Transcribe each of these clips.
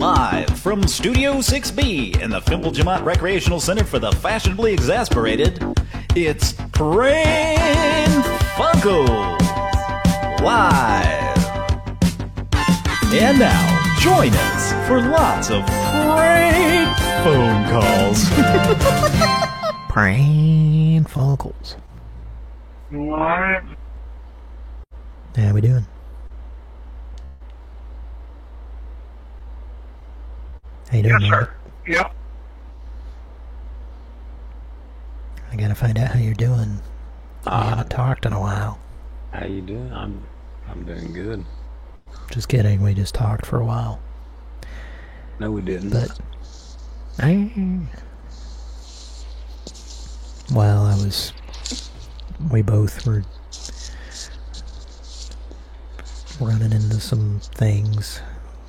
Live from Studio 6B in the Fimple Jamont Recreational Center for the Fashionably Exasperated, it's Pran Funkels Live. And now, join us for lots of prank phone calls. Pran Funkels. What? How we doing? How you doing, Yes, Mark? sir. Yep. I gotta find out how you're doing. We Ah. haven't talked in a while. How you doing? I'm I'm doing good. Just kidding, we just talked for a while. No, we didn't. But... I... Well, I was... We both were... running into some things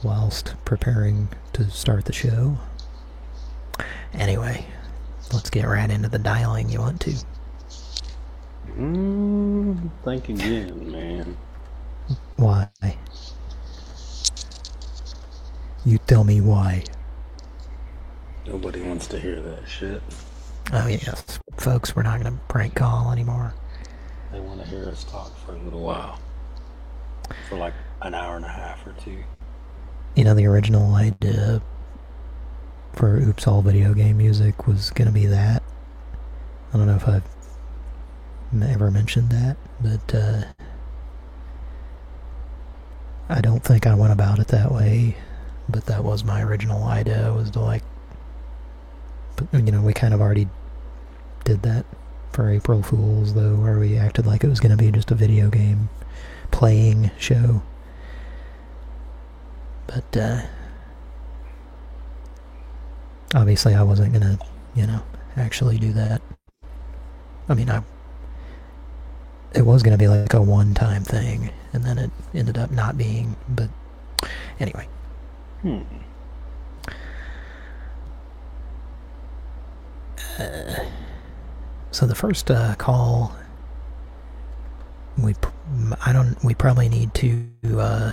whilst preparing to start the show. Anyway, let's get right into the dialing you want to. mm, think again, man. Why? You tell me why. Nobody wants to hear that shit. Oh yes, folks, we're not going to prank call anymore. They want to hear us talk for a little while, for like an hour and a half or two. You know, the original idea for Oops All video game music was going to be that. I don't know if I've ever mentioned that, but uh, I don't think I went about it that way. But that was my original idea, was to like, but, you know, we kind of already did that for April Fools, though, where we acted like it was going to be just a video game playing show. But, uh, obviously I wasn't gonna, you know, actually do that. I mean, I, it was gonna be like a one-time thing, and then it ended up not being, but anyway. Hmm. So the first uh, call, we, p- I don't, we probably need to, uh,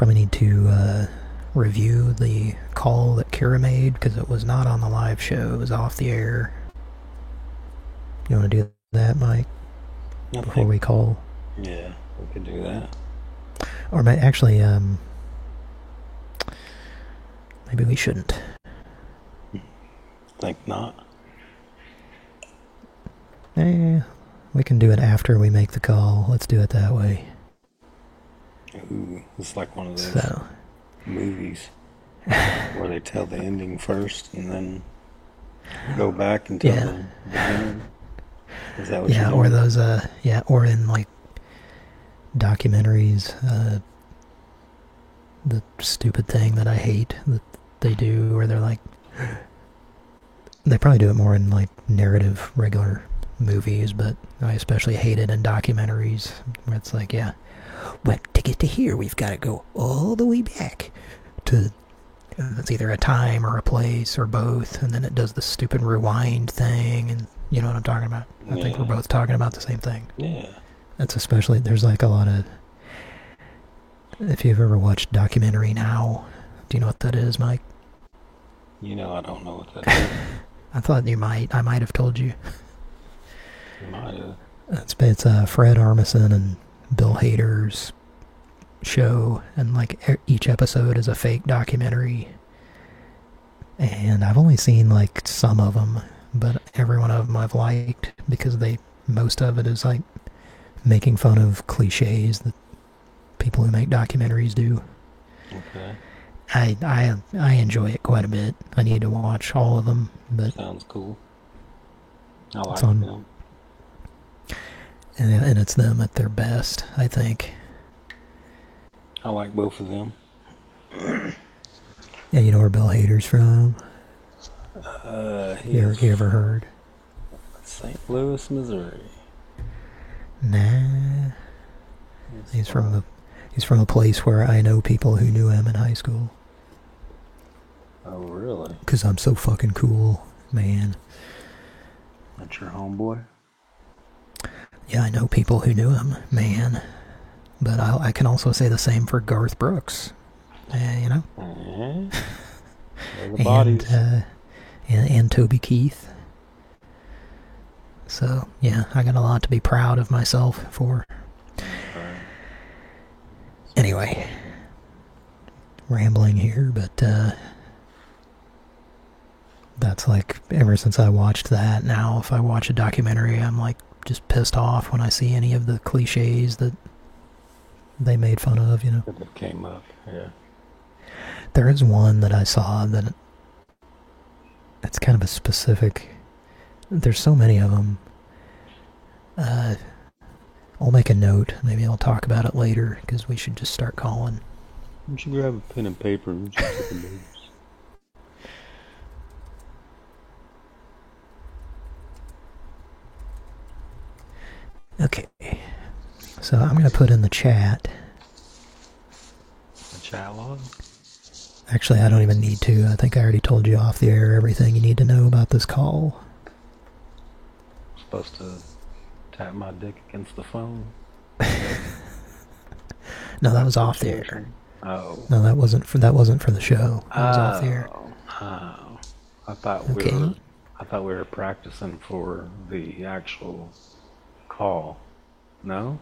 probably need to uh, review the call that Kira made because it was not on the live show; it was off the air. You want to do that, Mike, before we call, Yeah, we could do that. or actually, um, maybe we shouldn't. Think not. Eh, we can do it after we make the call. Let's do it that way. Ooh, it's like one of those So. movies where they tell the ending first and then go back and tell Yeah. the beginning. Is that what yeah, you're or those, uh, yeah, or in like documentaries, uh, the stupid thing that I hate that they do, where they're like, they probably do it more in like narrative, regular movies, but I especially hate it in documentaries where it's like, yeah, but to get to here, we've got to go all the way back to it's either a time or a place or both, and then it does the stupid rewind thing, and you know what I'm talking about. I think we're both talking about the same thing. Yeah. That's especially there's like a lot of. If you've ever watched documentary now, do you know what that is, Mike? You know I don't know what that is. I thought you might. I might have told you. You might have. It's it's uh, Fred Armisen and Bill Hader's show, and like each episode is a fake documentary. And I've only seen like some of them, but every one of them I've liked because they most of it is like making fun of cliches that people who make documentaries do. Okay. I I I enjoy it quite a bit. I need to watch all of them, but Sounds cool. I like It's on- them. And, and it's them at their best, I think. I like both of them. Yeah, you know where Bill Hader's from? Uh, You ever, you ever heard? St. Louis, Missouri. Nah. He's from a he's from a place where I know people who knew him in high school. Oh, really? Cause I'm so fucking cool, man. That's your homeboy? Yeah, I know people who knew him, man. But I, I can also say the same for Garth Brooks. Uh, you know? They're the and, bodies. uh, and, and Toby Keith. So, yeah, I got a lot to be proud of myself for. Anyway, rambling here, but uh, that's like ever since I watched that. Now, if I watch a documentary, I'm like just pissed off when I see any of the cliches that they made fun of, you know. That came up, yeah. There is one that I saw that it's kind of a specific. There's so many of them. Uh, I'll make a note. Maybe I'll talk about it later because we should just start calling. You should grab a pen and paper and just take a notes. Okay. So I'm going to put in the chat. A chat log? Actually, I don't even need to. I think I already told you off the air everything you need to know about this call. I'm supposed to tap my dick against the phone. No, that was off the air. Oh. No, that wasn't for that wasn't for the show. That was off the air. Oh, oh. I thought we were. I thought we were practicing for the actual call. No.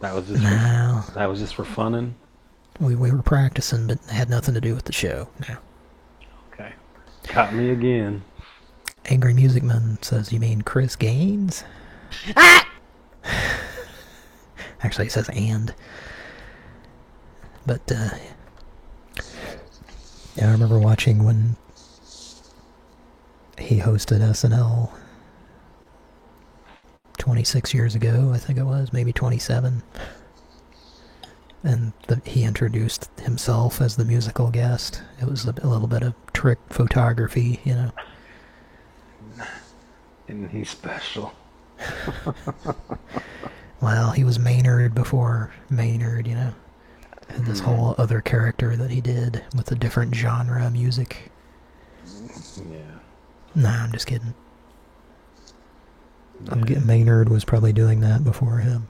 That was just. No, For, that was just for funning. we we were practicing, but it had nothing to do with the show. No. Okay. Caught me again. Angry Music Man says, "You mean Chris Gaines?" Ah! Actually, it says "and." But uh, yeah, I remember watching when he hosted SNL 26 years ago. I think it was maybe 27, and the, he introduced himself as the musical guest. It was a, a little bit of trick photography, you know. Isn't he special? Well, he was Maynard before Maynard, you know. And this hmm. whole other character that he did with a different genre of music. Yeah. Nah, I'm just kidding. I'm getting Maynard was probably doing that before him.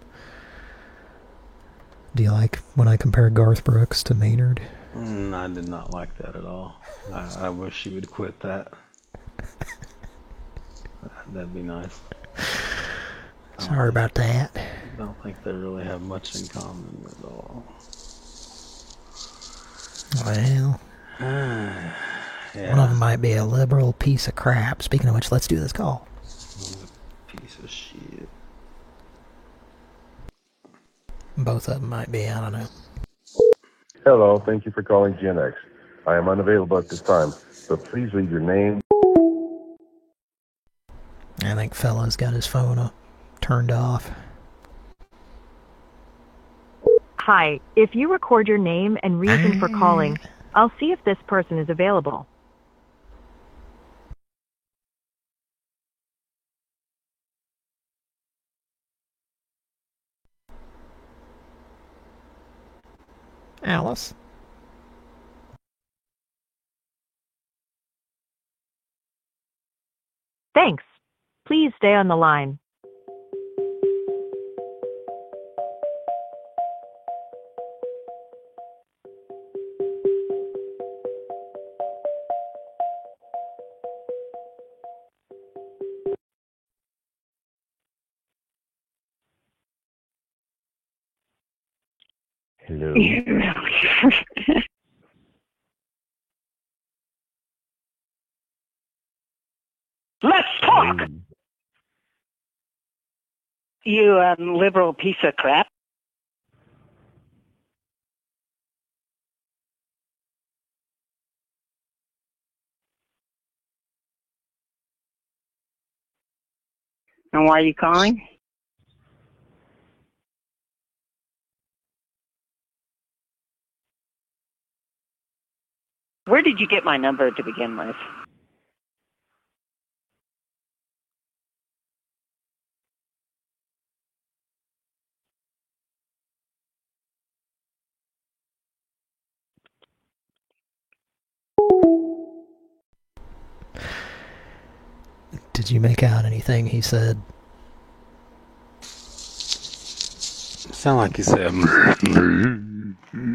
Do you like when I compare Garth Brooks to Maynard? Mm, I did not like that at all. I, I wish you would quit that. That'd be nice. Sorry about that. I don't think they really have much in common at all. Well, yeah. one of them might be a liberal piece of crap. Speaking of which, let's do this call. Piece of shit. Both of them might be, I don't know. Hello, thank you for calling GNX. I am unavailable at this time, so please leave your name. I think fella's got his phone uh, turned off. Hi, if you record your name and reason for calling, I'll see if this person is available. Alice? Thanks. Please stay on the line. Hello. Let's talk, you um, liberal piece of crap. And why are you calling? Where did you get my number to begin with? Did you make out anything he said? Sound like he said. Mm-hmm.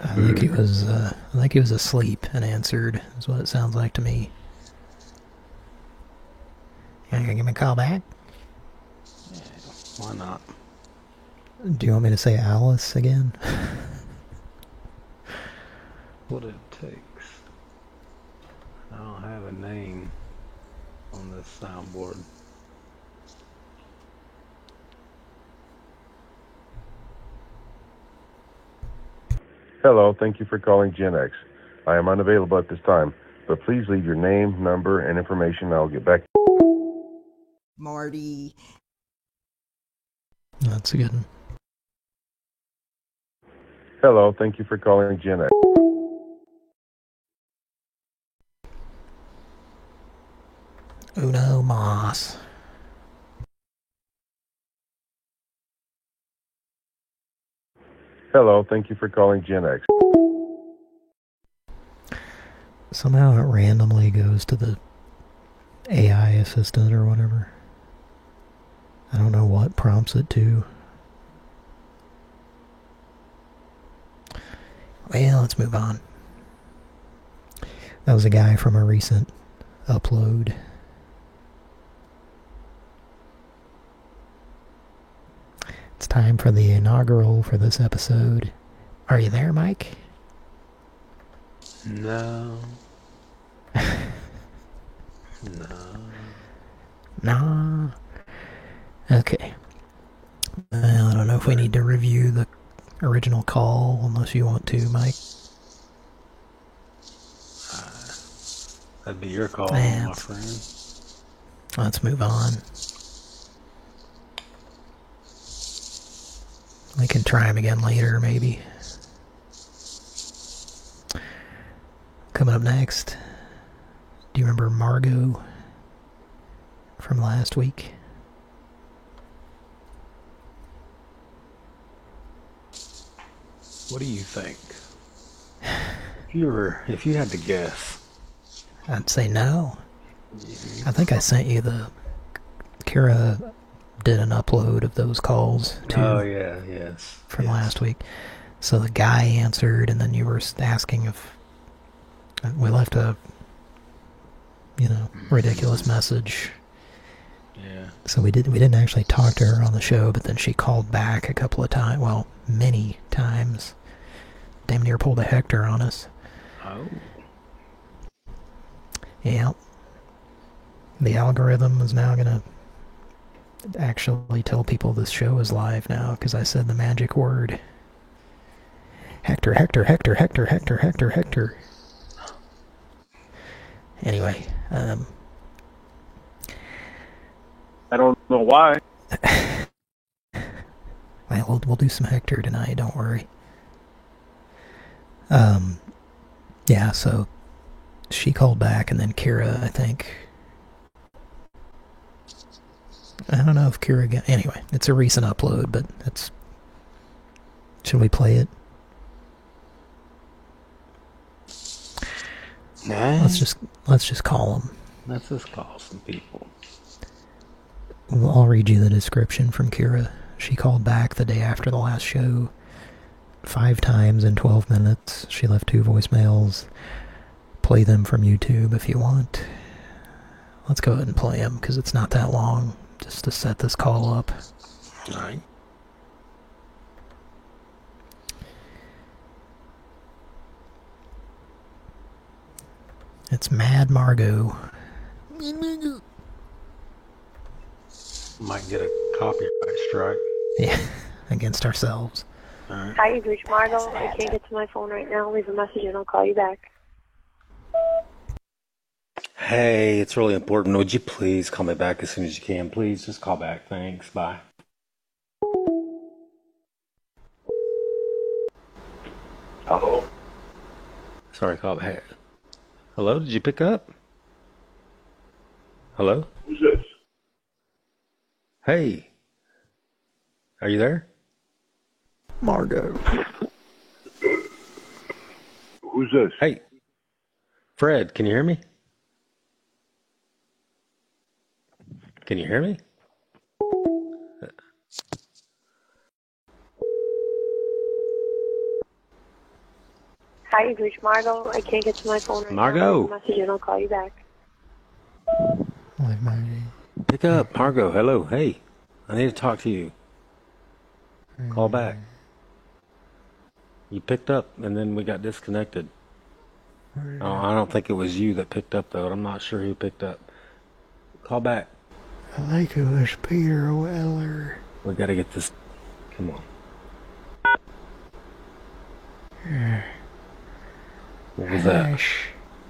I think he was. Uh, I think he was asleep and answered. Is what it sounds like to me. You gonna give me a call back? Why not? Do you want me to say Alice again? What it takes. I don't have a name on this soundboard. Hello, thank you for calling Gen X. I am unavailable at this time, but please leave your name, number, and information. I'll get back. To you. Marty. That's a good one. Hello, thank you for calling Gen X. Uno Moss. Hello, thank you for calling Gen X. Somehow it randomly goes to the AI assistant or whatever. I don't know what prompts it to. Well, let's move on. That was a guy from a recent upload. It's time for the inaugural for this episode. Are you there, Mike? No. no. Nah. Okay. Well, I don't know if we need to review the original call unless you want to, Mike. Uh, that'd be your call, Yeah. my friend. Let's move on. We can try them again later, maybe. Coming up next, do you remember Margot from last week? What do you think? If you were, if you had to guess, I'd say no. I think I sent you the. Kira did an upload of those calls too oh yeah, yes, from yes. last week. So the guy answered, and then you were asking if we left a, you know, ridiculous mm. message. Yeah, So we didn't we didn't actually talk to her on the show, but then she called back a couple of times. Well, many times. Damn near pulled a Hector on us. oh, Yeah. The algorithm is now gonna actually tell people this show is live now because I said the magic word. Hector, Hector, Hector, Hector, Hector, Hector, Hector. Anyway, um, I don't know why. well, we'll, we'll do some Hector tonight, don't worry. Um, yeah, so she called back and then Kira, I think. I don't know if Kira anyway, it's a recent upload, but it's, should we play it? nah. Let's just, let's just call them. let's just call some people. Well, I'll read you the description from Kira. She called back the day after the last show. Five times in 12 minutes. She left two voicemails. Play them from YouTube if you want. Let's go ahead and play them because it's not that long just to set this call up. All right. It's Mad Margot. Might get a copyright strike. Yeah, against ourselves. All right. Hi, you've reached Margot. I can't get to my phone right now. Leave a message and I'll call you back. Hey, it's really important. Would you please call me back as soon as you can? Please just call back. Thanks. Bye. Hello? Sorry, call back. Hello, did you pick up? Hello? Who's this? Hey. Are you there? Margot. Who's this? Hey. Fred, can you hear me? Can you hear me? Hi, you've reached Margo. I can't get to my phone right Margo. now. Message and I'll call you back. Pick up, Margo. Hello. Hey, I need to talk to you. Call back. You picked up, and then we got disconnected. Oh, I don't think it was you that picked up, though. I'm not sure who picked up. Call back. I think it was Peter Weller. We got to get this. Come on. Yeah. What was that?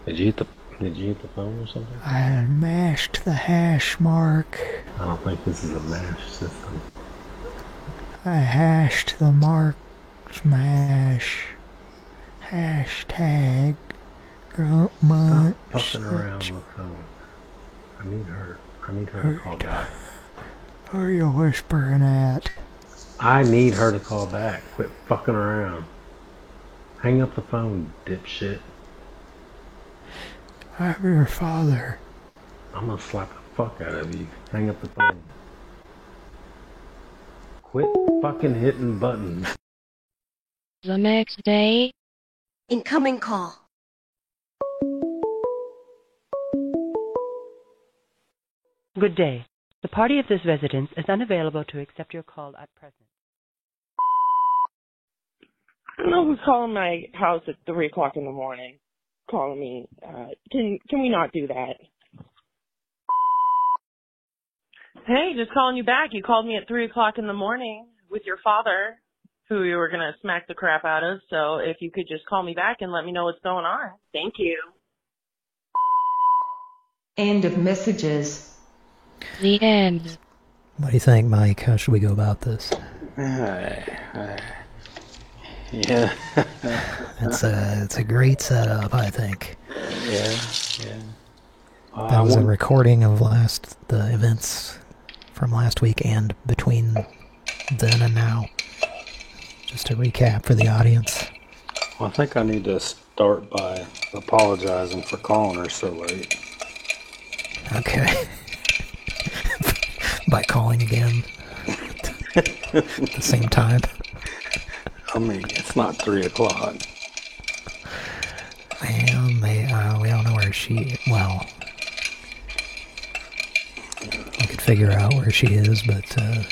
Did you hit the Did you hit the phone or something? I mashed the hash mark. I don't think this is a mash system. I hashed the mark smash. Hashtag grunt munch. Puffing around the phone. Um, I need her. I need her to call back. Who are you whispering at? I need her to call back. Quit fucking around. Hang up the phone, dipshit. I'm your father. I'm gonna slap the fuck out of you. Hang up the phone. Quit fucking hitting buttons. The next day, Incoming call. Good day. The party of this residence is unavailable to accept your call at present. I don't know who's calling my house at three o'clock in the morning, calling me. Uh, can can we not do that? Hey, just calling you back. You called me at three o'clock in the morning with your father, who you were gonna smack the crap out of. So if you could just call me back and let me know what's going on. Thank you. End of messages. The end. What do you think, Mike? How should we go about this? yeah. It's a it's a great setup, I think. Yeah. Yeah. Uh, That was a recording of last the events from last week and between then and now. Just to recap for the audience. Well, I think I need to start by apologizing for calling her so late. Okay. By calling again at the same time. I mean, it's not three o'clock. And they, uh, we don't know where she, well, we could figure out where she is, but, uh,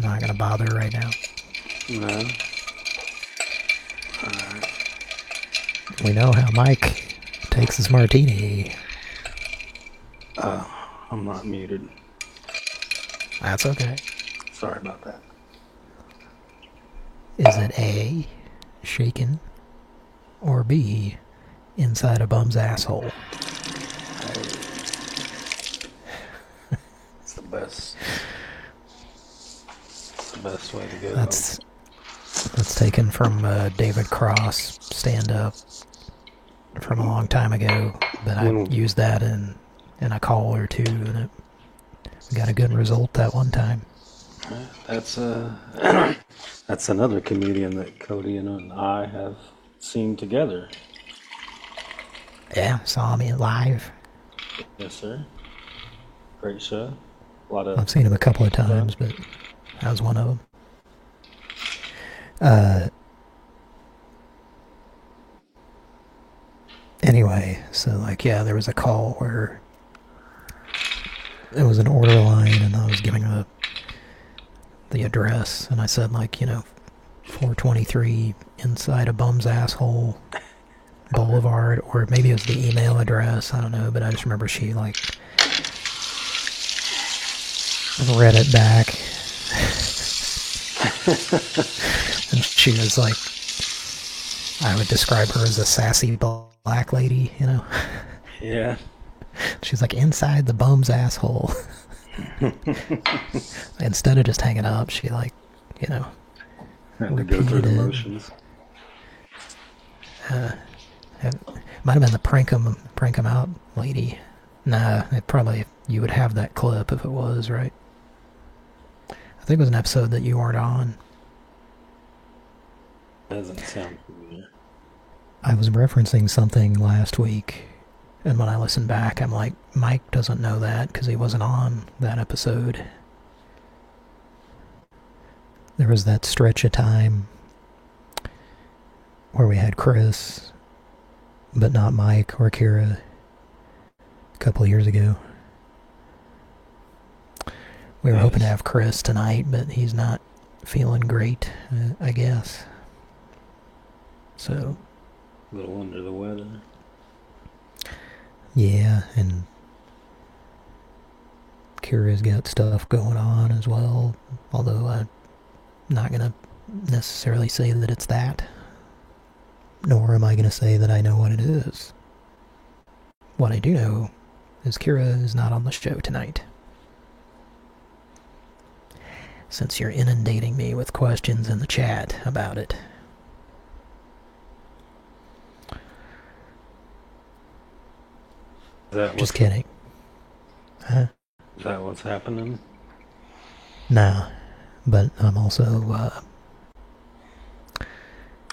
not gonna bother right now. No. We know how Mike takes his martini. Uh, I'm not muted. That's okay. Sorry about that. Is it A, shaken, or B, inside a bum's asshole? It's the best. It's the best way to go. That's that's taken from uh, David Cross stand-up from a long time ago, but I Mm. used that in in a call or two, and it got a good result that one time. That's uh, that's another comedian that Cody and I have seen together. Yeah, saw me live. Yes, sir. Great show. A lot of. I've seen him a couple of times, but that was one of them. Uh, anyway, so like, yeah, there was a call where it was an order line, and I was giving the the address, and I said like, you know, 423 inside a bum's asshole boulevard, or maybe it was the email address. I don't know, but I just remember she like read it back. and she was like, I would describe her as a sassy black lady, you know? Yeah. She's like, inside the bum's asshole. Instead of just hanging up, she like, you know, Had to go through the motions. Uh, it might have been the prank 'em, prank 'em out lady. Nah, it probably, you would have that clip if it was, right? I think it was an episode that you weren't on. Doesn't sound familiar. I was referencing something last week, and when I listen back, I'm like, Mike doesn't know that because he wasn't on that episode. There was that stretch of time where we had Chris, but not Mike or Kira a couple of years ago. We were hoping to have Chris tonight, but he's not feeling great, uh, I guess. So, A little under the weather. Yeah, and Kira's got stuff going on as well, although I'm not going to necessarily say that it's that. Nor am I going to say that I know what it is. What I do know is Kira is not on the show tonight. Since you're inundating me with questions in the chat about it. That Just kidding. Huh? Is that what's happening? Nah. But I'm also, uh,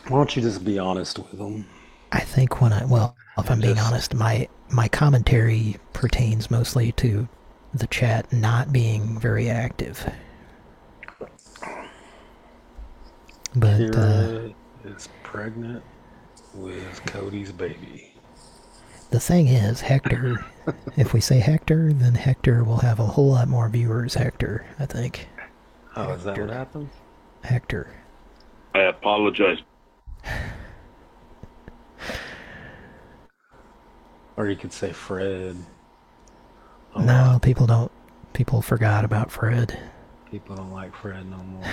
Why don't you just be honest with them? I think when I, well, if I'm being honest, my, my commentary pertains mostly to the chat not being very active. But, uh, Kira is pregnant with Cody's baby. The thing is, Hector, if we say Hector, then Hector will have a whole lot more viewers, Hector, I think. Oh, is that what happened? Hector. I apologize. Or you could say Fred. A no, lot. people don't, people forgot about Fred. People don't like Fred no more.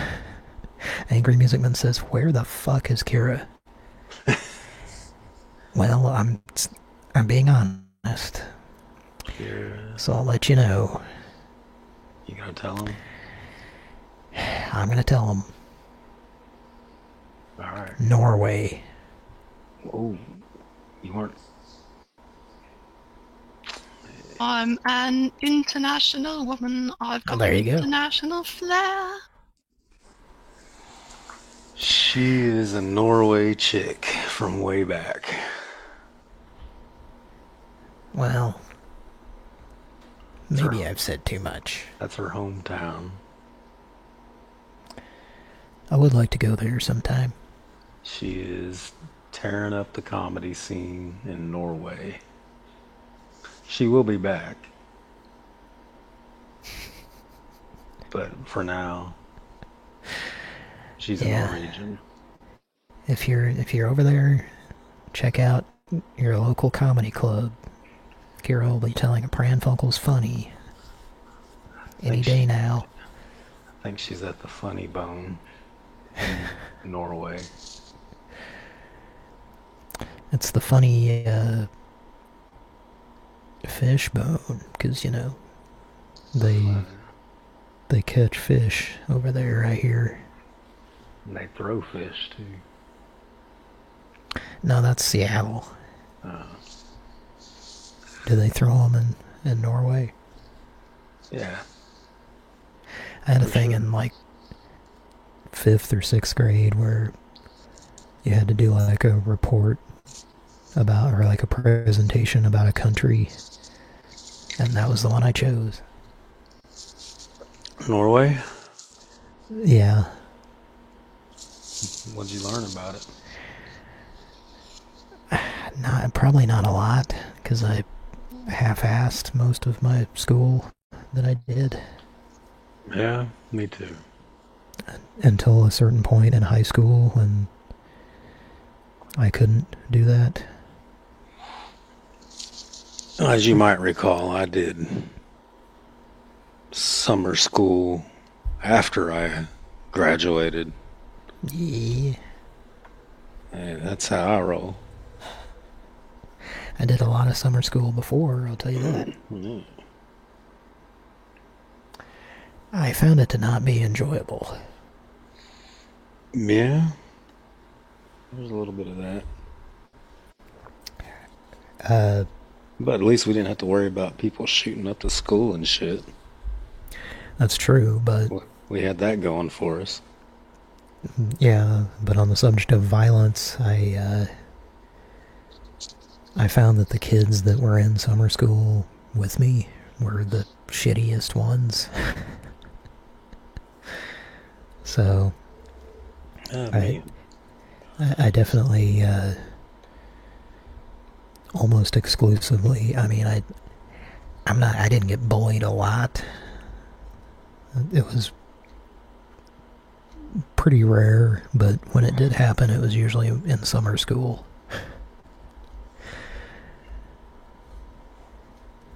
Angry Music Man says, "Where the fuck is Kira?" well, I'm I'm being honest, Kira, so I'll let you know. you gonna tell him. I'm gonna tell him Alright. Norway. Oh, you weren't. I'm an international woman. I've got Oh, there you go. international flair. She is a Norway chick from way back. Well, maybe I've said too much. That's her hometown. I would like to go there sometime. She is tearing up the comedy scene in Norway. She will be back. But for now, she's Yeah. a Norwegian. If you're if you're over there, check out your local comedy club. Kira will be telling a Pranfunkel's funny any day she- now. I think she's at the Funny Bone in Norway. It's the funny uh, fish bone, because you know they they catch fish over there. I hear. And they throw fish too. No, that's Seattle. Uh, Do they throw them in in Norway? yeah. I had a thing sure. in like fifth or sixth grade where you had to do like a report about or like a presentation about a country, and that was the one I chose. Norway? Yeah, What'd you learn about it? not probably not a lot because I half-assed most of my school that I did Yeah, me too. until a certain point in high school when I couldn't do that. As you might recall, I did summer school after I graduated. Yeah, Hey, that's how I roll. I did a lot of summer school before. I'll tell you that. Mm. I found it to not be enjoyable. Yeah. There's a little bit of that. Uh, But at least we didn't have to worry about people shooting up the school and shit. that's true, but We had that going for us. yeah, but on the subject of violence, I uh, I found that the kids that were in summer school with me were the shittiest ones. so I I I, I definitely, uh, almost exclusively, I mean, I, I'm not, I didn't get bullied a lot. It was pretty rare, but when it did happen, it was usually in summer school.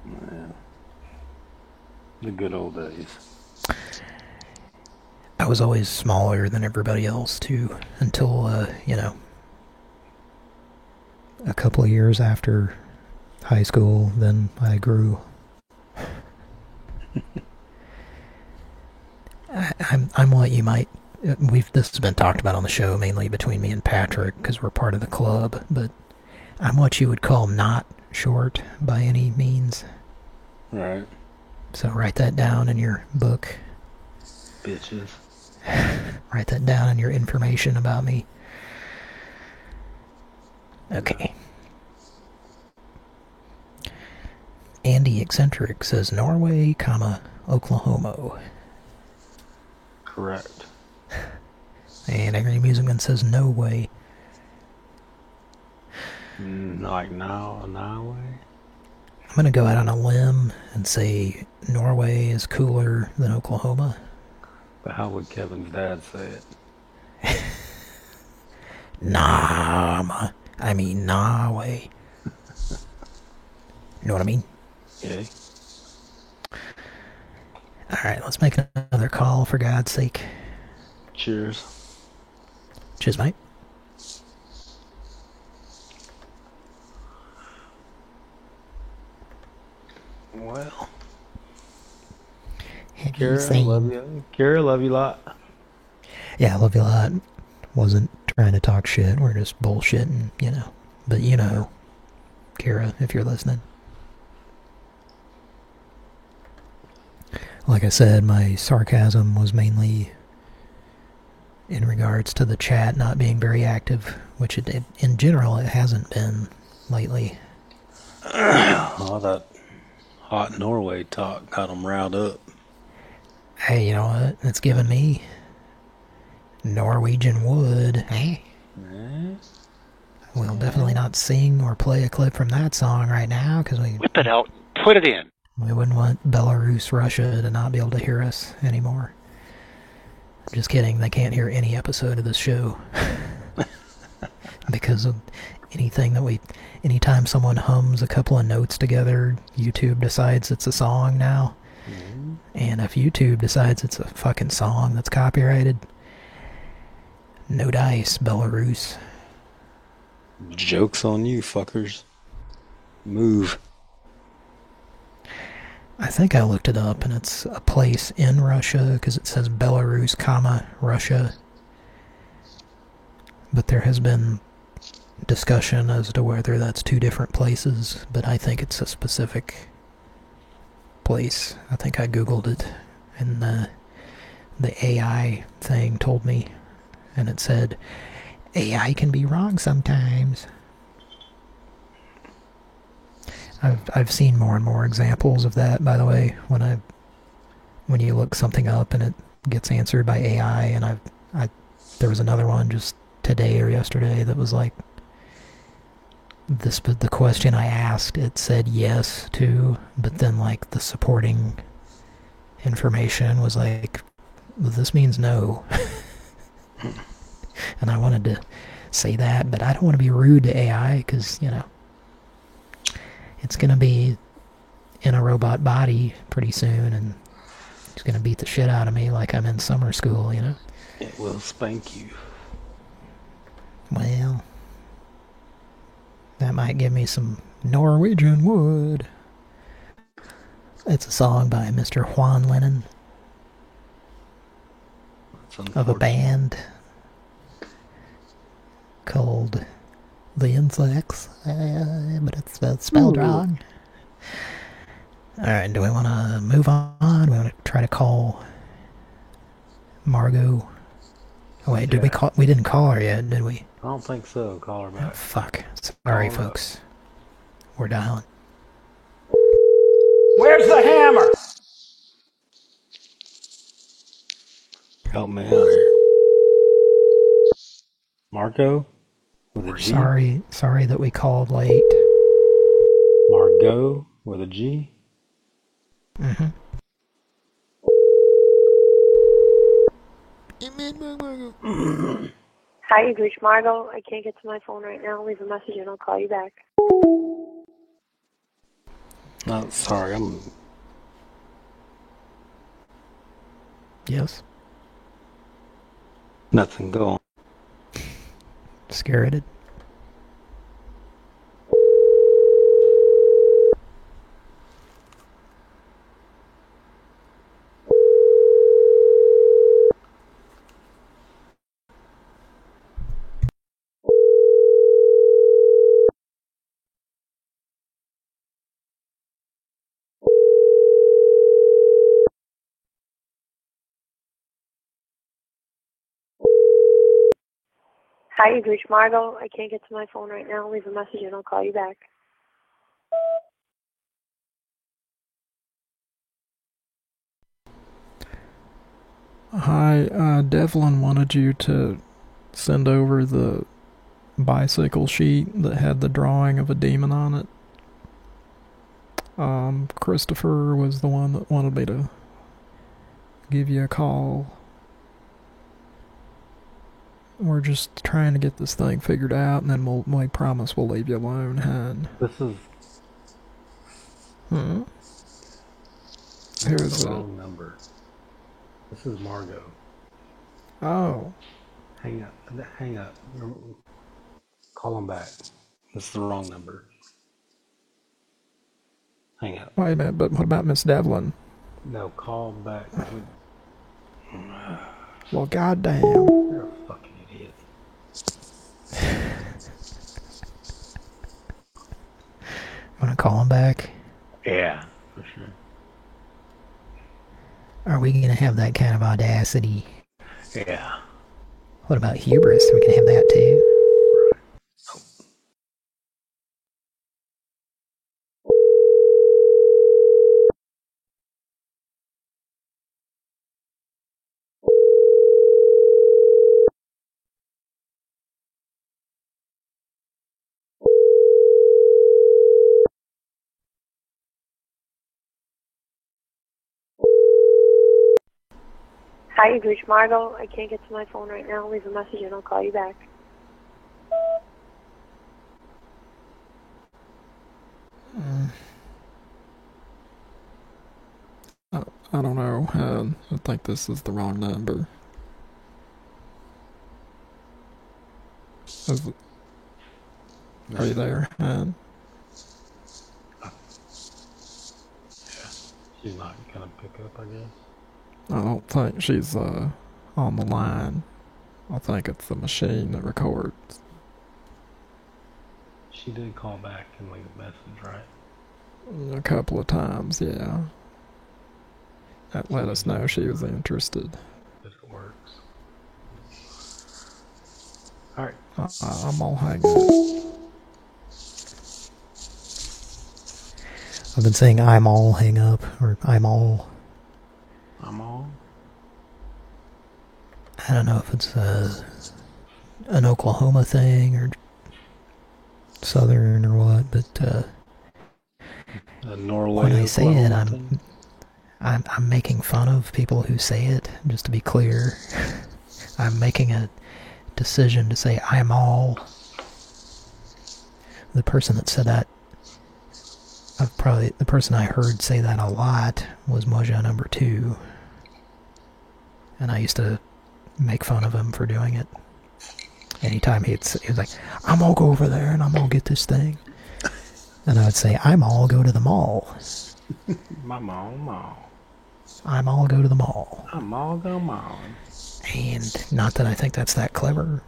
Yeah. The good old days. I was always smaller than everybody else, too, until, uh, you know, a couple of years after high school, then I grew. I, I'm, I'm what you might, uh, we've, this has been talked about on the show, mainly between me and Patrick, because we're part of the club, but I'm what you would call not short by any means. Right. So write that down in your book. Bitches. Write that down in your information about me. Okay. Andy Eccentric says Norway, comma, Oklahoma. Correct. And Angry Musicman says no way. Mm, like now, now way. I'm going to go out on a limb and say Norway is cooler than Oklahoma. But how would Kevin's dad say it? Nah, ma- I mean Norway. You know what I mean? Yeah. Alright, let's make another call for God's sake. Cheers. Cheers, mate. Well. Kara, love you. Kara, love you a lot. Yeah, I love you a lot. Wasn't trying to talk shit. We're just bullshitting, you know. But you know, Kara, if you're listening. Like I said, my sarcasm was mainly in regards to the chat not being very active, which it, it in general it hasn't been lately. All that hot Norway talk got them riled up. Hey, you know what? It's giving me Norwegian wood. Hey. Eh? We'll definitely not sing or play a clip from that song right now because we Whip it out. Put it in. we wouldn't want Belarus, Russia to not be able to hear us anymore. Just kidding. They can't hear any episode of this show because of anything that we. Anytime someone hums a couple of notes together, YouTube decides it's a song now. Mm-hmm. And if YouTube decides it's a fucking song that's copyrighted, no dice, Belarus. Mm-hmm. Joke's on you, fuckers. Move. I think I looked it up, and it's a place in Russia because it says Belarus, comma Russia. But there has been discussion as to whether that's two different places, but I think it's a specific place. I think I googled it, and the the AI thing told me, and it said AI can be wrong sometimes. I've I've seen more and more examples of that. By the way, when I when you look something up and it gets answered by AI, and I I there was another one just today or yesterday that was like this. But the question I asked, it said yes to, but then like the supporting information was like this means no. and I wanted to say that, but I don't want to be rude to AI because you know it's gonna be in a robot body pretty soon, and it's gonna beat the shit out of me like I'm in summer school, you know. It will spank you. Well, that might give me some Norwegian wood. It's a song by Mr. Juan Lennon of a band called The Insects, uh, but it's uh, spelled Ooh. wrong. Alright, do we want to move on? We want to try to call Margot. Oh, wait, did we call? We didn't call her yet, did we? I don't think so. Call her back. Fuck. Sorry, Call her folks. We're dialing. Where's the hammer? Help me out here. Marco? With a G? Sorry, sorry that we called late. Margot with a G? Mm-hmm. Hi, you've reached Margot. I can't get to my phone right now. Leave a message and I'll call you back. No, sorry, I'm Yes. nothing going. Scared. Hi, you've reached Margot. I can't get to my phone right now. Leave a message and I'll call you back. Hi, uh, Devlin wanted you to send over the bicycle sheet that had the drawing of a demon on it. Um, Christopher was the one that wanted me to give you a call. We're just trying to get this thing figured out, and then we'll, we promise we'll leave you alone, hon. This is Hmm? this Who is is the wrong number. This is Margot. Oh. Hang up. Hang up. Call him back. This is the wrong number. Hang up. Wait a minute, but what about Miss Devlin? No, call back. Well, goddamn. You're a fucking idiot. Wanna call him back? Yeah, for sure. Are we gonna have that kind of audacity? Yeah. What about hubris? We can have that too. Hi, you've reached Margot. I can't get to my phone right now. Leave a message and I'll call you back. Mm. I, I don't know. Uh, I think this is the wrong number. Is are you there, man? Yeah. She's not gonna pick up, I guess. I don't think she's uh on the line. I think it's the machine that records. She did call back and leave a message, right? A couple of times, yeah. That let us know she was interested. If it works. Alright. I, I'm all hanging up. I've been saying I'm all hang up, or I'm all. I'm all. I don't know if it's uh, an Oklahoma thing or Southern or what, but uh, when I say it, I'm, thing? I'm I'm making fun of people who say it. Just to be clear, I'm making a decision to say I'm all. The person that said that, I've probably the person I heard say that a lot was Moja number two, and I used to make fun of him for doing it. Anytime he'd he was like, "I'm all go over there and I'm all get this thing," and I would say, "I'm all go to the mall." My mom, mom. I'm all go to the mall. I'm all go mom. And not that I think that's that clever,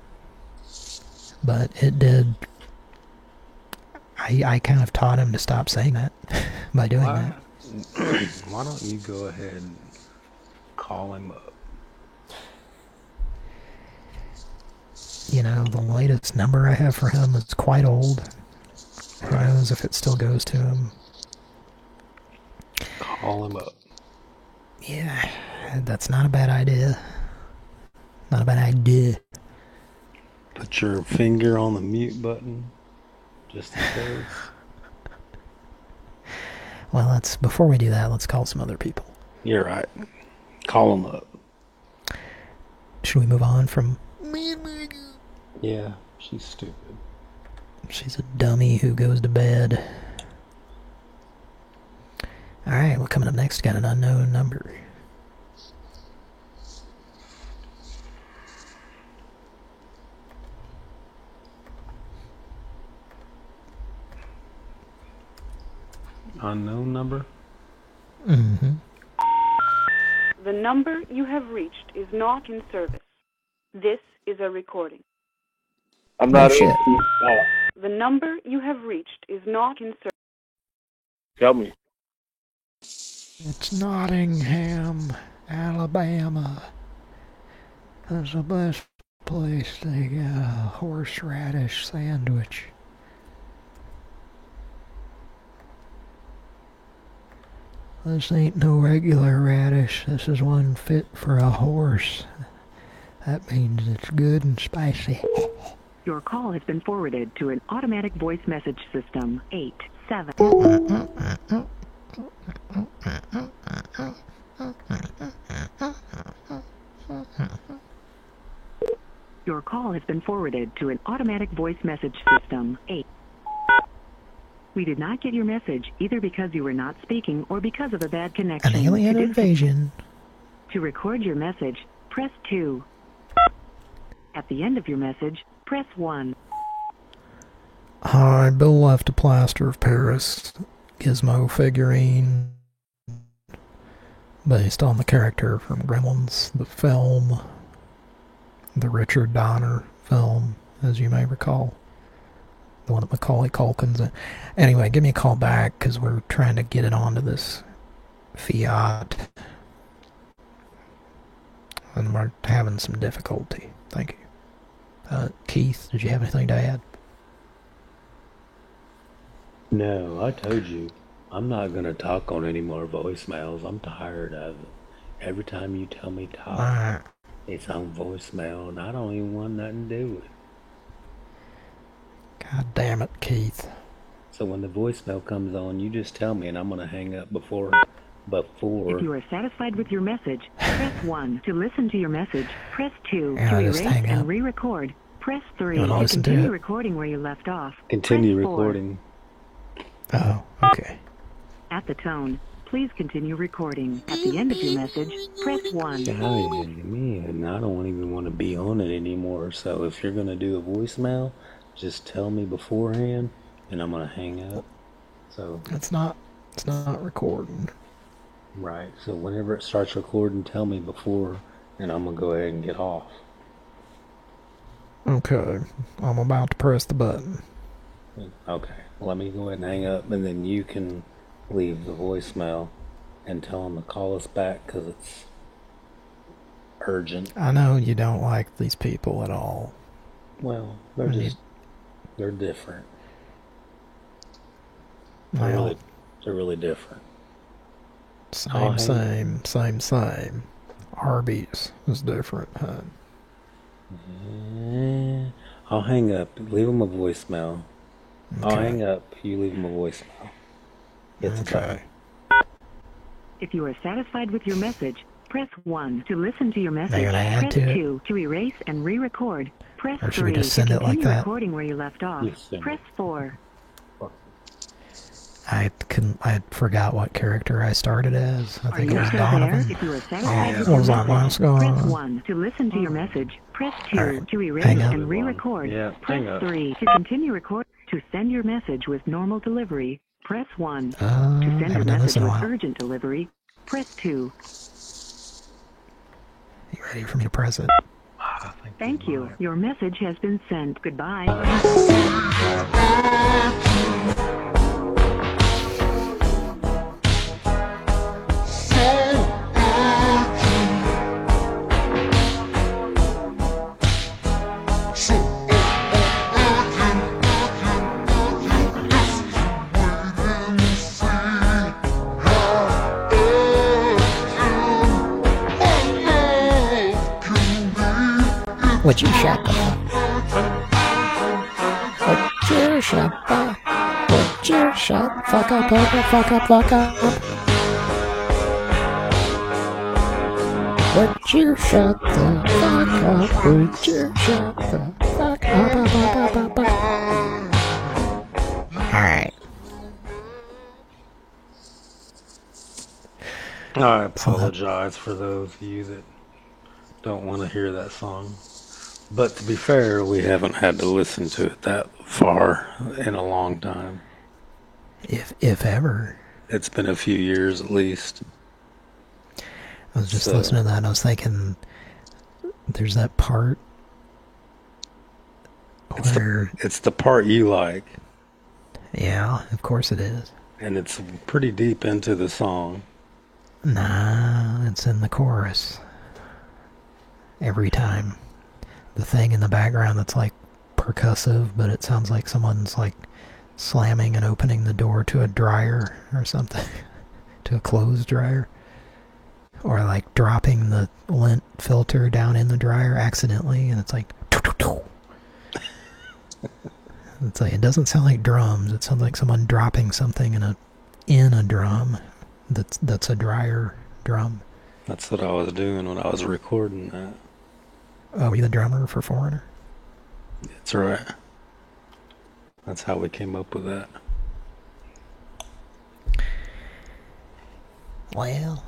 but it did. I, I kind of taught him to stop saying that by doing Why, that. why don't you go ahead and call him up? You know, the latest number I have for him is quite old. Who knows if it still goes to him? Call him up. Yeah, that's not a bad idea. Not a bad idea. Put your finger on the mute button, just in case. Well, let's before we do that, let's call some other people. You're right. Call them up. Should we move on from? Yeah, she's stupid. She's a dummy who goes to bed. All right, well, coming up next, got an unknown number. Unknown number? Mm-hmm. The number you have reached is not in service. This is a recording. I'm not not shit. The number you have reached is not in service. Tell me. It's Nottingham, Alabama. That's the best place to get a horseradish sandwich. This ain't no regular radish. This is one fit for a horse. That means it's good and spicy. Your call has been forwarded to an automatic voice message system. Eight seven. Your call has been forwarded to an automatic voice message system. Eight. We did not get your message either because you were not speaking or because of a bad connection. An alien To invasion. To record your message, press 2. At the end of your message, press 1. Hi, Bill left a plaster of Paris gizmo figurine based on the character from Gremlins, the film, the Richard Donner film, as you may recall. The one that Macaulay Culkin's in. Anyway, give me a call back because we're trying to get it onto this Fiat. And we're having some difficulty. Thank you. Uh, Keith, did you have anything to add? No, I told you. I'm not gonna talk on any more voicemails. I'm tired of it. Every time you tell me talk, Alright. it's on voicemail, and I don't even want nothing to do with it. God damn it, Keith. So when the voicemail comes on, you just tell me, and I'm gonna hang up before before. If you are satisfied with your message, press 1. To listen to your message, press 2. Yeah, to I erase and up. re-record, press 3. Wanna To listen to continue recording where you left off, Continue press 4. recording. Oh, okay. At the tone, please continue recording. At the end of your message, press 1. Golly, man, I don't even want to be on it anymore. So if you're gonna do a voicemail, just tell me beforehand, and I'm gonna hang up. So It's not, it's not recording. Right. So whenever it starts recording, tell me before, and I'm gonna go ahead and get off. Okay, I'm about to press the button. Okay. Let me go ahead and hang up, and then you can leave the voicemail and tell them to call us back because it's urgent. I know you don't like these people at all. Well, they're just they're different. They're Well, really they're really different. Same, I'll hang- same, same, same. Arby's is different, huh? I'll hang up. Leave him a voicemail. I'll hang up. You leave him a voicemail. It's Okay. If you are satisfied with your message, press 1. To listen to your message, They're add press to it? 2. To erase and re-record, press Or should 3. send to it like continue that? recording where you left off, Yes, press 4. I couldn't. I forgot what character I started as. I think you it was still there? Donovan. If you are Oh, satisfied with what was your that press 1. To listen to your message, press 2. Alright, To erase hang and re-record, Yeah, press hang up. 3. To continue record, to send your message with normal delivery, press 1. Uh, to send your haven't done this message with urgent delivery, press 2. You ready for me to press it? Thank you. Your message has been sent. Goodbye. Would you the fuck you the would you shut fuck up, fuck up, fuck up, fuck up? Would you shut the fuck up? Would you shut the fuck up, up, up, up, up, up? Alright. I apologize for those of you that don't want to hear that song. But to be fair, we haven't had to listen to it that far in a long time. If if ever. It's been a few years at least. I was just So- listening to that and I was thinking there's that part It's where the, it's the part you like, Yeah, of course it is. and it's pretty deep into the song. Nah, it's in the chorus. Every time. The thing in the background that's like percussive, but it sounds like someone's like slamming and opening the door to a dryer or something. to a clothes dryer. Or like dropping the lint filter down in the dryer accidentally and it's like It's like it doesn't sound like drums. It sounds like someone dropping something in a in a drum. That's that's a dryer drum. That's what I was doing when I was recording that. Oh, you the drummer for Foreigner? That's right. That's how we came up with that. Well,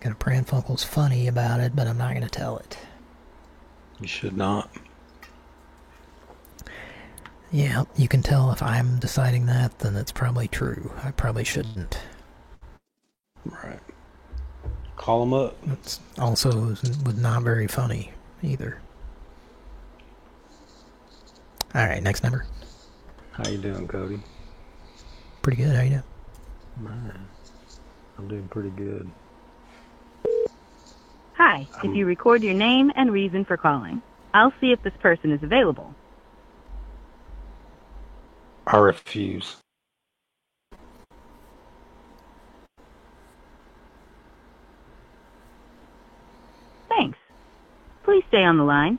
got a Pranfunkel's funny about it, but I'm not going to tell it. You should not. Yeah, you can tell if I'm deciding that, then it's probably true. I probably shouldn't. Right. Call them up. It's also was was not very funny either. All right, next number. How you doing, Cody? Pretty good. How you doing? Man, I'm doing pretty good. Hi, if you record your name and reason for calling, I'll see if this person is available. I refuse. Thanks. Please stay on the line.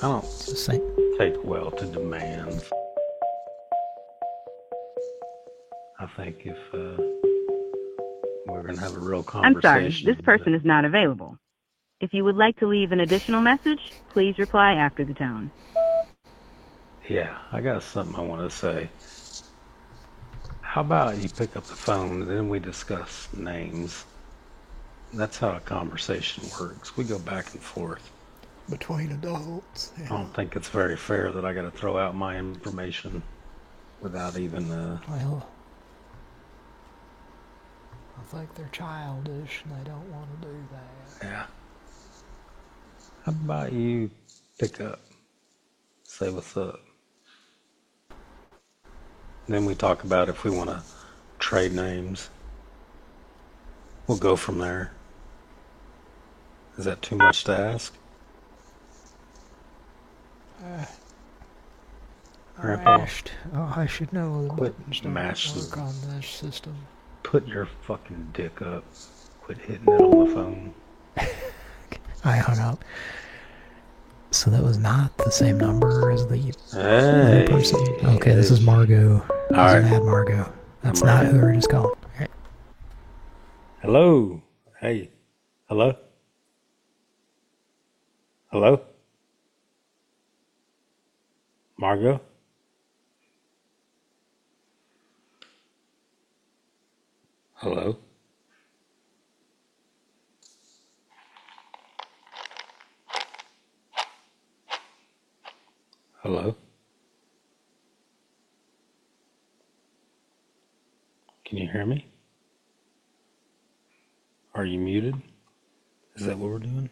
I don't same. take well to demands. I think if uh, we're going to have a real conversation. I'm sorry, this person is not available. If you would like to leave an additional message, please reply after the tone. Yeah, I got something I want to say. How about you pick up the phone and then we discuss names? That's how a conversation works. We go back and forth. Between adults. I don't think it's very fair that I got to throw out my information without even uh, Well, I think they're childish and they don't want to do that. Yeah. How about you pick up, say what's up? Then we talk about if we want to trade names. We'll go from there. Is that too much to ask? Uh, I Grandpa? mashed. Oh, I should know the Quit buttons don't mash the- on this system. Put your fucking dick up. Quit hitting it on the phone. I hung up. So that was not the same number as the Hey. person. Okay, this is Margot. All right. Mad Margot. That's I'm not who we were just calling. Alright. Hello. Hey. Hello. Hello. Margot. Hello. Hello. Can you hear me? Are you muted? Is that what we're doing?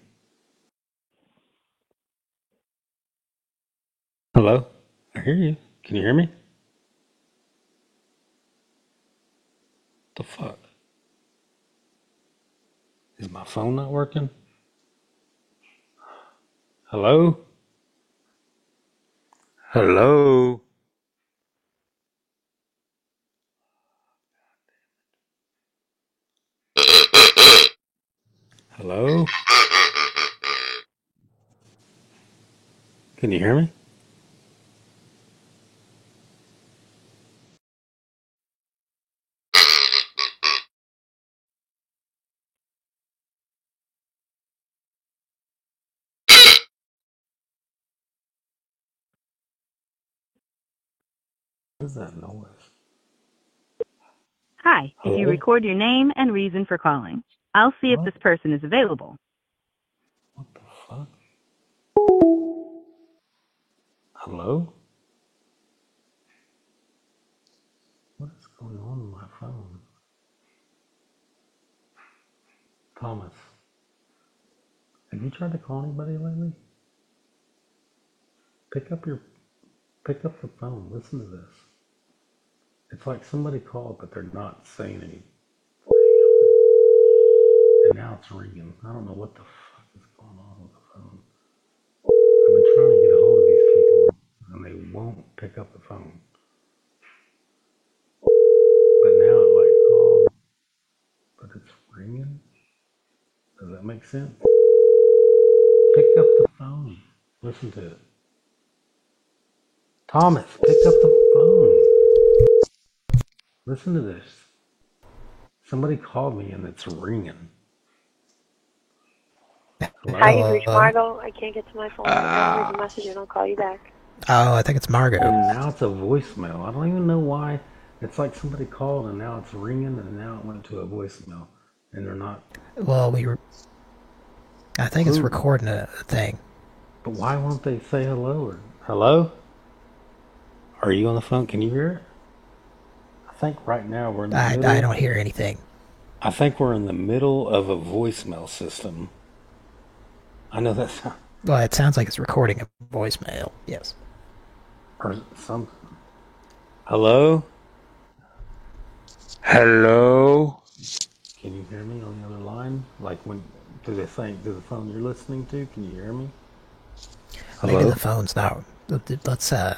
Hello? I hear you. Can you hear me? The fuck? Is my phone not working? Hello? Hello. Hello. Can you hear me? Is that noise? Hi, if you Hello? record your name and reason for calling, I'll see if this person is available. What the fuck? Hello? What is going on with my phone? Thomas, have you tried to call anybody lately? Pick up your, pick up the phone. Listen to this. It's like somebody called, but they're not saying anything. And now it's ringing. I don't know what the fuck is going on with the phone. I've been trying to get a hold of these people, and they won't pick up the phone. But now it like called, but it's ringing. Does that make sense? Pick up the phone. Listen to it. Thomas, pick up the phone. Listen to this. Somebody called me and it's ringing. Hello? Hi, you've reached Margot. I can't get to my phone I'll Leave a message and I'll call you back. Oh, I think it's Margot. And now it's a voicemail. I don't even know why. It's like somebody called and now it's ringing and now it went to a voicemail. And they're not. Well, we were. I think it's Who? recording a thing. But why won't they say hello? Or, hello? Are you on the phone? Can you hear it? I think right now we're in the I, middle. I don't hear anything. I think we're in the middle of a voicemail system. I know that's Well, it sounds like it's recording a voicemail. Yes. or some. Hello. Hello. Can you hear me on the other line? Like when do they think to the phone you're listening to? Can you hear me? Maybe Hello? the phone's not. Let's uh.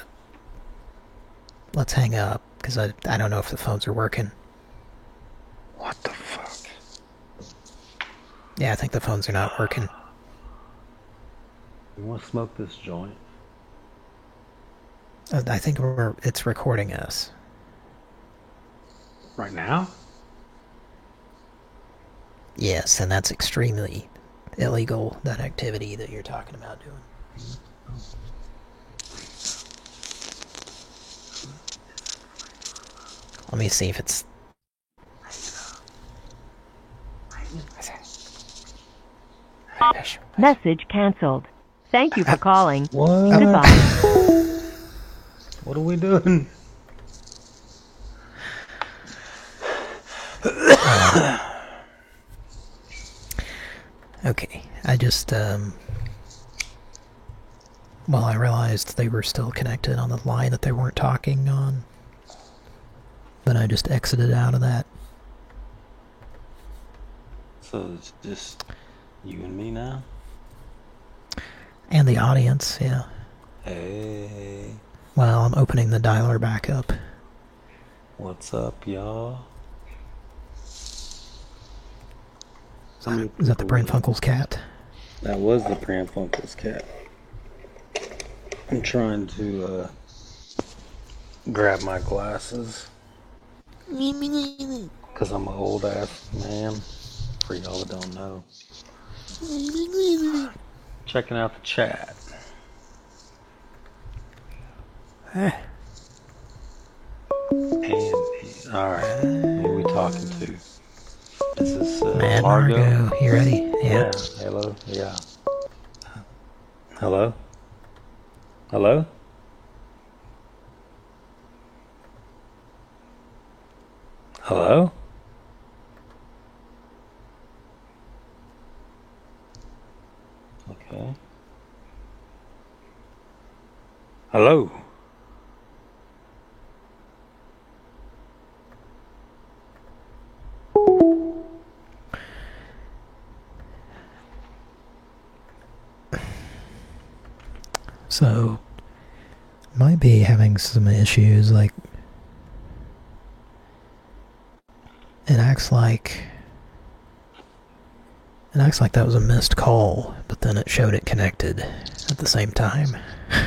Let's hang up because I I don't know if the phones are working. What the fuck? Yeah, I think the phones are not working. You want to smoke this joint? Uh, I think we're it's recording us. Right now? Yes, and that's extremely illegal. That activity that you're talking about doing. Let me see if it's. Message canceled. Thank you for calling. What? Goodbye. What are we doing? Okay, I just um. Well, I realized they were still connected on the line that they weren't talking on. Then I just exited out of that. So it's just you and me now? And the audience, yeah. Hey, Well, I'm opening the dialer back up. what's up, y'all? Is that the Pran Funkels cat? That was the Pranfunkel's cat. I'm trying to uh, grab my glasses because I'm an old ass man. For y'all that don't know, checking out the chat. Eh. And all right, who are we talking to? This is this uh, Mad Margo? Margo, you ready? Yeah. Yeah. Hello. Yeah. Hello. Hello. Hello. Okay. Hello. So, might be having some issues, like, it acts like It acts like that was a missed call, but then it showed it connected at the same time.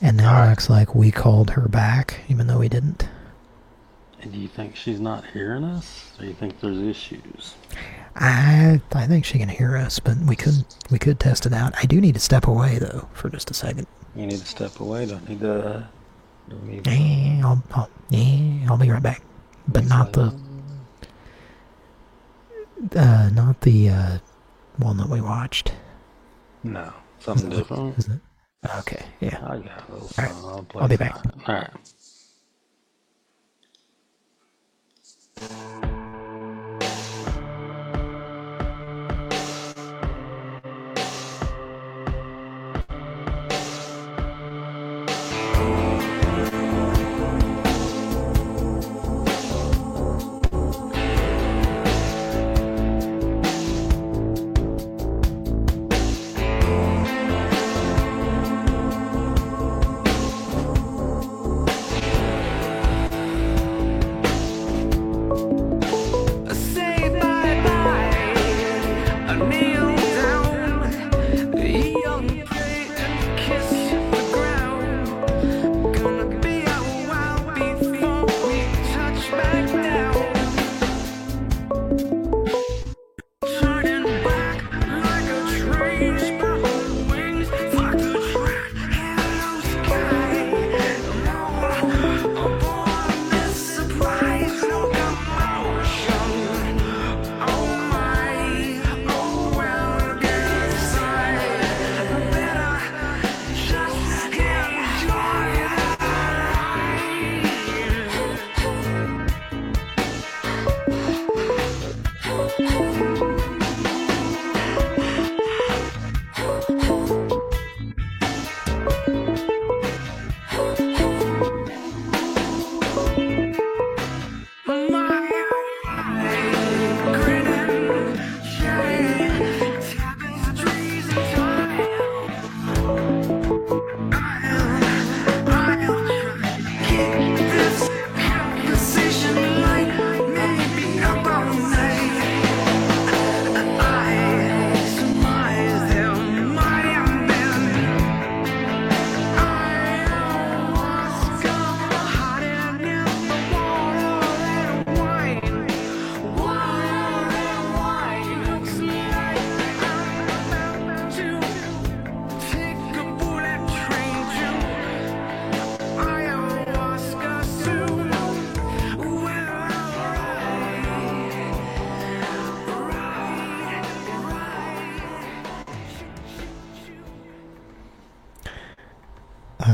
and now it acts like we called her back, even though we didn't. And do you think she's not hearing us? Or you think there's issues? I I think she can hear us, but we could we could test it out. I do need to step away though for just a second. You need to step away. Don't need to. Don't need to. Yeah, I'll, I'll yeah, I'll be right back. But not the uh not the uh one that we watched. No, something different. Isn't it? Okay, yeah. I got a little All right. I'll I'll be back. All right.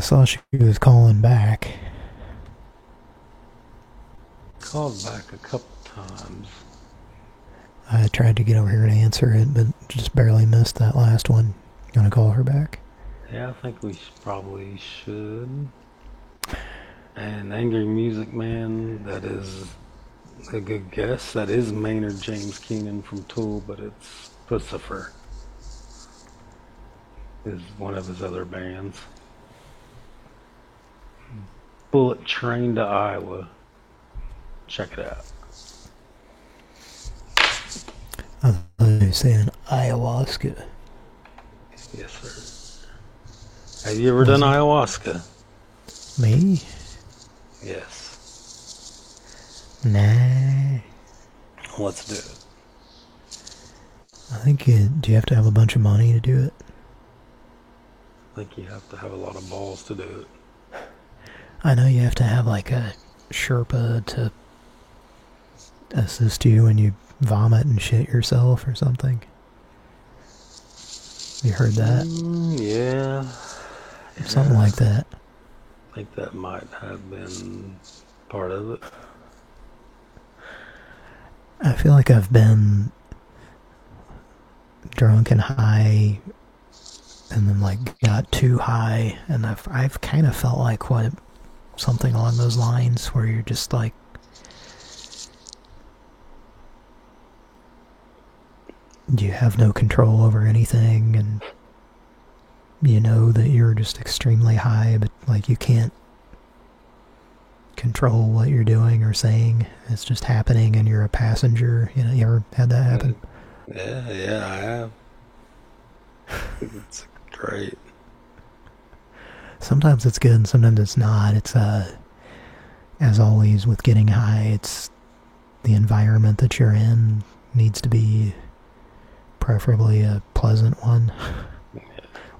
Saw she was calling back. Called back a couple times. I tried to get over here to answer it, but just barely missed that last one. Gonna call her back? Yeah, I think we probably should. And Angry Music Man, that is a good guess. That is Maynard James Keenan from Tool, but it's Puscifer. Is one of his other bands. Bullet Train to Iowa. Check it out. I thought you were saying ayahuasca. Yes, sir. Have you ever done ayahuasca? Me? Yes. Nah. Let's do it. I think you, do you have to have a bunch of money to do it? I think you have to have a lot of balls to do it. I know you have to have like a Sherpa to assist you when you vomit and shit yourself or something. You heard that? Mm, yeah. Something Yeah. like that. I think that might have been part of it. I feel like I've been drunk and high and then like got too high and I've I've kind of felt like what something along those lines where you're just like you have no control over anything and you know that you're just extremely high but like you can't control what you're doing or saying. It's just happening and you're a passenger. You know, you ever had that happen? Yeah, yeah, I have. it's great. Sometimes it's good and sometimes it's not. It's, uh, as always with getting high, it's the environment that you're in needs to be preferably a pleasant one.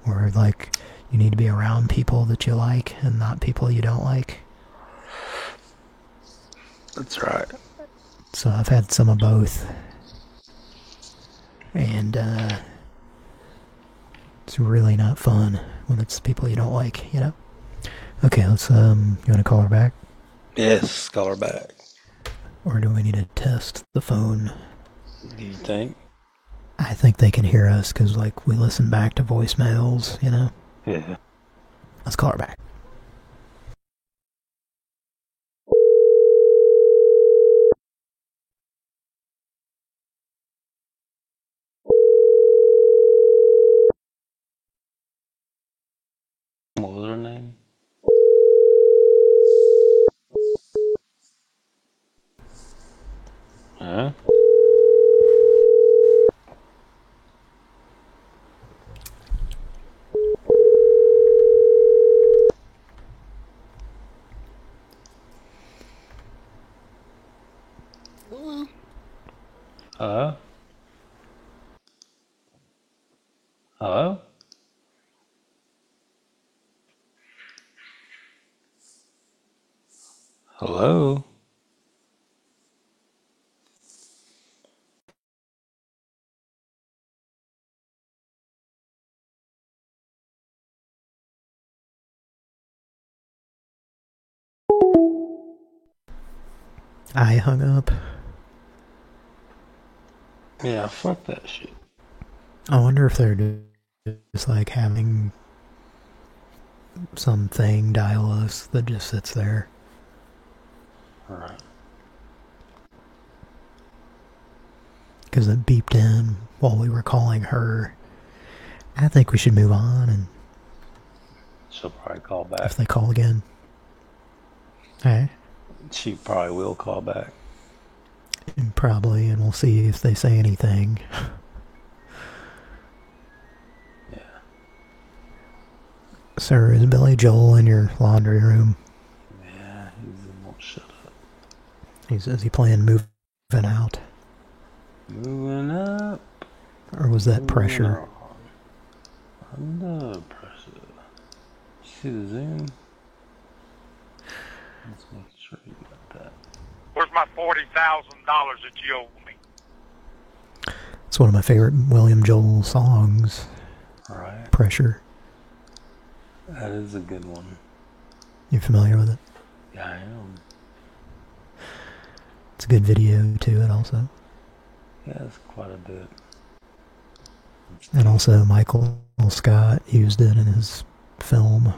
Or like you need to be around people that you like and not people you don't like. That's right. So I've had some of both. And uh it's really not fun when it's people you don't like, you know? Okay, let's um you wanna call her back? Yes, call her back. Or do we need to test the phone? Do you think? I think they can hear us because, like, we listen back to voicemails, you know? Yeah. Let's call her back. What was her name? Huh? Hello? Hello? Hello? I hung up. Yeah, fuck that shit. I wonder if they're just like having something dial us that just sits there. Alright. Because it beeped in while we were calling her. I think we should move on and She'll probably call back. if they call again. Alright. She probably will call back. Probably, and we'll see if they say anything. Yeah. Sir, is Billy Joel in your laundry room? Yeah, he won't shut up. He's, is he playing Moving Out? Moving up. Or was that pressure? Under pressure. See the zoom? Let's make sure you got that. Where's my forty thousand dollars that you owe me? It's one of my favorite William Joel songs. Alright. Pressure. That is a good one. You familiar with it? Yeah, I am. It's a good video to it also. Yeah, it's quite a bit. And also Michael Scott used it in his film.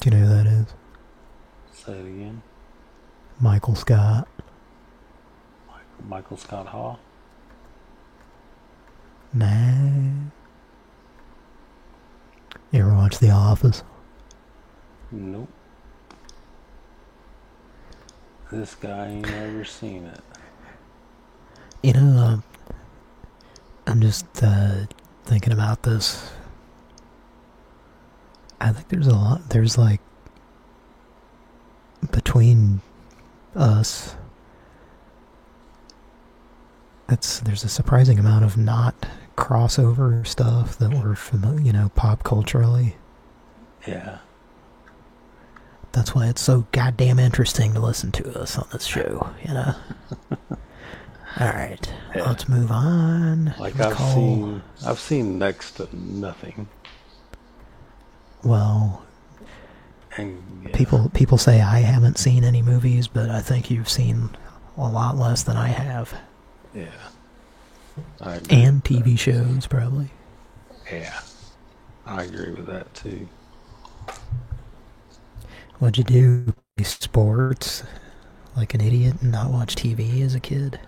Do you know who that is? Say it again. Michael Scott. Michael Scott Hall. Nah. You ever watch The Office? Nope. This guy ain't ever seen it. You know, um, I'm just uh, thinking about this. I think there's a lot, there's like, between us, it's, there's a surprising amount of not crossover stuff that we're familiar, you know, pop culturally. Yeah. That's why it's so goddamn interesting to listen to us on this show, you know? Alright, let's move on. Like I've call- seen, I've seen next to nothing. Well, And people people say I haven't seen any movies, but I think you've seen a lot less than I have. yeah, I agree. And TV shows, probably. yeah, I agree with that too. What'd you do? Sports like an idiot and not watch TV as a kid?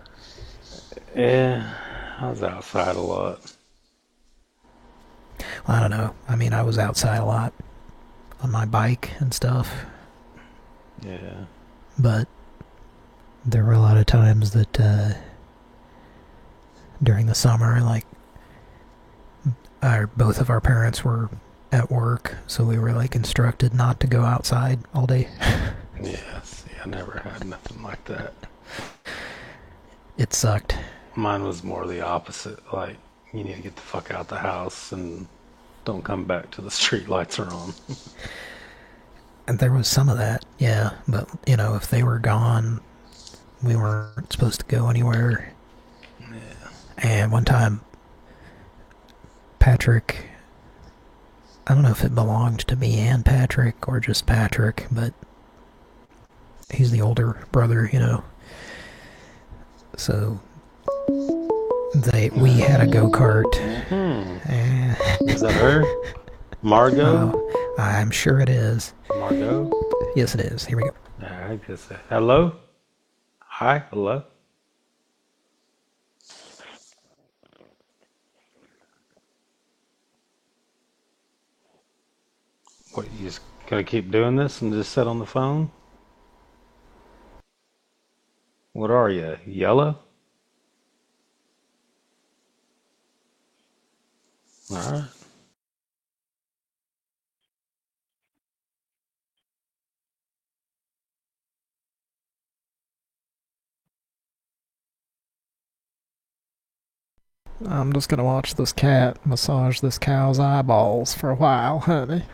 Yeah, I was outside a lot. Well, I don't know. I mean, I was outside a lot. On my bike and stuff. Yeah. But there were a lot of times that uh, during the summer, like our both of our parents were at work, so we were like instructed not to go outside all day. Yeah, see, I never had nothing like that. It sucked. Mine was more the opposite. Like, you need to get the fuck out the house and don't come back till the street lights are on. And there was some of that, yeah. But, you know, if they were gone, we weren't supposed to go anywhere. Yeah. And one time, Patrick, I don't know if it belonged to me and Patrick or just Patrick, but he's the older brother, you know. So they we had a go kart. Hmm. Is that her? Margot? Oh, I'm sure it is. Margot? Yes, it is. Here we go. Just say hello? Hi, hello? What, you just gonna keep doing this and just sit on the phone? What are you, yellow? Alright. I'm just gonna watch this cat massage this cow's eyeballs for a while, honey.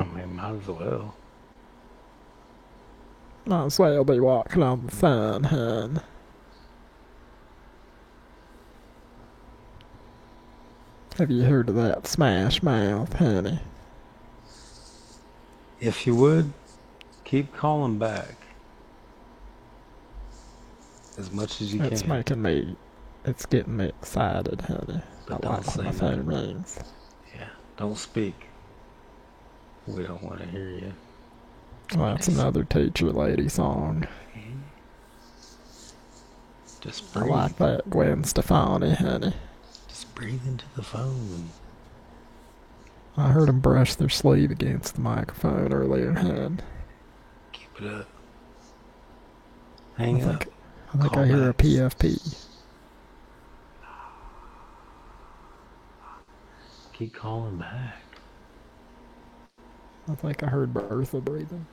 I mean, might as well. Might as well be walking on the sun, hun. Have you heard of that smash mouth, honey? If you would, keep calling back. As much as you It's can. It's making me, it's getting me excited, honey. But I don't like say my phone rings. Yeah, don't speak. We don't want to hear you. Well, that's another teacher lady song. Mm-hmm. Just I like that Gwen Stefani, honey. Just breathe into the phone. I heard them brush their sleeve against the microphone earlier, hun. Keep it up. Hang I up. think, I think Call I hear a. PFP. Keep calling back. I think I heard Bertha breathing.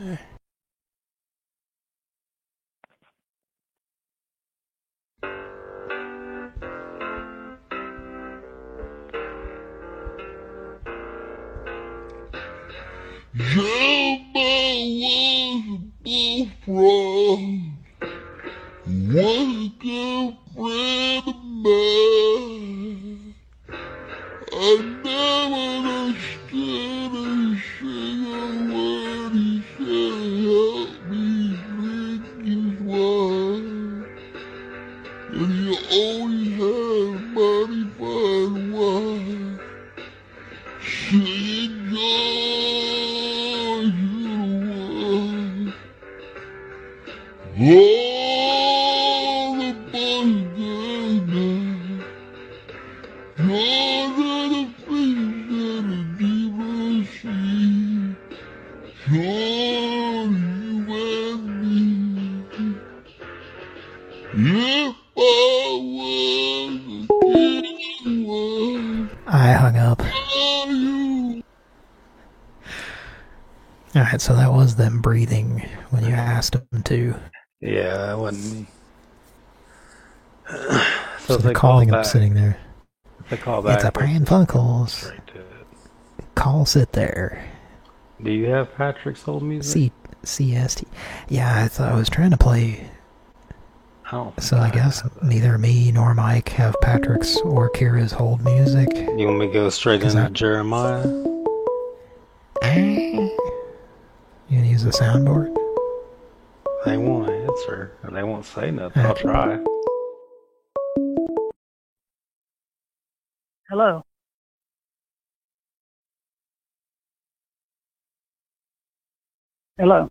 Eh. Alright, so that was them breathing when you asked them to. Yeah, that wasn't me. So, if they're they call calling him sitting there. they call back. It's a Pran Funkels. Call sit there. Do you have Patrick's old music? C CST. Yeah, I thought I was trying to play. Oh. So I guess neither me nor Mike have Patrick's or Kira's hold music. You want me to go straight into I- Jeremiah? Use the soundboard? They won't answer, and they won't say nothing. I'll try. Hello. Hello.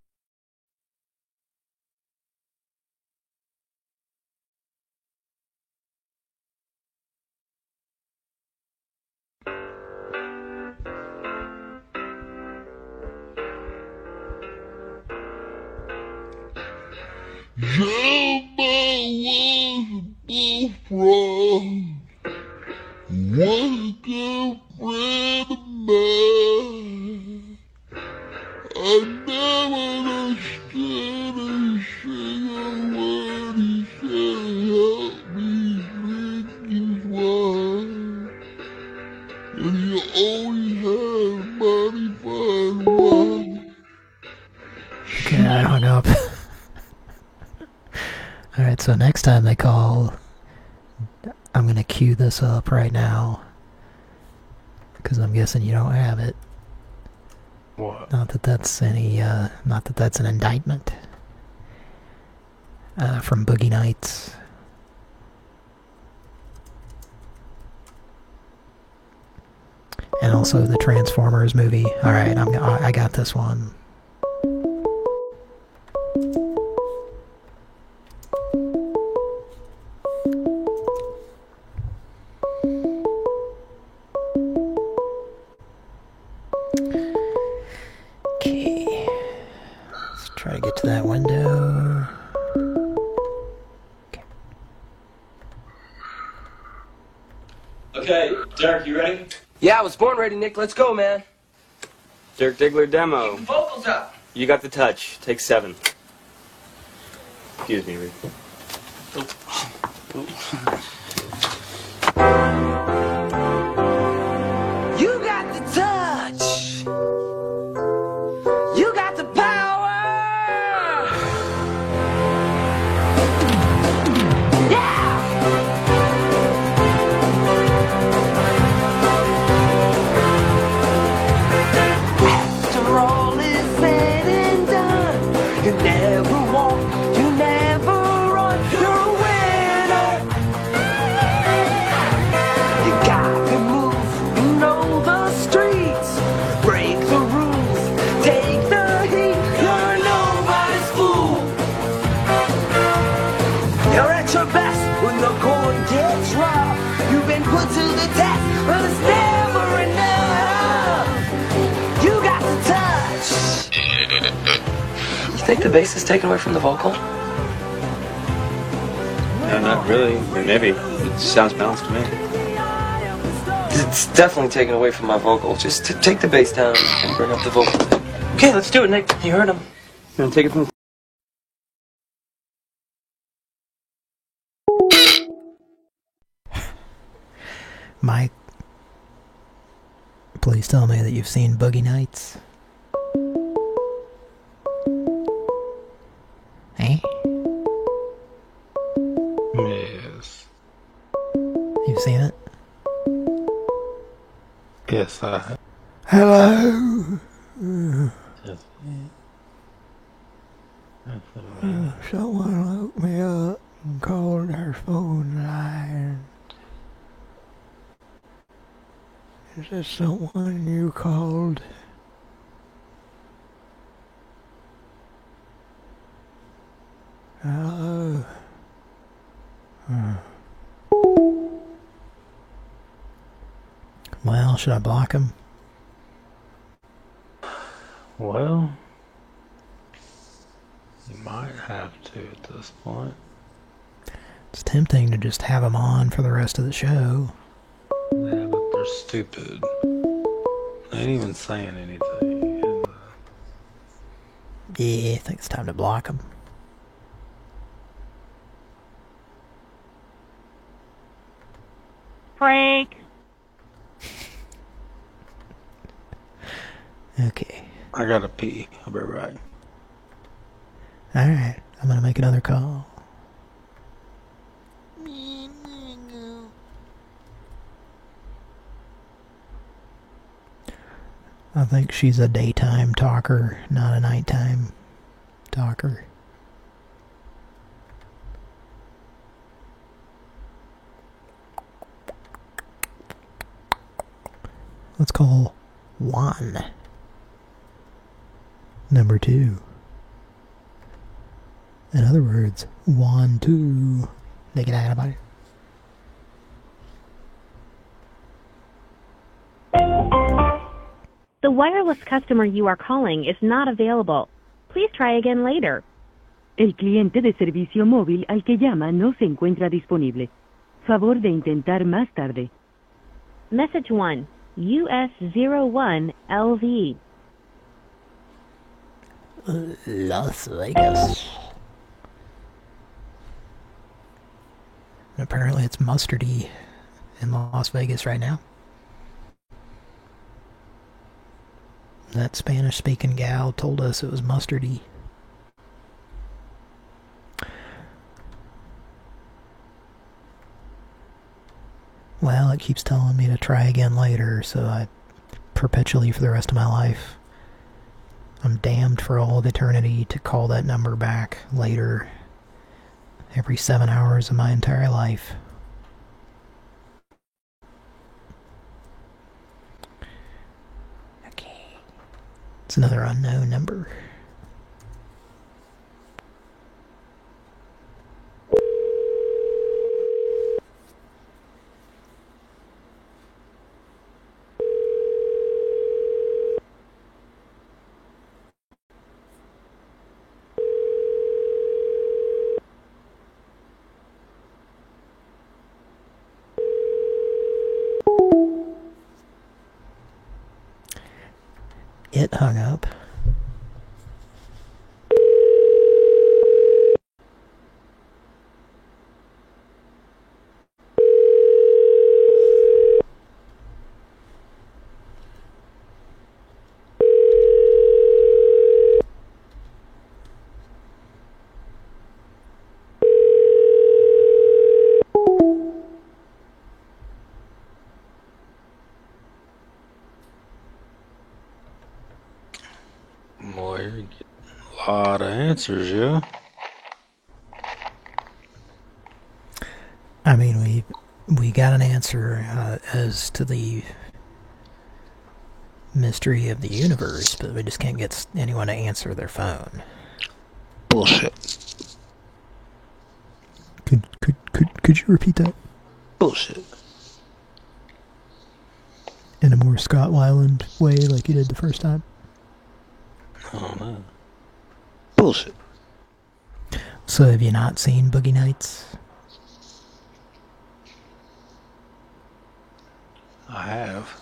Jeremiah was bullfrog. Was good friend of mine. I never understood a single word he said help me drink his wine. And he always had money for wine. I hung up. Alright, so next time they call, I'm gonna cue this up right now. Because I'm guessing you don't have it. What? Not that that's any, uh, not that that's an indictment. Uh, from Boogie Nights. And also the Transformers movie. Alright, I I got this one. Born ready, Nick. Let's go, man. Dirk Diggler demo. Vocals up. You got the touch. Take seven. Excuse me, Reed. Think the bass is taken away from the vocal? No, not really. Maybe. It sounds balanced to me. It's definitely taken away from my vocal. Just t- take the bass down and bring up the vocal. Okay, let's do it, Nick. You heard him. Gonna take it from Mike, please tell me that you've seen Boogie Nights. Yes, have. Hello? Someone woke me up and called our phone line. Is this someone should I block him? Well, you might have to at this point. It's tempting to just have them on for the rest of the show. Yeah, but they're stupid. They ain't even saying anything. Yeah, I think it's time to block them. Frank. Okay. I gotta pee. I'll be right. Alright, I'm gonna make another call. I think she's a daytime talker, not a nighttime talker. Let's call one. Number two. In other words, one, two. They get out about it. The wireless customer you are calling is not available. Please try again later. El cliente de servicio móvil al que llama no se encuentra disponible. Favor de intentar más tarde. Message 1. US01LV. Las Vegas. And apparently it's mustardy in Las Vegas right now. That Spanish-speaking gal told us it was mustardy. Well, it keeps telling me to try again later, so I perpetually for the rest of my life I'm damned for all of eternity to call that number back later every seven hours of my entire life. Okay. It's another unknown number. Up. Boy, you're getting a lot of answers, yeah? I mean, we we got an answer uh, as to the mystery of the universe, but we just can't get anyone to answer their phone. Bullshit. Could could could could you repeat that Bullshit. in a more Scott Weiland way, like you did the first time? Oh, no. Bullshit. So, have you not seen Boogie Nights? I have.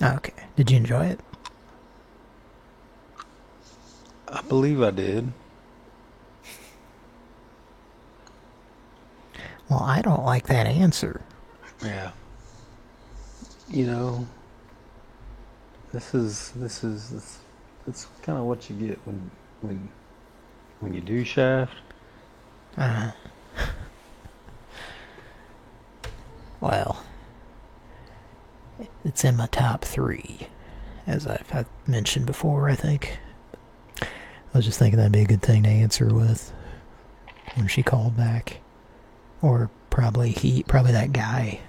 Oh, okay. Did you enjoy it? I believe I did. Well, I don't like that answer. Yeah. You know, this is this is this, it's kind of what you get when when when you do shaft. Uh, well, it's in my top three, as I've, I've mentioned before, I think. I was just thinking that'd be a good thing to answer with when she called back. Or probably he, probably that guy.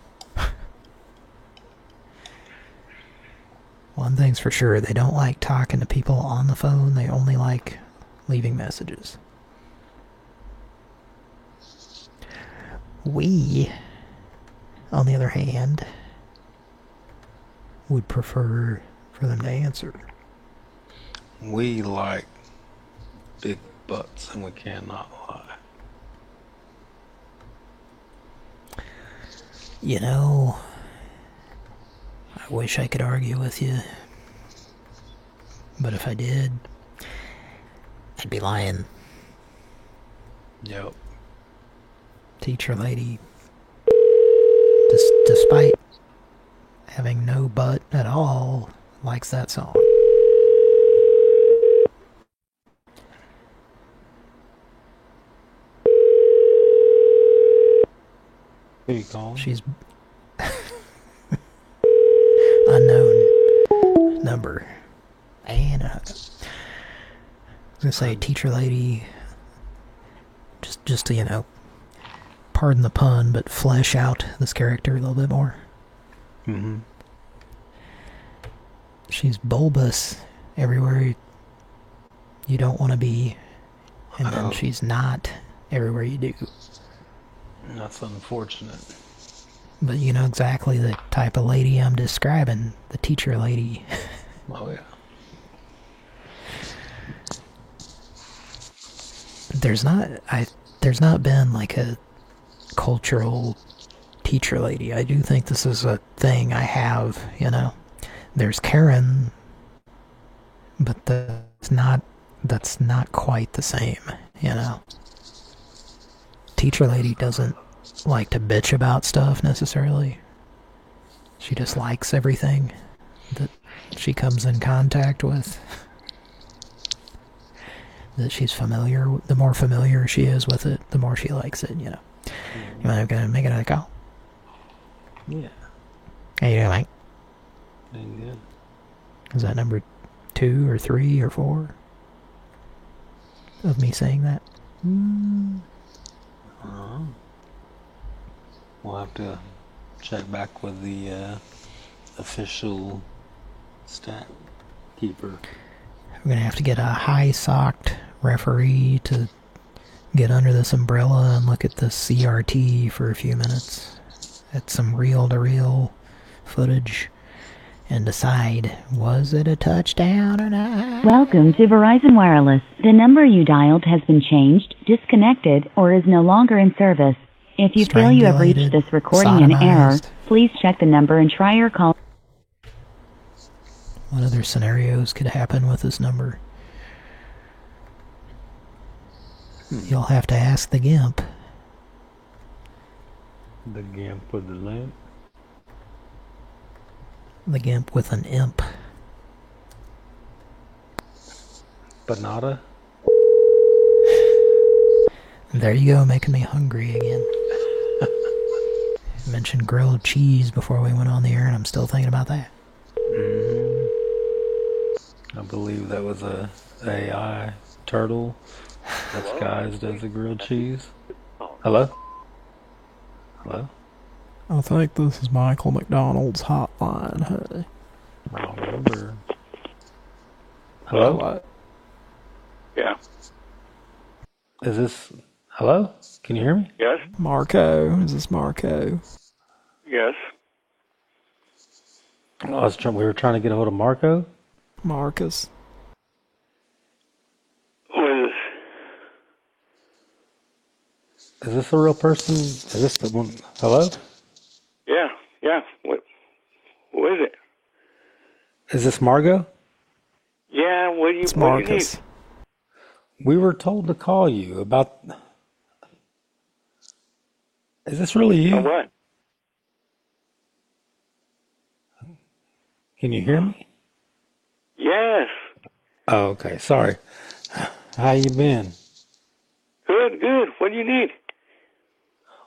One thing's for sure, they don't like talking to people on the phone, they only like leaving messages. We, on the other hand, would prefer for them to answer. We like big butts and we cannot lie. You know, I wish I could argue with you. But if I did, I'd be lying. Yep. Teacher lady, des despite having no butt at all, likes that song. Who you calling? She's unknown number. And gonna say teacher lady. Just, just to you know, pardon the pun, but flesh out this character a little bit more. Mm-hmm. She's bulbous everywhere you, don't want to be, and then Oh. she's not everywhere you do. That's unfortunate. But you know exactly the type of lady I'm describing, the teacher lady. Oh yeah. There's not I there's not been like a cultural teacher lady. I do think this is a thing I have, you know. There's Karen, but that's not that's not quite the same, you know. Teacher lady doesn't like to bitch about stuff necessarily. She just likes everything that she comes in contact with. That she's familiar, the more familiar she is with it, the more she likes it, you know. You want to make another call? Yeah. How you doing, Mike? Ain't good. Is that number two or three or four of me saying that? Uh, we'll have to check back with the uh, official stat keeper. We're gonna have to get a high-socked referee to get under this umbrella and look at the CRT for a few minutes at some reel-to-reel footage and decide was it a touchdown or not. Welcome to Verizon Wireless. The number you dialed has been changed, disconnected, or is no longer in service. If you feel you have reached this recording in error, please check the number and try your call. What other scenarios could happen with this number? You'll have to ask the GIMP. The gimp with the limp. The GIMP with an imp. Banana. There you go, making me hungry again. I Mentioned grilled cheese before we went on the air, and I'm still thinking about that. Mhm. I believe that was a AI turtle disguised as a grilled cheese. Hello? Hello? I think this is Michael McDonald's hotline, hey. Wrong number. Hello? Yeah. Is this... Hello? Can you hear me? Yes. Marco, is this Marco? Yes. I was trying, we were trying to get a hold of Marco. Marcus. What is Is this a real person? Is this the one? Hello? Yeah. Yeah. What? What is it? Is this Margot? Yeah. What do you? It's what do you Marcus. We were told to call you about... Is this really you? Uh, what? Can you hear me? Yes. Oh, okay. Sorry. How you been? Good. Good. What do you need?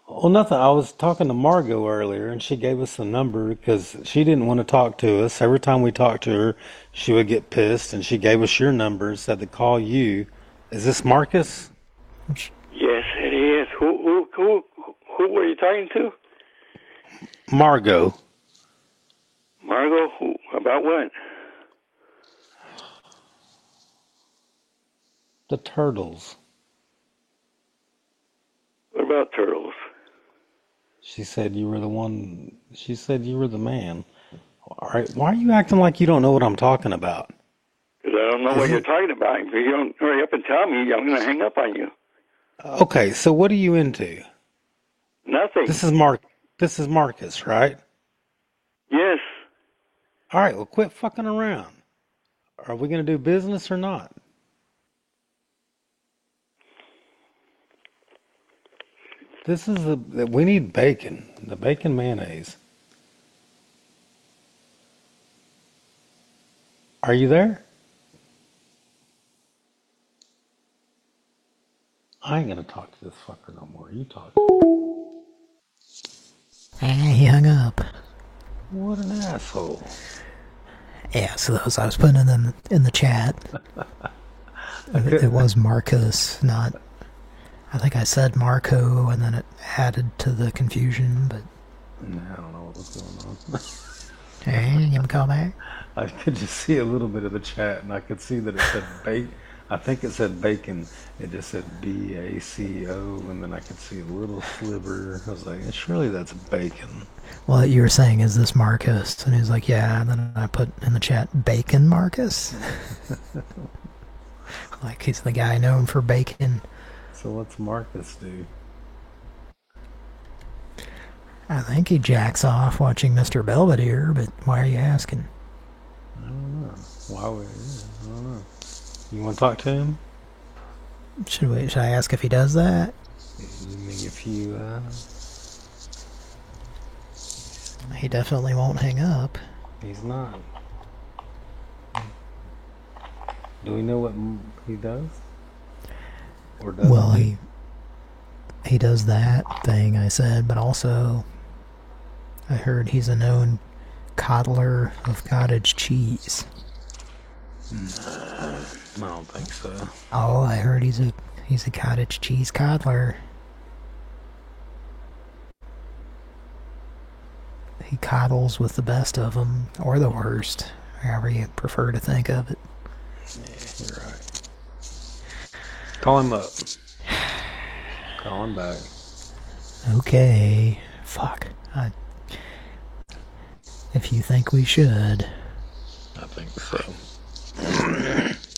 Well, nothing. I was talking to Margot earlier, and she gave us the number because she didn't want to talk to us. Every time we talked to her, she would get pissed, and she gave us your number and said to call you. Is this Marcus? Yes, it is. Who? Who? Who? Who were you talking to? Margot. Margot. Who? About what? The turtles. What about turtles? She said you were the one. She said you were the man. All right. Why are you acting like you don't know what I'm talking about? Because I don't know what you're talking about. If you don't hurry up and tell me, I'm going to hang up on you. Okay, so what are you into? Nothing. This is Mark. This is Marcus, right? Yes. All right. Well, quit fucking around. Are we gonna do business or not? This is the we need bacon. The bacon mayonnaise. Are you there? I ain't gonna talk to this fucker no more. You talk. Eh, he hung up. What an asshole. Yeah, so those I was putting in the, in the chat. it, it was Marcus, not... I think I said Marco, and then it added to the confusion, but... I don't know what was going on. Hey, you to call back? I could just see a little bit of the chat, and I could see that it said bacon. I think it said bacon. It just said B A C O, and then I could see a little sliver. I was like, surely that's bacon. Well, you were saying, is this Marcus? And he's like, yeah. And then I put in the chat, bacon Marcus? like he's the guy known for bacon. So what's Marcus do? I think he jacks off watching Mr. Belvedere, but why are you asking? I don't know. Why would? I don't know. You want to talk to him? Should we? Should I ask if he does that? You mean if you? Uh... He definitely won't hang up. He's not. Do we know what he does? Or does well, he? he he does that thing I said, but also I heard he's a known coddler of cottage cheese. Hmm. I don't think so. Oh, I heard he's a he's a cottage cheese coddler. He coddles with the best of them, or the worst, however you prefer to think of it. Yeah, you're right. Call him up. Call him back. Okay. Fuck. I, if you think we should. I think so.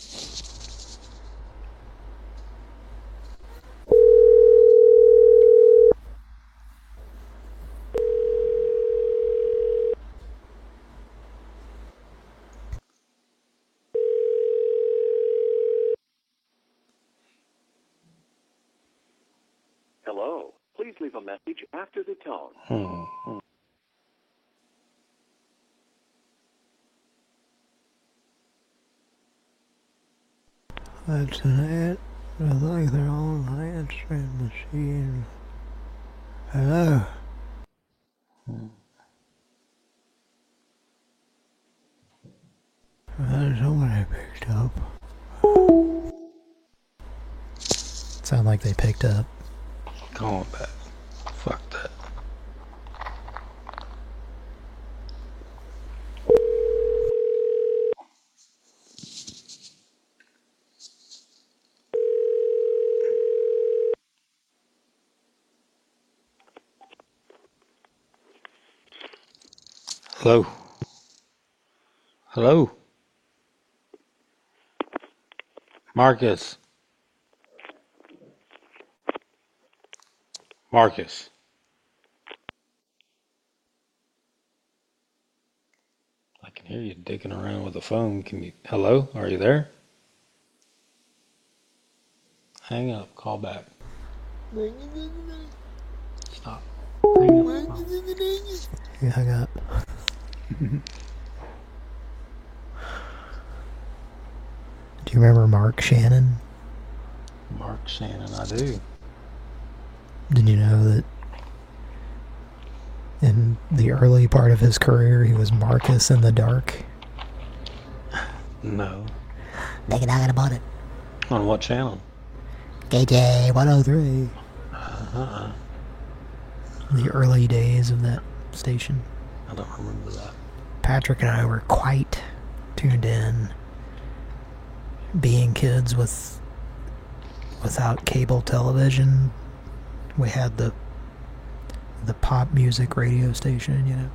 Hello. Please leave a message after the tone. Hmm. That's it. I think they're on the answering machine. Hello? Uh, somebody picked up. Sound like they picked up. Call him back. Fuck that. Hello. Hello. Marcus. Marcus. I can hear you digging around with the phone. Can you? Hello? Are you there? Hang up. Call back. Stop. Hang up. You hung up. Mm-hmm. Do you remember Mark Shannon? Mark Shannon, I do. Did you know that in the early part of his career he was Marcus in the Dark? No. It out about it. On what channel? KJ 103. Uh-uh. The early days of that station. I don't remember that. Patrick and I were quite tuned in. Being kids with without cable television, we had the the pop music radio station, you know.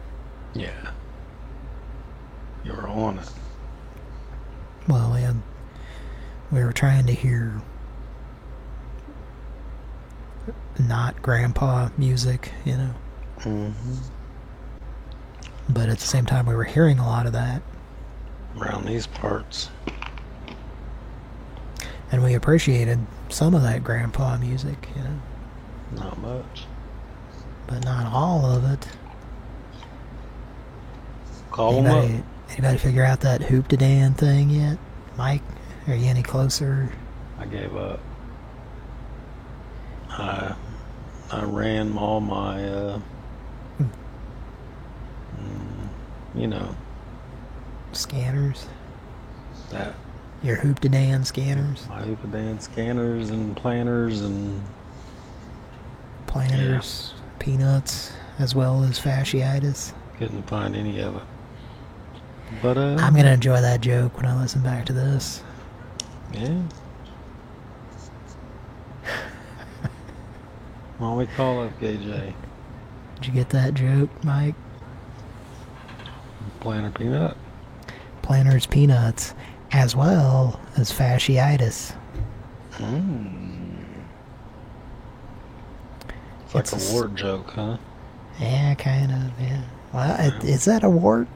Yeah. You were on it. Well, we had, we were trying to hear not grandpa music, you know. Mm-hmm. But at the same time, we were hearing a lot of that. Around these parts. And we appreciated some of that grandpa music, you know. Not much. But not all of it. Call anybody, up. Anybody figure out that hoop to dan thing yet? Mike, are you any closer? I gave up. I I ran all my uh mm, you know Scanners? that Your hoop to dan scanners? my Upadan scanners and planners and Planters, peanuts, as well as fasciitis. couldn't find any of it. But uh I'm gonna enjoy that joke when I listen back to this. yeah. Why don't we call up KJ? Did you get that joke, Mike? Planner peanut? Planters, peanuts, as well as fasciitis. Mm. It's like It's- a wart joke, huh? Yeah, kind of, yeah. Well, it, is that a wart?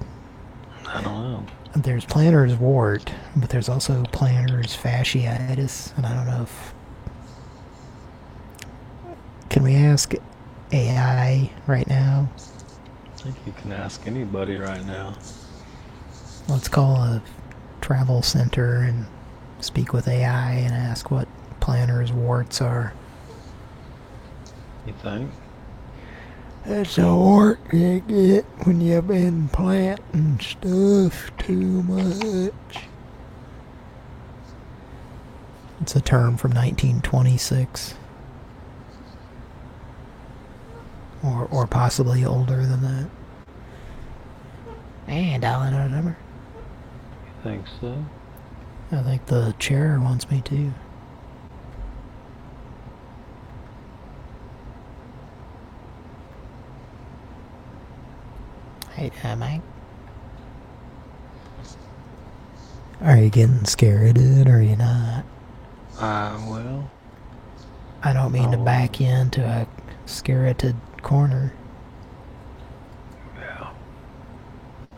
I don't know. There's plantar's wart, but there's also plantar's fasciitis, and I don't know if... Can we ask AI right now? I think you can ask anybody right now. Let's call a travel center and speak with AI and ask what plantar's warts are. You think? That's a wart you get when you've been planting stuff too much. It's a term from 1926. Or, or possibly older than that. And I'll dial a number. You think so? I think the chair wants me to. Hey, uh, Mike. Are you getting scared, dude, or are you not? Uh, well, I don't mean to back you into a scarreted corner.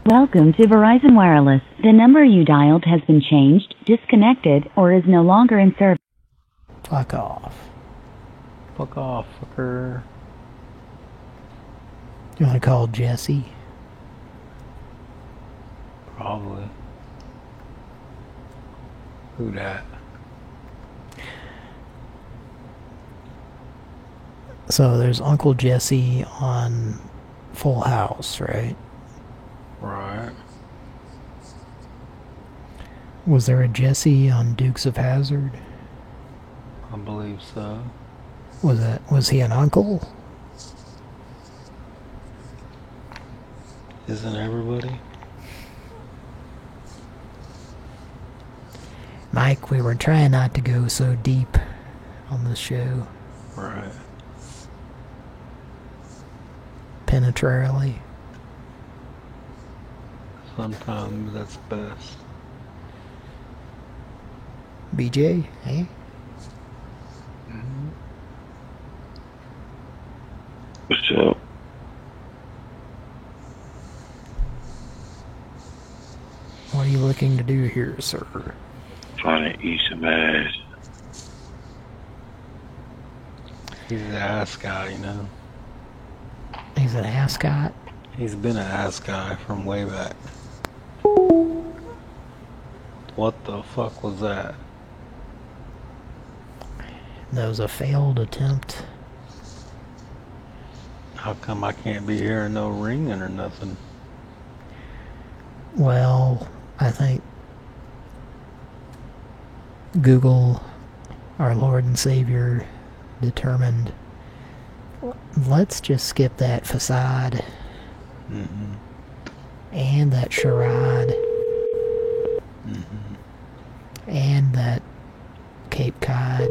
Welcome to Verizon Wireless. The number you dialed has been changed, disconnected, or is no longer in service. Fuck off. fuck off, fucker. You want to call Jesse? Probably. Who that? So there's Uncle Jesse on Full House, right? Right. Was there a Jesse on Dukes of Hazzard? I believe so. Was that was he an uncle? Isn't everybody? Mike, we were trying not to go so deep on the show Right. Penetrarily. Sometimes that's best. BJ, hey? What's up? What are you looking to do here, sir? Trying to eat some ass. He's an ass guy, you know. He's an ascot. He's been an ass guy from way back. What the fuck was that? That was a failed attempt. How come I can't be hearing no ringing or nothing? Well, I think Google, our Lord and Savior, determined let's just skip that facade Mm-hmm. and that charade Mm-hmm. and that Cape Cod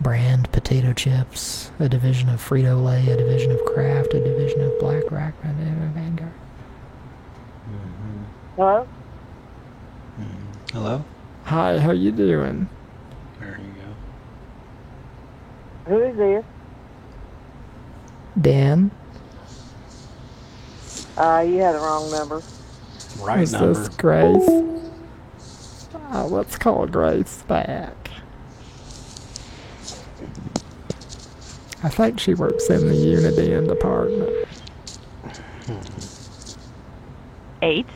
brand potato chips, a division of Frito Lay, a division of Kraft, a division of BlackRock, a division of Vanguard. Mm-hmm. Hello? Hello? Hi, how you doing? There you go. Who is this? Dan? Uh, you had the wrong number. Right is number. this Grace? Uh, let's call Grace back. I think she works in the Unity and department. Eight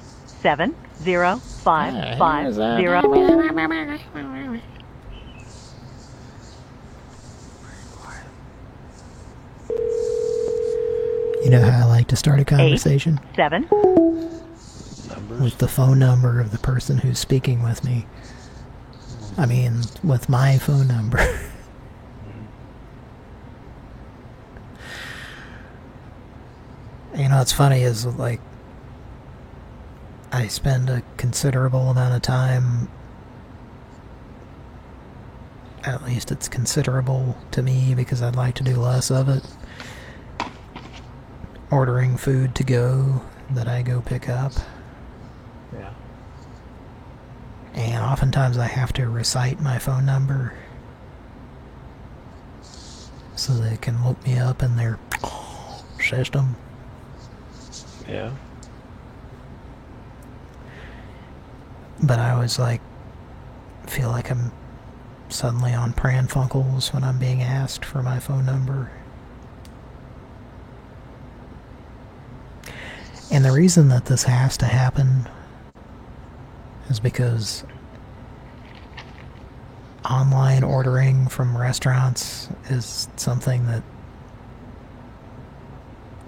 seven zero five five zero. You know how I like to start a conversation? Eight, Seven. With the phone number of the person who's speaking with me. I mean, with my phone number. you know, what's funny is, like, I spend a considerable amount of time, at least it's considerable to me because I'd like to do less of it, ordering food to go that I go pick up. Yeah. And oftentimes I have to recite my phone number so they can look me up in their system. Yeah. But I always like feel like I'm suddenly on Pran Funkels when I'm being asked for my phone number. And the reason that this has to happen is because online ordering from restaurants is something that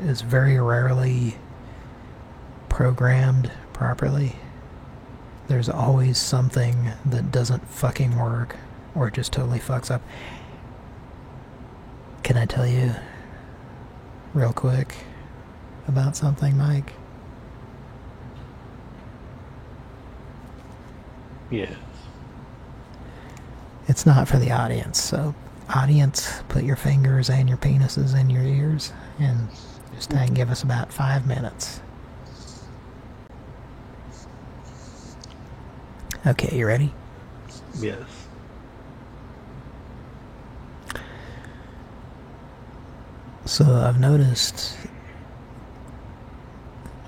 is very rarely programmed properly. There's always something that doesn't fucking work or just totally fucks up. Can I tell you real quick about something, Mike? Yes. It's not for the audience, so audience, put your fingers and your penises in your ears and just give us about five minutes. Okay, you ready? Yes. So I've noticed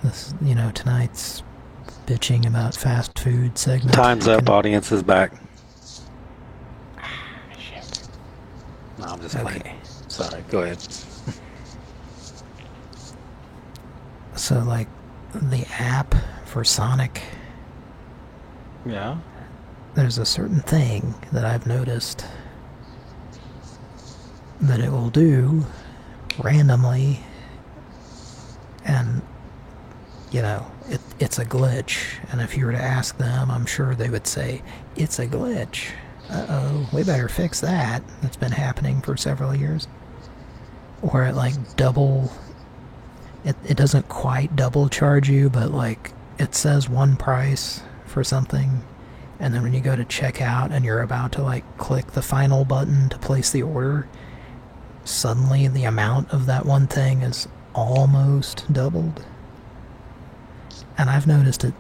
this, you know, tonight's bitching about fast food segment. Time's up. Audience is back. Ah, no, I'm just Okay. playing. Sorry. Go ahead. So, like, the app for Sonic, Yeah. there's a certain thing that I've noticed that it will do randomly, and, you know, it, it's a glitch. And if you were to ask them, I'm sure they would say, it's a glitch. Uh-oh, we better fix that. That's been happening for several years. Or it, like, double... It, it doesn't quite double charge you, but, like, it says one price for something, and then when you go to checkout and you're about to, like, click the final button to place the order, suddenly the amount of that one thing is almost doubled. And I've noticed it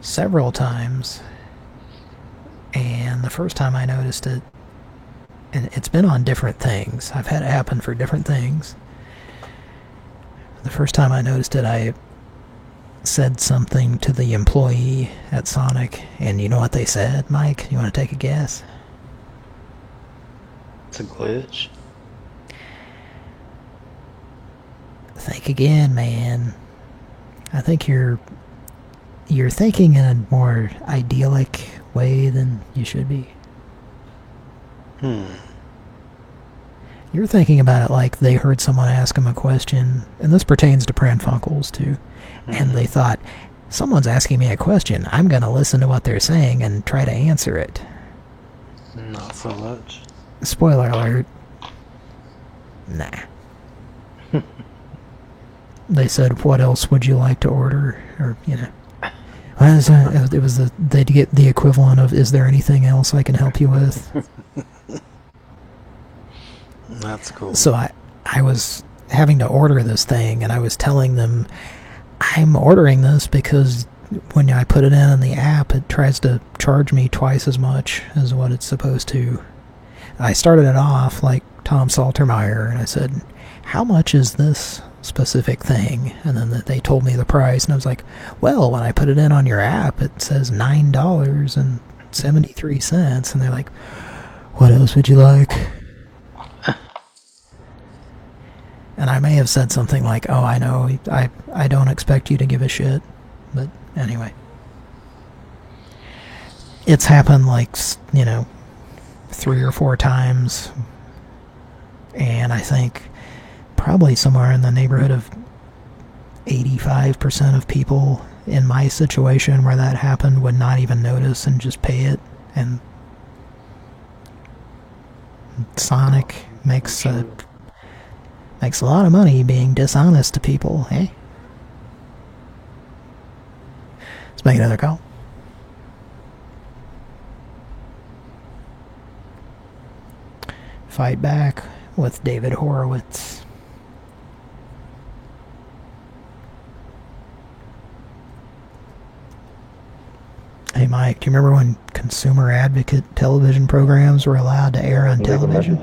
several times. And the first time I noticed it, and it's been on different things. I've had it happen for different things. The first time I noticed it, I said something to the employee at Sonic, and you know what they said, Mike? You want to take a guess? It's a glitch. Think again, man. I think you're you're thinking in a more idyllic way than you should be. Hmm. You're thinking about it like they heard someone ask them a question, and this pertains to Pran Funkels too, and they thought, someone's asking me a question, I'm going to listen to what they're saying and try to answer it. Not so much. Spoiler alert. Nah. They said, "What else would you like to order?" Or you know, it was, uh, it was the they'd get the equivalent of, "Is there anything else I can help you with?" That's cool. So I I was having to order this thing, and I was telling them, "I'm ordering this because when I put it in in the app, it tries to charge me twice as much as what it's supposed to. I started it off like Tom Saltermeyer, and I said, how much is this specific thing? And then they told me the price, and I was like, well, when I put it in on your app, it says $9.73, and they're like, what else would you like? and I may have said something like, oh, I know, I, I don't expect you to give a shit. But anyway. It's happened like, you know, three or four times. And I think probably somewhere in the neighborhood of 85% of people in my situation where that happened would not even notice and just pay it. And Sonic makes a, makes a lot of money being dishonest to people, eh? Let's make another call. Fight back with David Horowitz. Hey Mike, do you remember when consumer advocate television programs were allowed to air on television?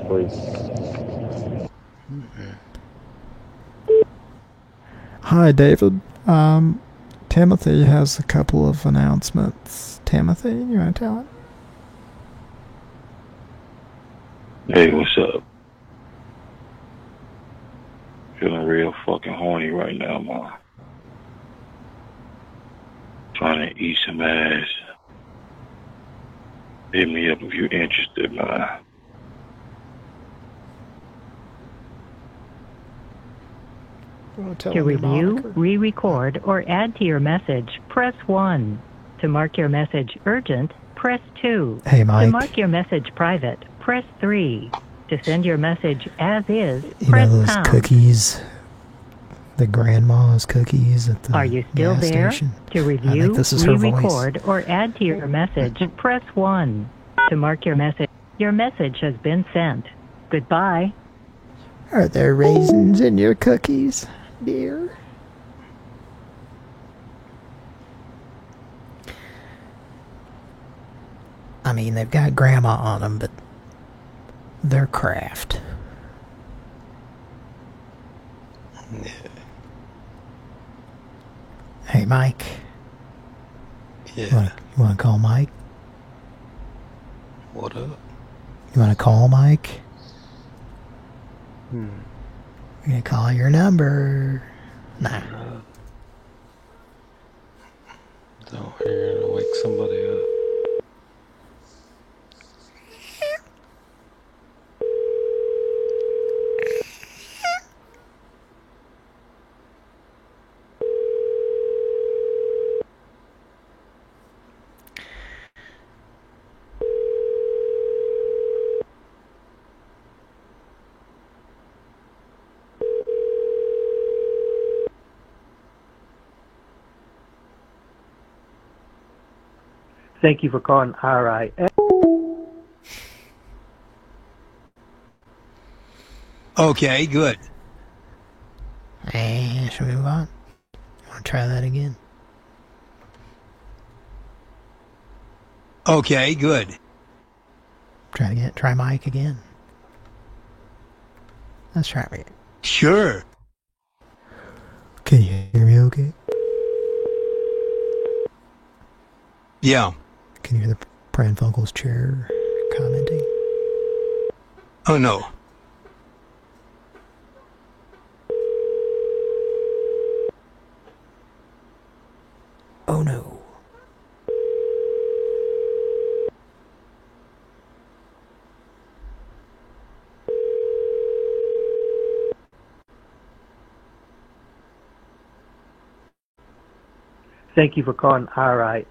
Hi, David. Um, Timothy has a couple of announcements. Timothy, you want to tell it? Hey, what's up? Feeling real fucking horny right now, man. Trying to eat some ass. Hit me up if you're interested, man. To review, re-record, or add to your message, press 1. To mark your message urgent, press 2. Hey, To mark your message private, press 3. To send your message as is, You press know those pound. cookies? The grandma's cookies at the Are you still gas there? station? To review, think this is her voice. re-record, or add to your message, press 1. To mark your message, your message has been sent. Goodbye. Are there raisins in your cookies, dear? I mean, they've got grandma on them, but they're craft. Hey, Mike. Yeah. You wanna, you wanna call Mike? What up? You wanna call Mike? Hmm. We're gonna call your number. Nah. Don't hear to wake somebody up. Thank you for calling RI. Okay, good. Hey, should we move on? You wanna try that again? Okay, good. Try again. Try Mike again. Let's try it again. Sure. Can you hear me okay? Yeah. Can you hear the Pran Funkel's chair commenting? Oh, no. Oh no. Thank you for calling RI.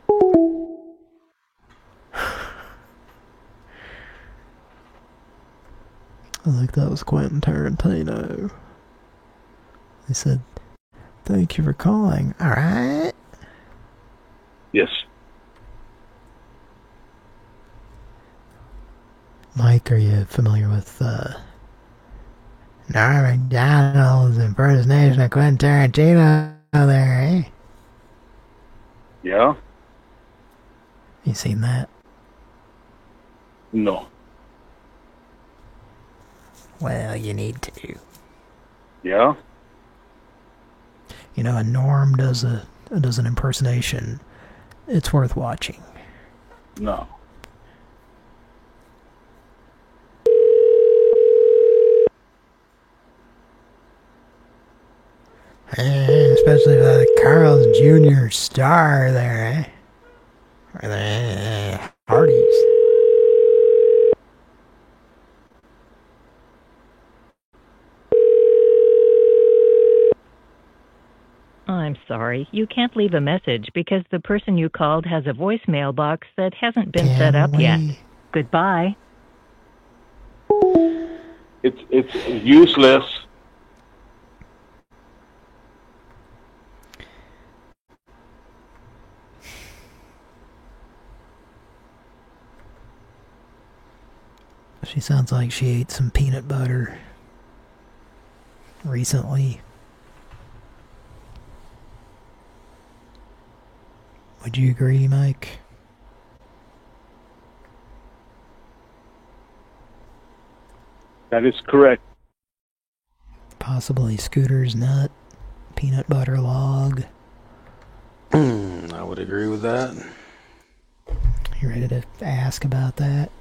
I think that was Quentin Tarantino. They said, thank you for calling. All right. Yes. Mike, are you familiar with uh, Norm Macdonald's impersonation of Quentin Tarantino there, eh? Yeah? You seen that? No. Well, you need to. Yeah? You know, a Norm does a does an impersonation. It's worth watching. No. Eh, especially the Carl's Jr. star there, eh? Or the eh, I'm sorry. You can't leave a message because the person you called has a voicemail box that hasn't been set up yet. Goodbye. It's it's useless. She sounds like she ate some peanut butter recently. Would you agree, Mike? That is correct. Possibly Scooter's nut, peanut butter log. Hmm, I would agree with that. You ready to ask about that?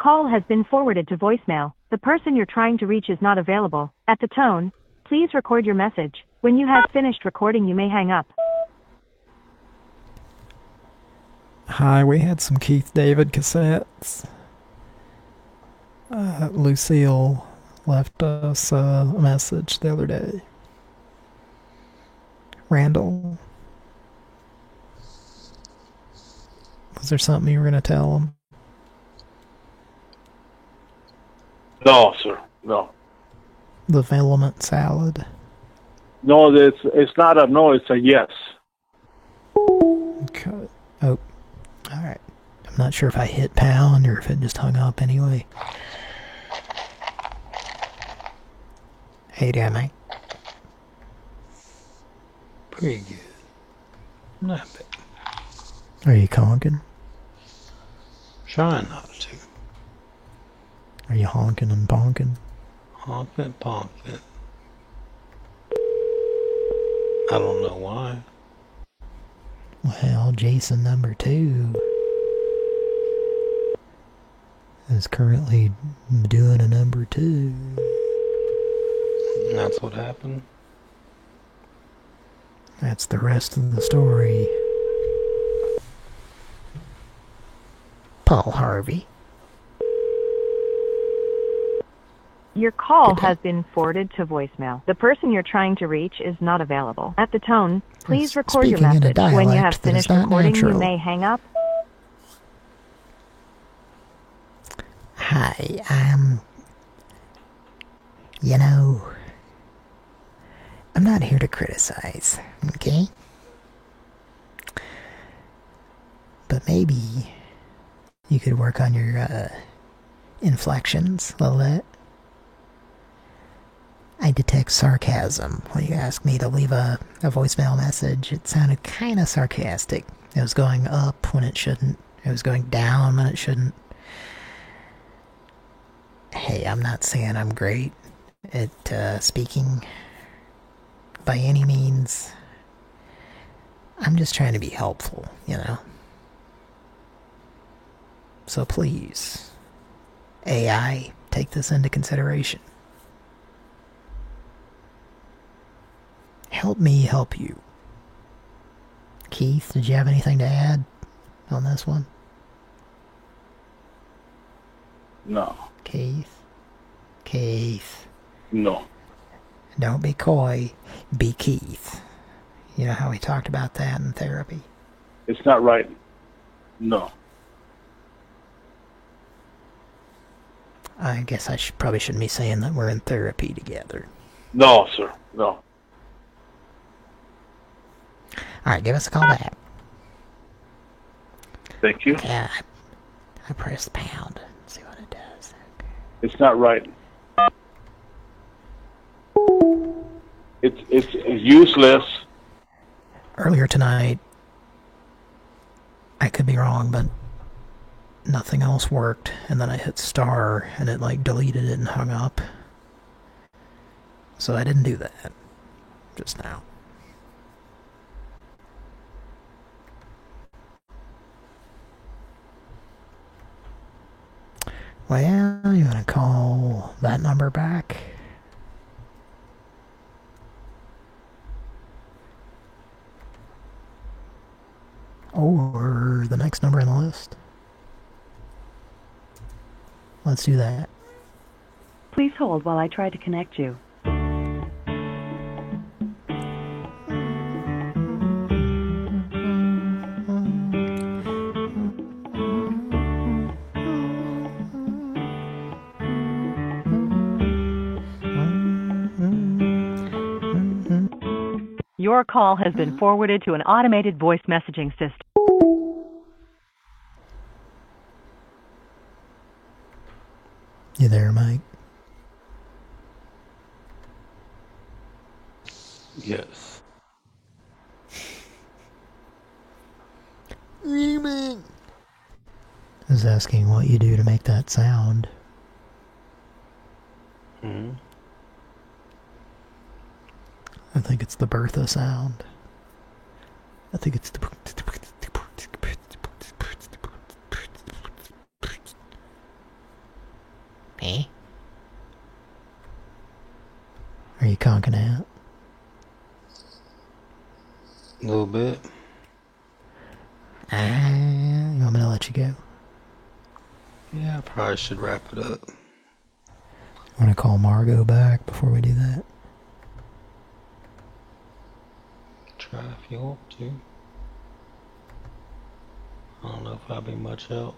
Call has been forwarded to voicemail. The person you're trying to reach is not available. At the tone, please record your message. When you have finished recording, you may hang up. Hi, we had some Keith David cassettes. Uh, Lucille left us a message the other day. Randall. Was there something you were going to tell him? No, sir. No. The filament salad. No, it's it's not a no, it's a yes. Okay. Oh, all right. I'm not sure if I hit pound or if it just hung up anyway. Hey there, mate. Pretty good. Not bad. Are you conking? Trying not to. Are you honking and bonking? Honking, bonking. I don't know why. Well, Jason number two is currently doing a number two. That's what happened. That's the rest of the story. Paul Harvey. Your call has been forwarded to voicemail. The person you're trying to reach is not available. At the tone, please record your speaking in a message. When you have dialect that is finished recording, you may hang up. Hi, um, you know, I'm not here to criticize, okay? But maybe you could work on your, uh, inflections a little bit. I detect sarcasm when you ask me to leave a, a voicemail message. It sounded kind of sarcastic. It was going up when it shouldn't. It was going down when it shouldn't. Hey, I'm not saying I'm great at uh, speaking by any means. I'm just trying to be helpful, you know? So please, AI, take this into consideration. help me help you. Keith, did you have anything to add on this one? No. Keith? Keith? No. Don't be coy, be Keith. You know how we talked about that in therapy? It's not right. No. I guess I should, probably shouldn't be saying that we're in therapy together. No, sir. No. Alright, give us a call back. Thank you. Yeah, I, I press pound. See what it does. It's not right. It's it's useless. Earlier tonight, I could be wrong, but nothing else worked, and then I hit star, and it like deleted it and hung up. So I didn't do that just now. Well, you want to call that number back? Or the next number in the list? Let's do that. Please hold while I try to connect you. Your call has been forwarded to an automated voice messaging system. You there, Mike? Yes. Is asking what you do to make that sound. Hmm. I think it's the Bertha sound. I think it's the. Me? Are you conking out? A little bit. Ah, you want me to let you go? Yeah, I probably should wrap it up. Want to call Margot back before we do that? Try if you want to. I don't know if I'll be much help.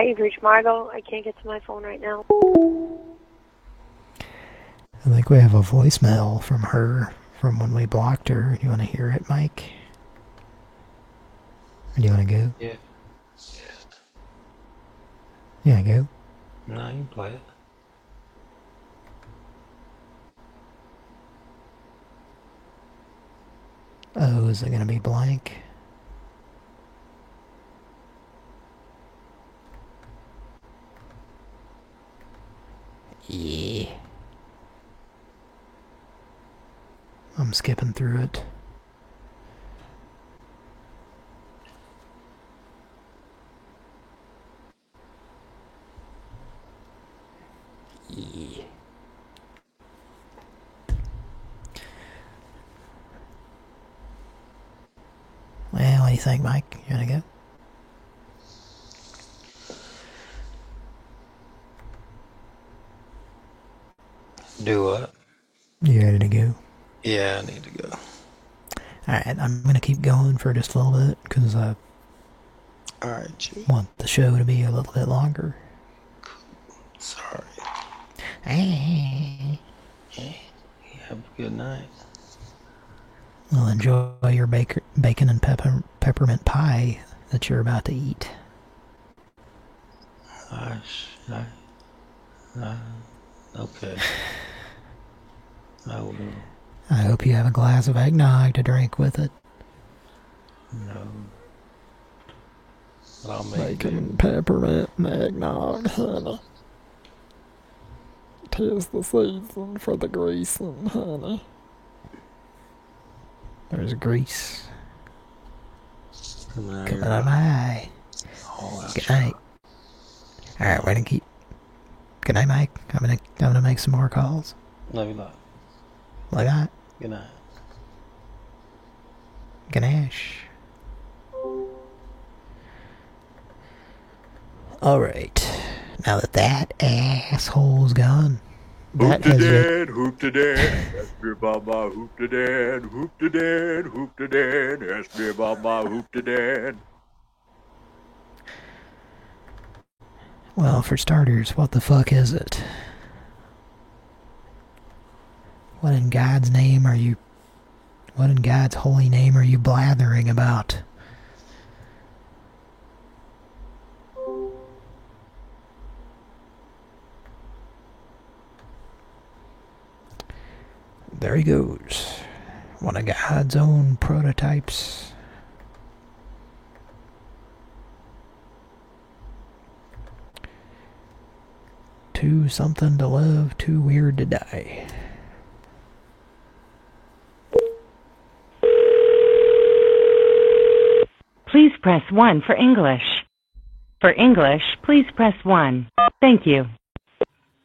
Hi, you've reached Margot. I can't get to my phone right now. I think we have a voicemail from her from when we blocked her. You want to hear it, Mike? Or do you want to go? Yeah. Yeah, go. No, you can play it. Oh, is it going to be blank? Skipping through it. Yeah. Well, what do you think, Mike? You wanna go? Do what? You ready to go? Yeah, I need to go. Alright, I'm gonna keep going for just a little bit, because I Alright, want the show to be a little bit longer. Sorry. Hey. Have a good night. Well, enjoy your baker, bacon and pepper, peppermint pie that you're about to eat. Gosh, I, uh, okay. I will. I hope you have a glass of eggnog to drink with it. No. But I'll make Bacon and peppermint and eggnog, honey. Tis the season for the greasing, honey. There's grease. Coming out Coming here. out of my eye. Oh, Good night. Alright, we're gonna keep... Good night, Mike. I'm gonna, I'm gonna make some more calls. Love you, lot. Like that. Good night. Ganesh. Alright. Now that that asshole's gone, Hoop to dead, hoop to dead, ask me about my hoop to dead, hoop to dead, hoop to dead, ask me about my hoop to dead. Well, for starters, what the fuck is it? What in God's name are you... What in God's holy name are you blathering about? There he goes. One of God's own prototypes. Too something to love, too weird to die. Please press 1 for English. For English, please press 1. Thank you.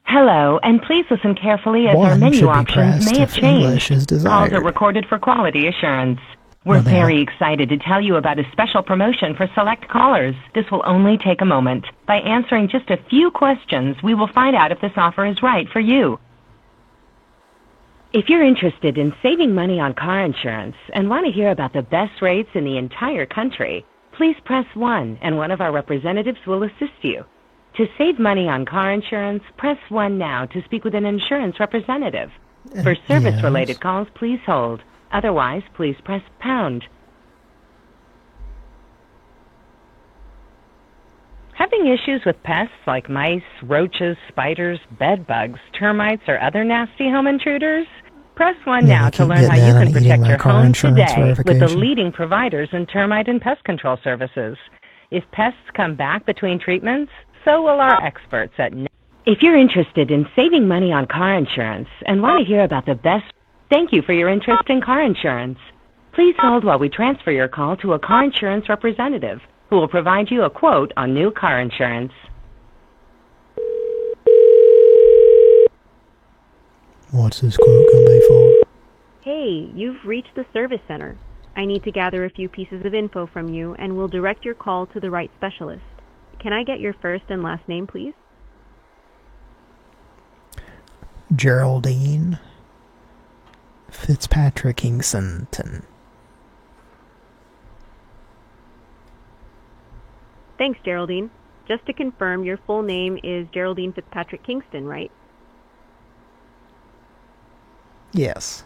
Hello, and please listen carefully as our menu options may have changed. Calls are recorded for quality assurance. We're Well, very excited to tell you about a special promotion for select callers. This will only take a moment. By answering just a few questions, we will find out if this offer is right for you. If you're interested in saving money on car insurance and want to hear about the best rates in the entire country, please press 1 and one of our representatives will assist you. To save money on car insurance, press 1 now to speak with an insurance representative. For service related calls, please hold. Otherwise, please press pound. Having issues with pests like mice, roaches, spiders, bed bugs, termites, or other nasty home intruders? Press 1 Yeah, now to learn how you can protect your home today with the leading providers in termite and pest control services. If pests come back between treatments, so will our experts at Ne- If you're interested in saving money on car insurance and want to hear about the best, thank you for your interest in car insurance. Please hold while we transfer your call to a car insurance representative who will provide you a quote on new car insurance. What's this quote gonna be for? Hey, you've reached the service center. I need to gather a few pieces of info from you and will direct your call to the right specialist. Can I get your first and last name, please? Geraldine Fitzpatrick Kingston. Thanks, Geraldine. Just to confirm, your full name is Geraldine Fitzpatrick Kingston, right? Yes.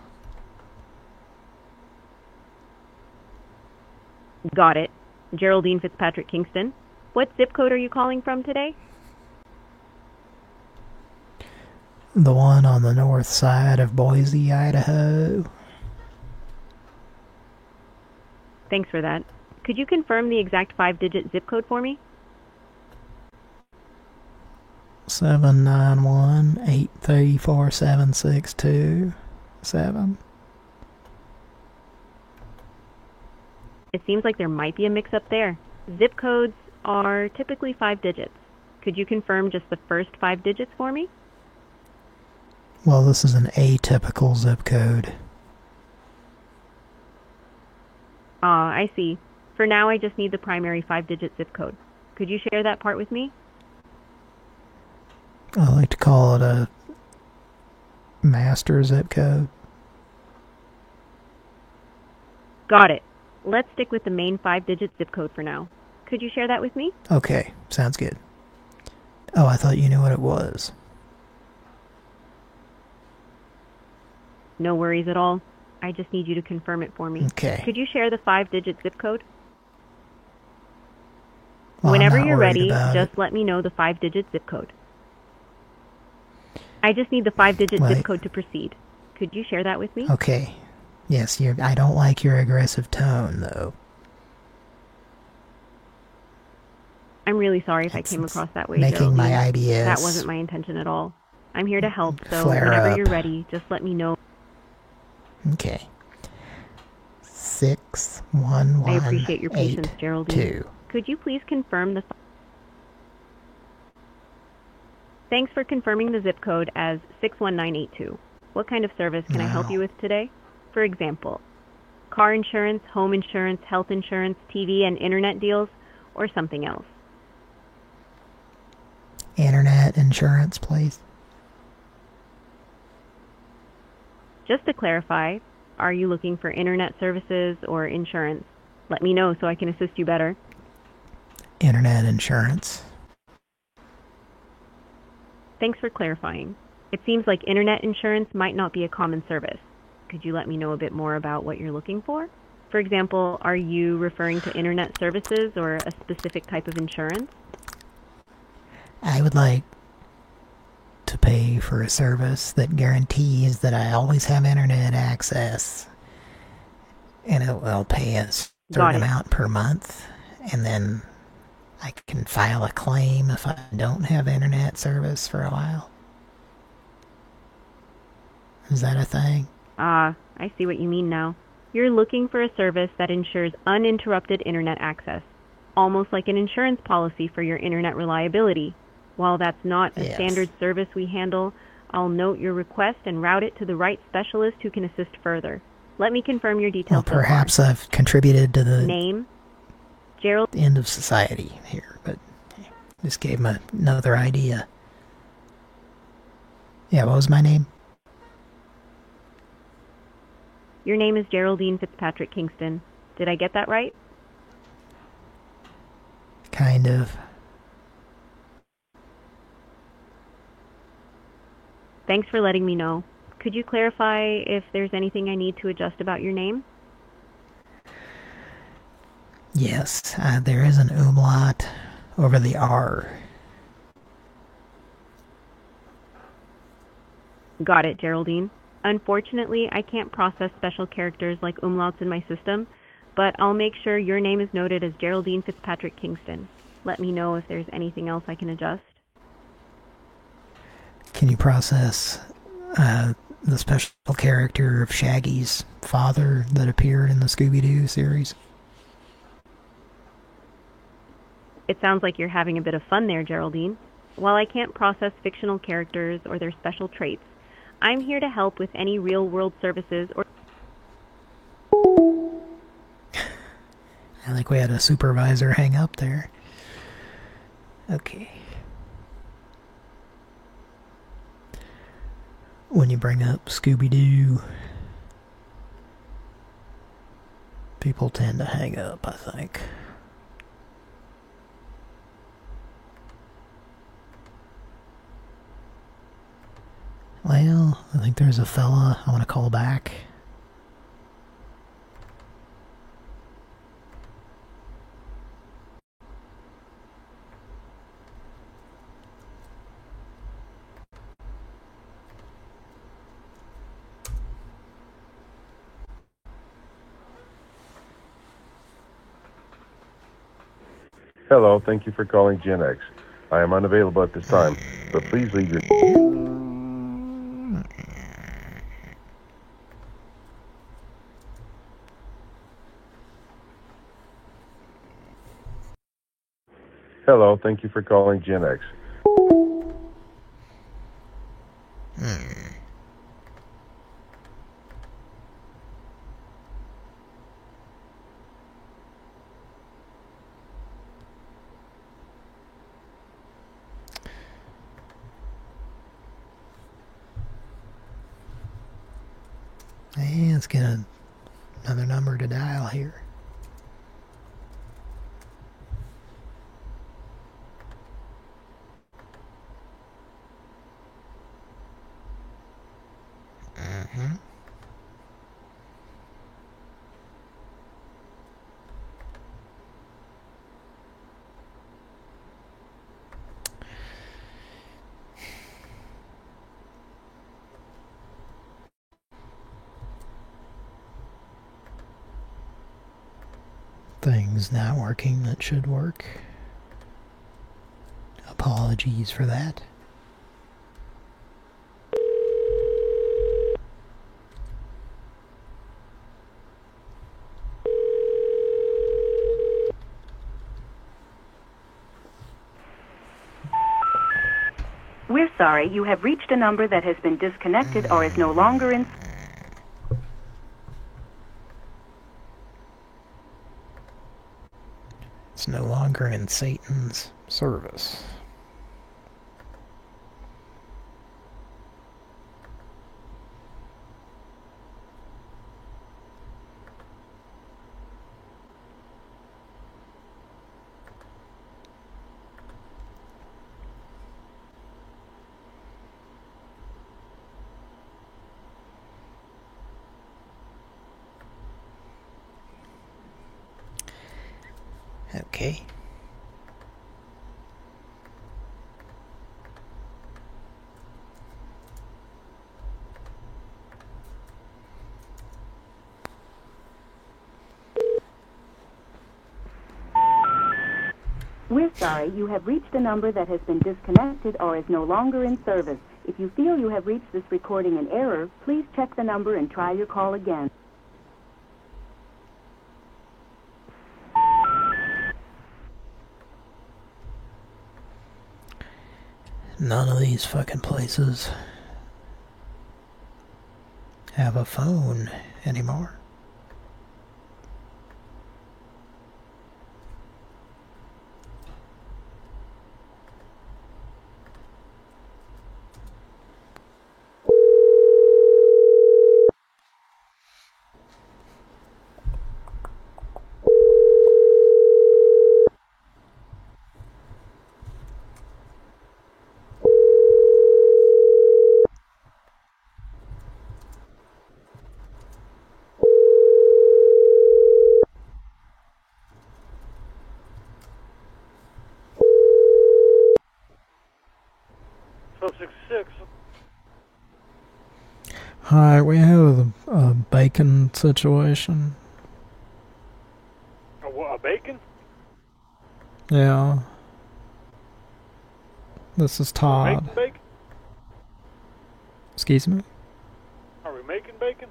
Got it. Geraldine Fitzpatrick Kingston. What zip code are you calling from today? The one on the north side of Boise, Idaho. Thanks for that. Could you confirm the exact five digit zip code for me? Seven nine one eight three four seven six two seven. It seems like there might be a mix up there. Zip codes are typically five digits. Could you confirm just the first five digits for me? Well, this is an atypical zip code. Ah, I see. For now, I just need the primary five digit zip code. Could you share that part with me? I like to call it a master zip code. Got it. Let's stick with the main five digit zip code for now. Could you share that with me? Okay, sounds good. Oh, I thought you knew what it was. No worries at all. I just need you to confirm it for me. Okay. Could you share the five digit zip code? Well, Whenever you're ready, just let me know the five digit zip code. I just need the five digit zip code to proceed. Could you share that with me? Okay. Yes, you're, I don't like your aggressive tone, though. I'm really sorry if I came across that way. making my Geraldine. ideas That wasn't my intention at all. I'm here to help, so flare whenever up. you're ready, just let me know. Okay. six one one I appreciate your patience, eight Geraldine. two. Could you please confirm the... Thanks for confirming the zip code as 61982. What kind of service can I help you with today? For example, car insurance, home insurance, health insurance, TV and internet deals, or something else? Internet insurance, please. Just to clarify, are you looking for internet services or insurance? Let me know so I can assist you better. Internet insurance. Thanks for clarifying. It seems like internet insurance might not be a common service. Could you let me know a bit more about what you're looking for? For example, are you referring to internet services or a specific type of insurance? I would like to pay for a service that guarantees that I always have internet access. And it will pay a certain amount per month. And then I can file a claim if I don't have internet service for a while. Is that a thing? Ah, I see what you mean now. You're looking for a service that ensures uninterrupted internet access, almost like an insurance policy for your internet reliability. While that's not a Yes. standard service we handle, I'll note your request and route it to the right specialist who can assist further. Let me confirm your Well, details. so far. perhaps I've contributed to the Name? Gerald? end of society here, but this gave him another idea. Yeah, what was my name? Your name is Geraldine Fitzpatrick Kingston. Did I get that right? Kind of. Thanks for letting me know. Could you clarify if there's anything I need to adjust about your name? Yes, uh, there is an umlaut over the R. Got it, Geraldine. Unfortunately, I can't process special characters like umlauts in my system, but I'll make sure your name is noted as Geraldine Fitzpatrick Kingston. Let me know if there's anything else I can adjust. Can you process uh, the special character of Shaggy's father that appeared in the Scooby-Doo series? It sounds like you're having a bit of fun there, Geraldine. While I can't process fictional characters or their special traits, I'm here to help with any real world services or I think we had a supervisor hang up there. Okay. When you bring up Scooby-Doo, people tend to hang up, I think. Well, I think there's a fella I want to call back. Hello, thank you for calling Gen X. I am unavailable at this time, but please leave your. Hello, thank you for calling Gen X. things not working that should work. Apologies for that. We're sorry, you have reached a number that has been disconnected or is no longer in. In Satan's service. Okay. We're sorry, you have reached a number that has been disconnected or is no longer in service. If you feel you have reached this recording in error, please check the number and try your call again. None of these fucking places have a phone anymore. Hi, we have a, a bacon situation. A, what, a bacon? Yeah. This is Todd. Making bacon? Excuse me? Are we making bacon?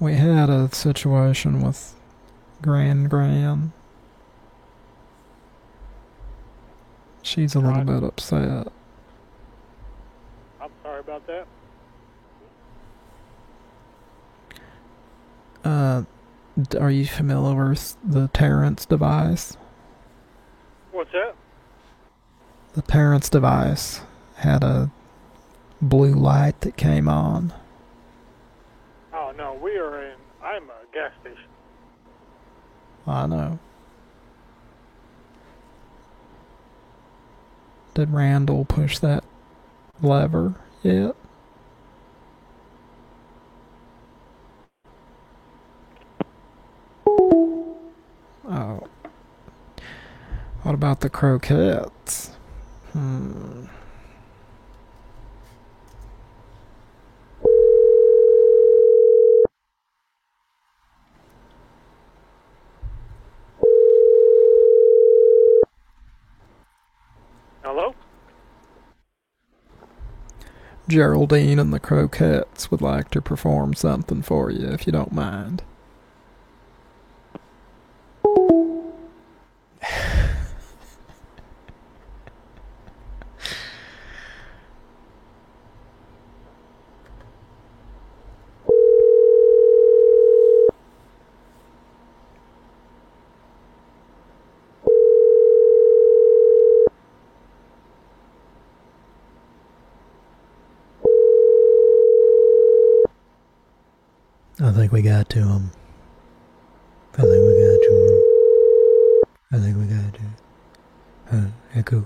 We had a situation with Grand Gran. She's a little bit upset. I'm sorry about that. Uh, d- are you familiar with the Terrence device? What's that? The Terrence device had a blue light that came on. Oh no, we are in. I'm a gas station. I know. Did Randall push that lever yet? What about the croquettes? Hmm. Hello? Geraldine and the Croquettes would like to perform something for you if you don't mind. I think we got to him. I think we got to him. I think we got to. Uh, echo.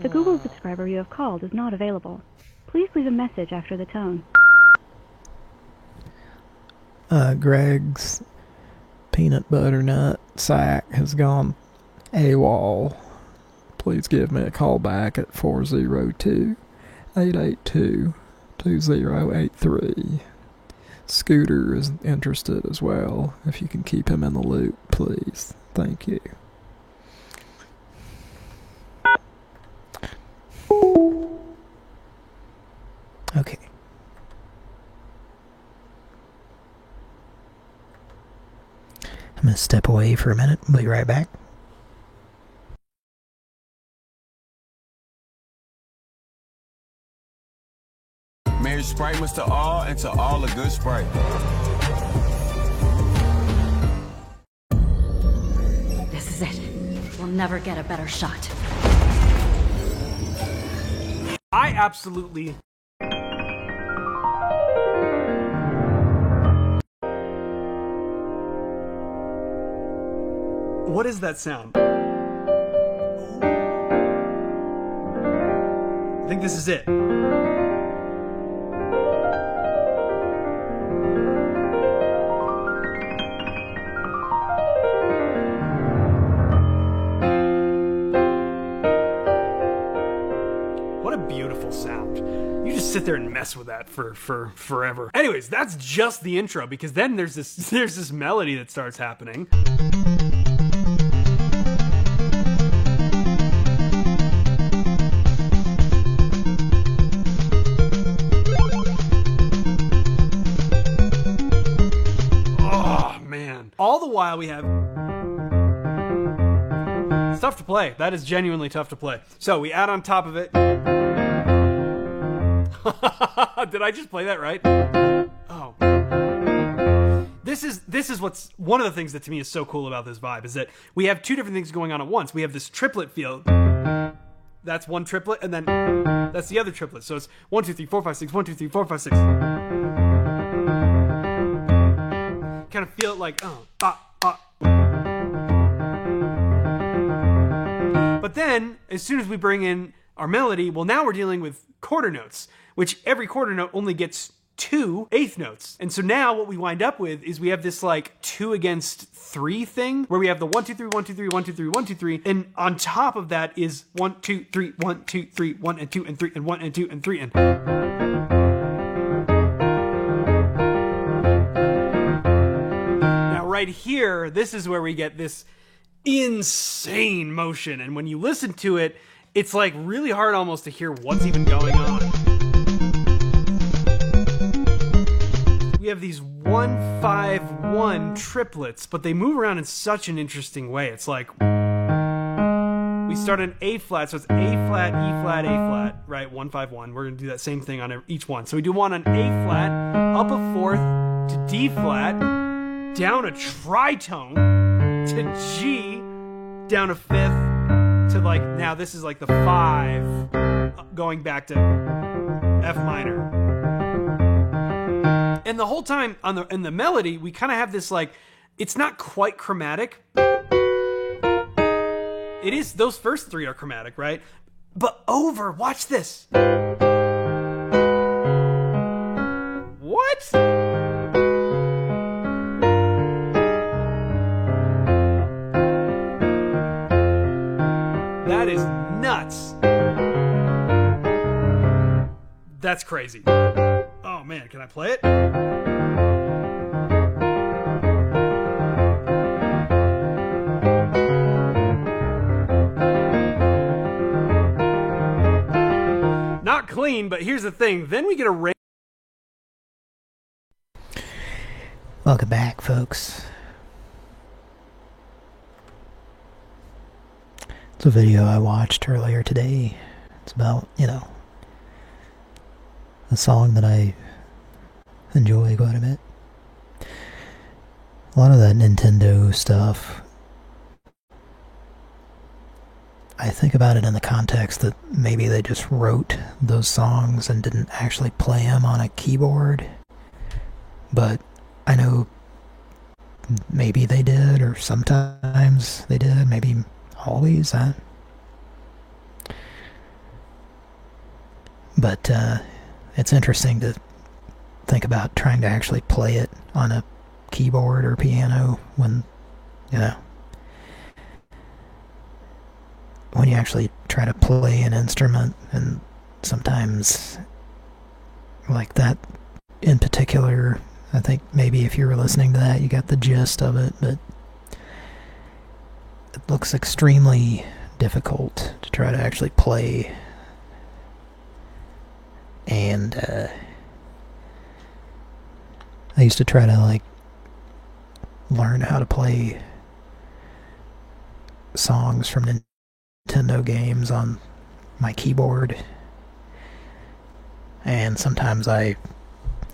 The Google subscriber you have called is not available. Please leave a message after the tone. Uh, Greg's peanut butter nut sack has gone AWOL. Please give me a call back at 402-882-2083. Scooter is interested as well. If you can keep him in the loop, please. Thank you. Okay. I'm gonna step away for a minute. We'll be right back. Sprite was to all and to all a good Sprite. This is it. We'll never get a better shot. I absolutely. What is that sound? I think this is it. Sit there and mess with that for for forever. Anyways, that's just the intro because then there's this there's this melody that starts happening. Oh man. All the while we have It's tough to play. That is genuinely tough to play. So we add on top of it. Did I just play that right? Oh. This is this is what's one of the things that to me is so cool about this vibe is that we have two different things going on at once. We have this triplet feel. That's one triplet, and then that's the other triplet. So it's one, two, three, four, five, six, one, two, three, four, five, six. Kind of feel it like oh, ah, ah. But then, as soon as we bring in our melody, well, now we're dealing with quarter notes, which every quarter note only gets two eighth notes. And so now what we wind up with is we have this like two against three thing where we have the one, two, three, one, two, three, one, two, three, one, two, three. And on top of that is one, two, three, one, two, three, one, and two, and three, and one, and two, and three, and. Now, right here, this is where we get this insane motion. And when you listen to it, it's like really hard almost to hear what's even going on. We have these one, five, one triplets, but they move around in such an interesting way. It's like we start an A flat, so it's A flat, E flat, A flat, right? One, five, one. We're gonna do that same thing on each one. So we do one on A flat, up a fourth to D flat, down a tritone to G, down a fifth to like now this is like the five uh, going back to F minor. And the whole time on the in the melody, we kind of have this like it's not quite chromatic. It is those first three are chromatic, right? But over, watch this. What? That's crazy. Oh man, can I play it? Not clean, but here's the thing. Then we get a rain. Welcome back, folks. It's a video I watched earlier today. It's about, you know, a song that I enjoy quite a bit. A lot of that Nintendo stuff, I think about it in the context that maybe they just wrote those songs and didn't actually play them on a keyboard. But I know maybe they did, or sometimes they did, maybe always. I, but uh, it's interesting to think about trying to actually play it on a keyboard or piano when, you know, when you actually try to play an instrument. And sometimes like that in particular I think maybe if you were listening to that you got the gist of it but it looks extremely difficult to try to actually play and uh, I used to try to like learn how to play songs from Nintendo games on my keyboard. And sometimes I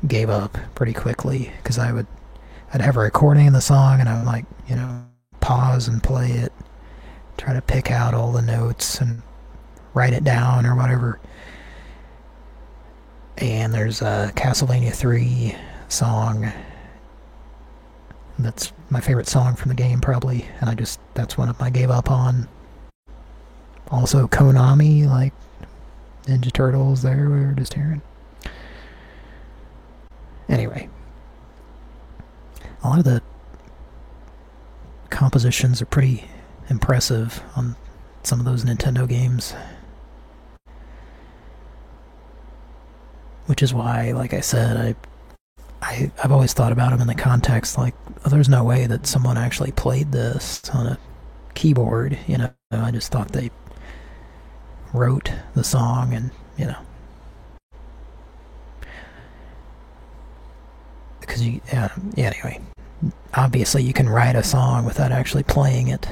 gave up pretty quickly because I would I'd have a recording of the song and I would like, you know, pause and play it, try to pick out all the notes and write it down or whatever. And there's a Castlevania 3 song that's my favorite song from the game probably and I just that's one of I gave up on. Also Konami like Ninja Turtles there we were just hearing. Anyway, a lot of the compositions are pretty impressive on some of those Nintendo games. Which is why, like I said, I, I, I've always thought about them in the context like, oh, there's no way that someone actually played this on a keyboard, you know. I just thought they wrote the song and, you know. Because you, yeah, yeah, anyway. Obviously you can write a song without actually playing it.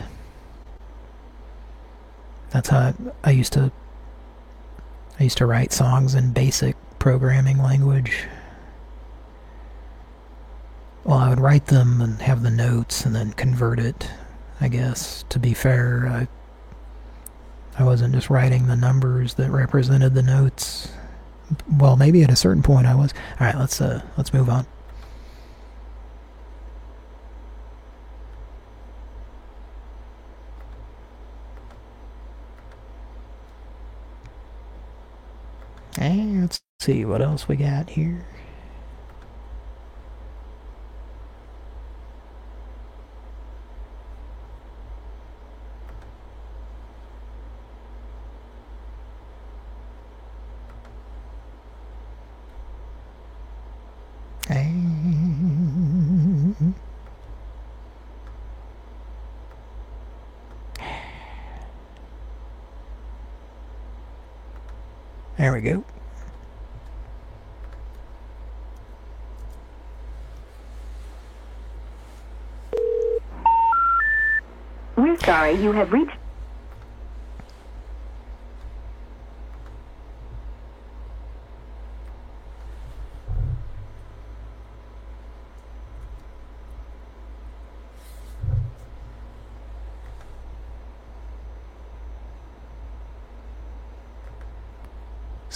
That's how I, I used to I used to write songs in basic programming language. Well, I would write them and have the notes and then convert it, I guess. To be fair, I I wasn't just writing the numbers that represented the notes. Well, maybe at a certain point I was. All right, let's uh let's move on. And let's see what else we got here. And There we go. We're sorry, you have reached.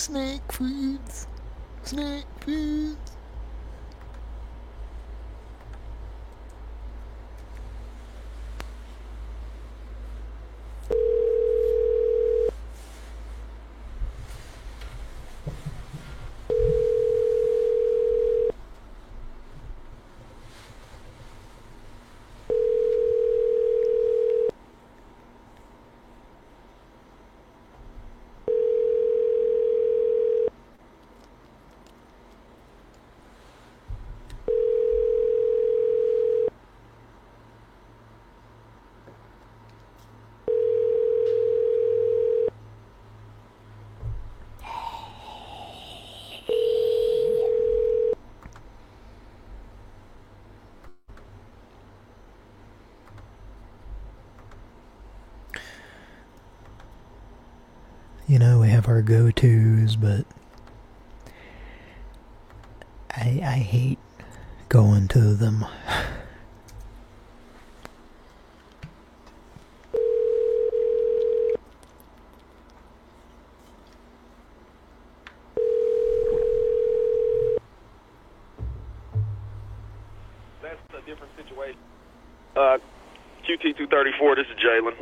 Snake foods. Snake foods. You know, we have our go-tos, but I I hate going to them. That's a different situation. Uh, QT234, this is Jalen.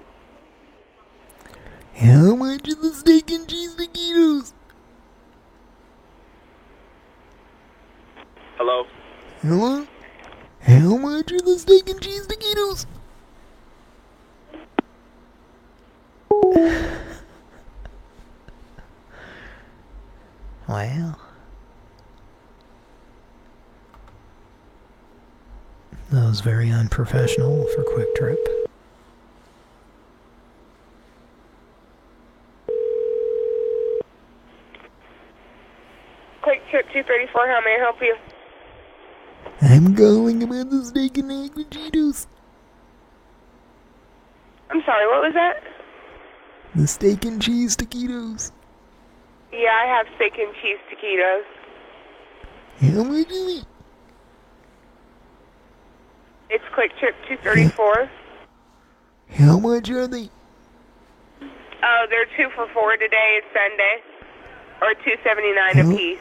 How much is the steak and cheese taquitos? Hello? Hello? How much are the steak and cheese taquitos? Well. That was very unprofessional for QuikTrip. Quick Trip 234, how may I help you? I'm calling about the steak and egg with Cheetos. I'm sorry, what was that? The steak and cheese taquitos. Yeah, I have steak and cheese taquitos. How much is it? It's QuikTrip 234. How much are they? Oh, they're two for four today. It's Sunday. Or 279 a piece.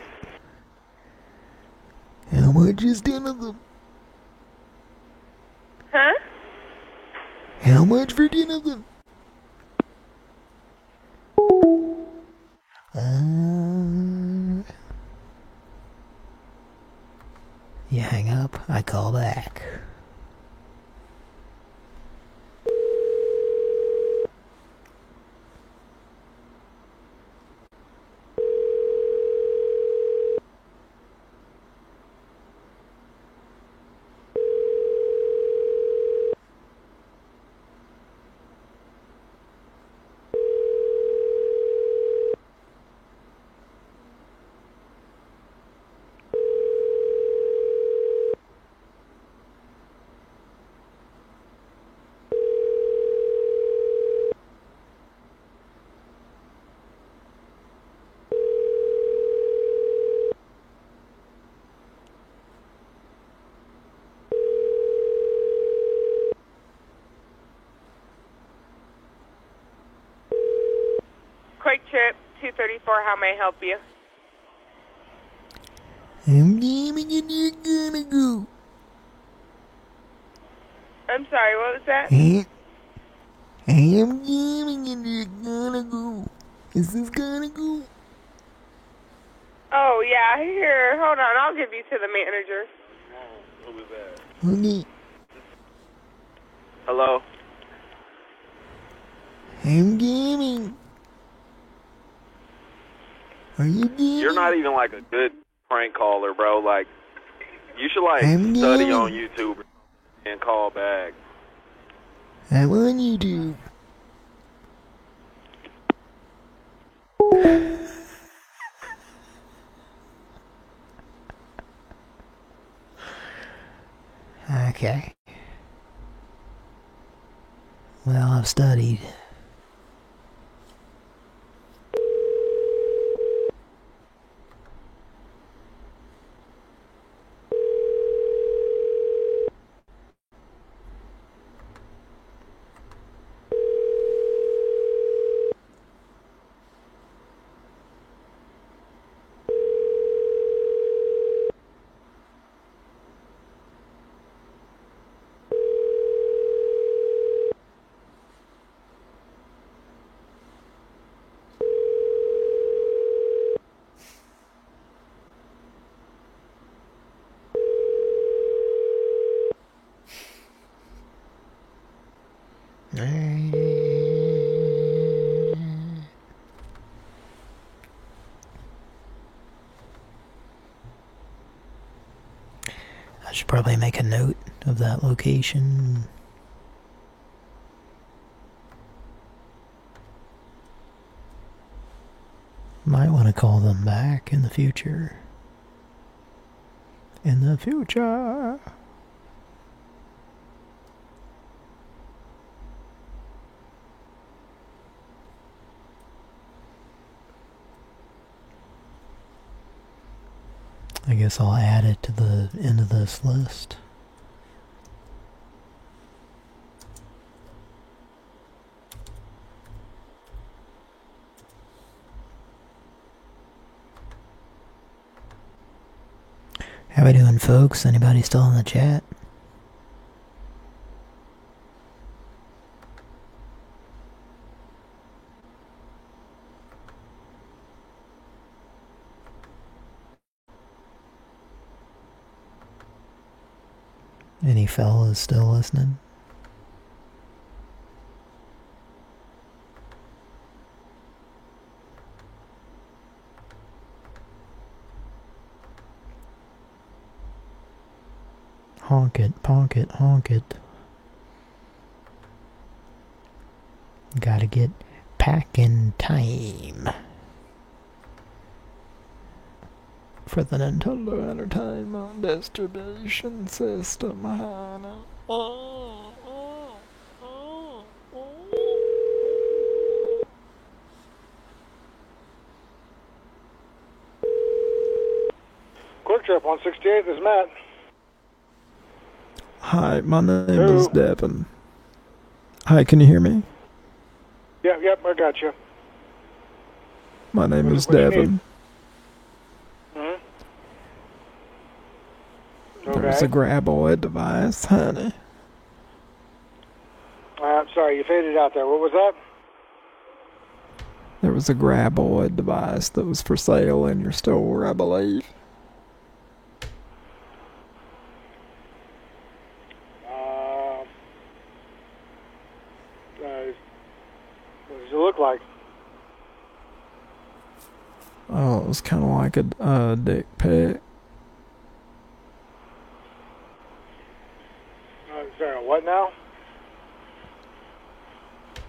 How much is ten of them? Huh? How much for ten of them? Uh, you hang up, I call back. QuikTrip 234, how may I help you? I'm gaming and you're gonna go. I'm sorry, what was that? I am gaming and you're gonna go. Is this gonna go? Oh, yeah, here. Hold on, I'll give you to the manager. Okay. Hello? I'm gaming. Are you gaming? You're not even like a good prank caller, bro. Like, you should like I'm study on YouTube and call back. I'm on YouTube. Okay. Well, I've studied. I should probably make a note of that location. Might want to call them back in the future. In the future. I guess I'll add it to the end of this list. How we doing, folks? Anybody still in the chat? Any fellas still listening? Honk it, ponk it, honk it. Gotta get packing time. For the Nintendo Entertainment Distribution System, honey. QuikTrip 168, this is Matt. Hi, my name is Devin. Hi, can you hear me? Yep, yep, I got you. My name is what do you Devin. hmm Okay. a graboid device, honey. I'm sorry, you faded out there. What was that? There was a graboid device that was for sale in your store, I believe. Uh, uh, what does it look like? Oh, it was kind of like a uh, dick pic. Uh, is there a what now?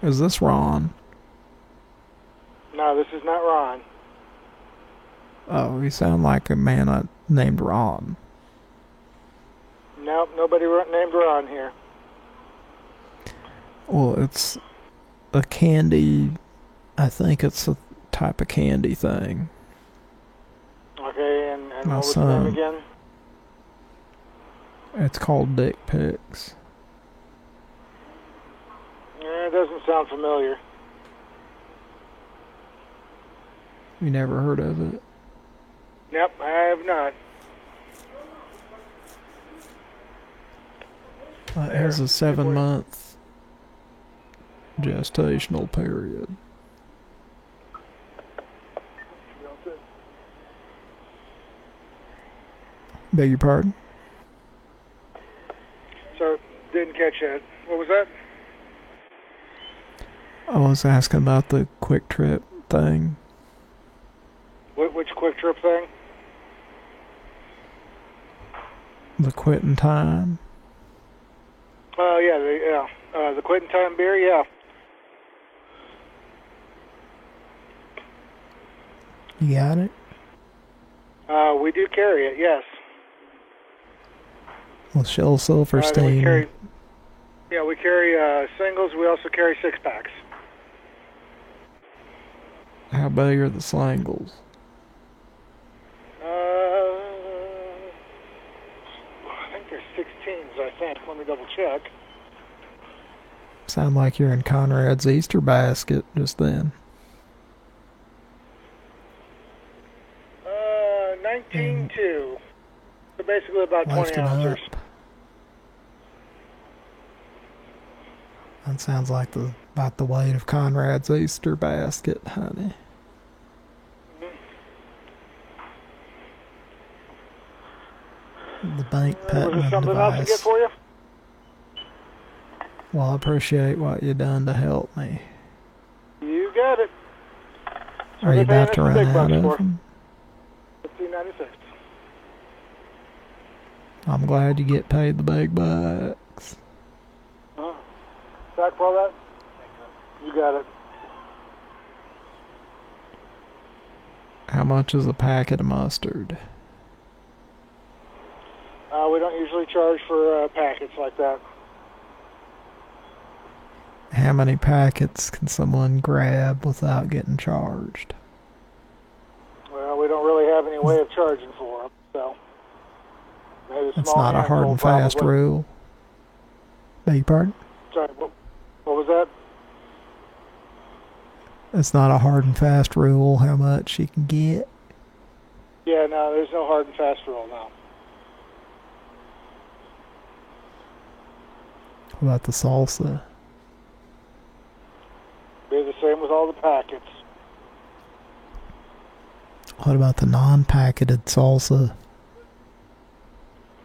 Is this Ron? No, this is not Ron. Oh, you sound like a man uh, named Ron. Nope, nobody named Ron here. Well, it's a candy. I think it's a type of candy thing. Okay, and, and My what was the name again? It's called dick pics. It doesn't sound familiar. You never heard of it? Yep, I have not. Uh, It has a seven month gestational period. Beg your pardon? So, didn't catch that. What was that? I was asking about the quick trip thing. Wh- which quick trip thing? The quitting time. Oh, yeah, the, yeah. Uh, the Quitting Time beer, yeah. You got it? Uh, we do carry it, yes. Well, Shell Uh, then we Silverstein. carry, yeah, we carry uh, singles. We also carry six packs. How big are the singles? Uh, I think they're 16s, I think. Let me double check. Sound like you're in Conrad's Easter basket just then. Uh, 19 2. So basically about 20 Lifting ounces. That sounds like the about the weight of Conrad's Easter basket, honey. The bank Uh, was there patent something else to get device. for you? Well, I appreciate what you done to help me. You got it. Are you about to run out of them? 15.96. I'm glad you get paid the big bucks. Uh, back for all that? You got it. How much is a packet of mustard? Uh, we don't usually charge for uh, packets like that. How many packets can someone grab without getting charged? Well, we don't really have any way of charging for them, so It's not a hard and fast probably. rule. Beg your pardon? Sorry, what, what was that? It's not a hard and fast rule how much you can get. Yeah, no, there's no hard and fast rule now. What about the salsa? Be the same with all the packets. What about the non-packeted salsa?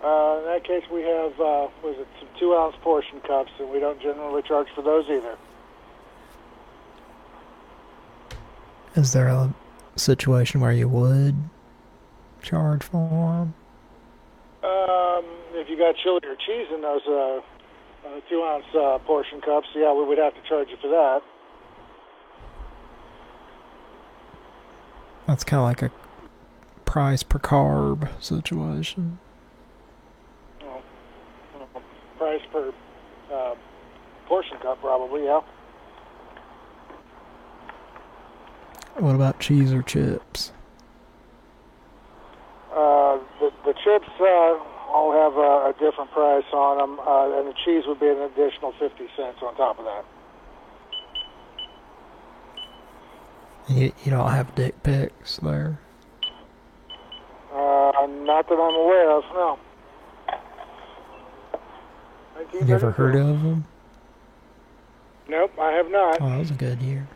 Uh, in that case, we have uh, was it some two ounce portion cups, and we don't generally charge for those either. Is there a situation where you would charge for them? Um, if you got chili or cheese in those uh, uh, two ounce uh, portion cups, yeah, we would have to charge you for that. That's kind of like a price per carb situation. Well, price per uh, portion cup, probably, yeah. What about cheese or chips? Uh, the, the chips uh, all have a, a different price on them, uh, and the cheese would be an additional 50 cents on top of that. You, you don't have dick pics there? Uh, not that I'm aware of, no. You ever heard of them? Nope, I have not. Oh, that was a good year.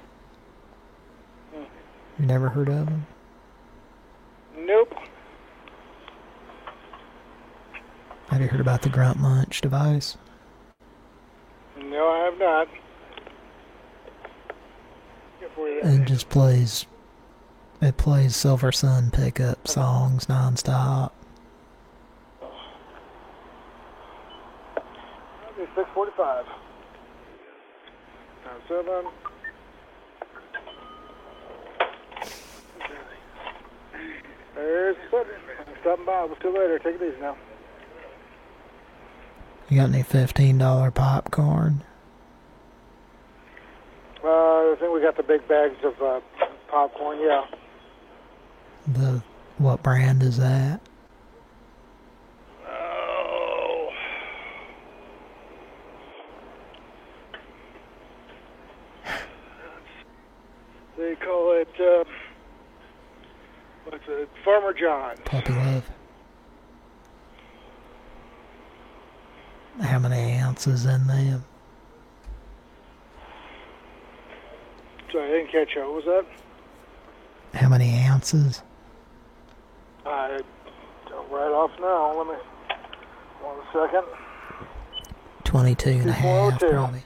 You never heard of them? Nope. Have you heard about the grunt munch device? No, I have not. It just plays. It plays Silversun Pickup songs nonstop. Okay, 645. Time seven. There's seven. Stopping by. We'll see you later. Take it easy now. You got any fifteen dollar popcorn? Uh, I think we got the big bags of uh, popcorn, yeah. The what brand is that? Oh. They call it, uh, it, Farmer John. Puppy love. How many ounces in them? Sorry, I didn't catch you. What was that? How many ounces? I right off now. Let me, one second. Twenty-two and a half, 242. probably.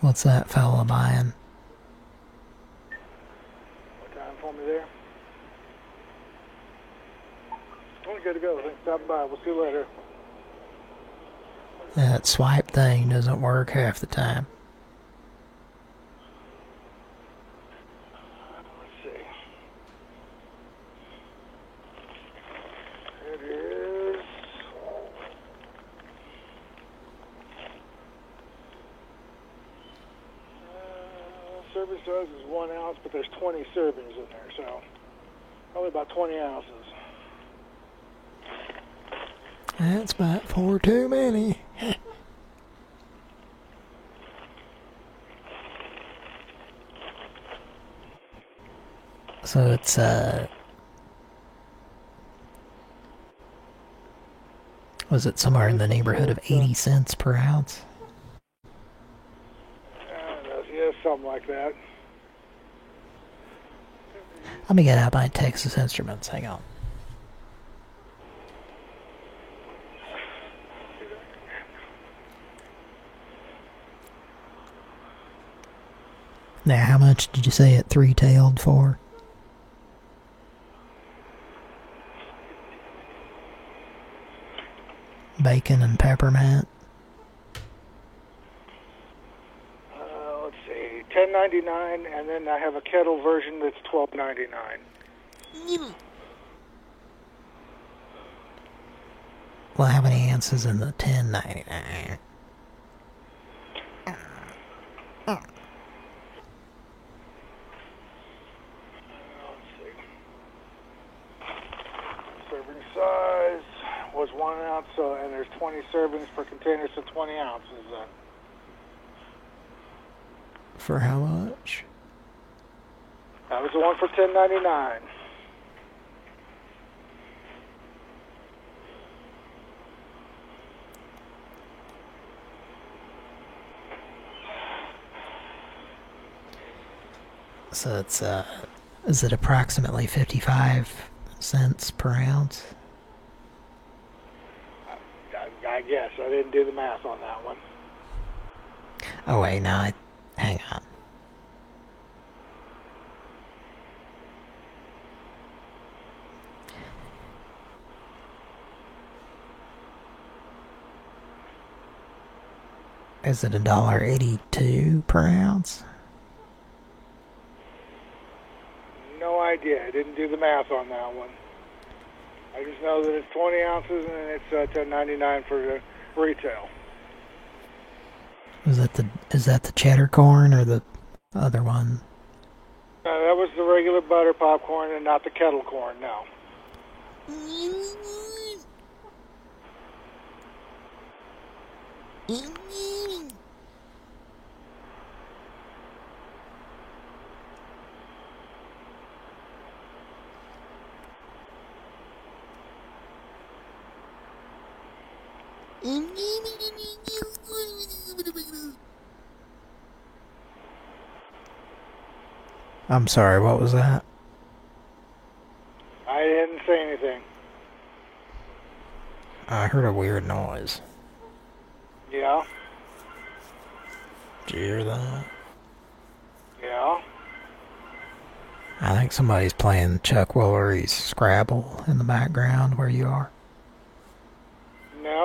What's that fella buying? What time for me there? I'm good to go. Thanks for stopping by. We'll see you later. That swipe thing doesn't work half the time. Let's see. It is. Uh, serving size is one ounce, but there's 20 servings in there, so probably about 20 ounces. That's about four too many. so it's uh was it somewhere in the neighborhood of 80 cents per ounce? Uh, yeah, something like that. Let me get out my Texas Instruments. Hang on. Now, how much did you say it three-tailed for? Bacon and peppermint. Uh, let's see, 10.99, and then I have a kettle version that's 12.99. Well, how many ounces in the 1099? Serving size was one ounce, so and there's 20 servings per container, so 20 ounces. Then. For how much? That was the one for 10.99. So it's, uh, is it approximately 55 cents per ounce? I, I guess I didn't do the math on that one. Oh wait, no, I, hang on. Is it a dollar eighty-two per ounce? No idea. I didn't do the math on that one. I just know that it's 20 ounces and it's uh, 10.99 for the retail. Is that the is that the cheddar corn or the other one? Uh, that was the regular butter popcorn and not the kettle corn. No. I'm sorry, what was that? I didn't say anything. I heard a weird noise. Yeah. Did you hear that? Yeah. I think somebody's playing Chuck Woolery's Scrabble in the background where you are.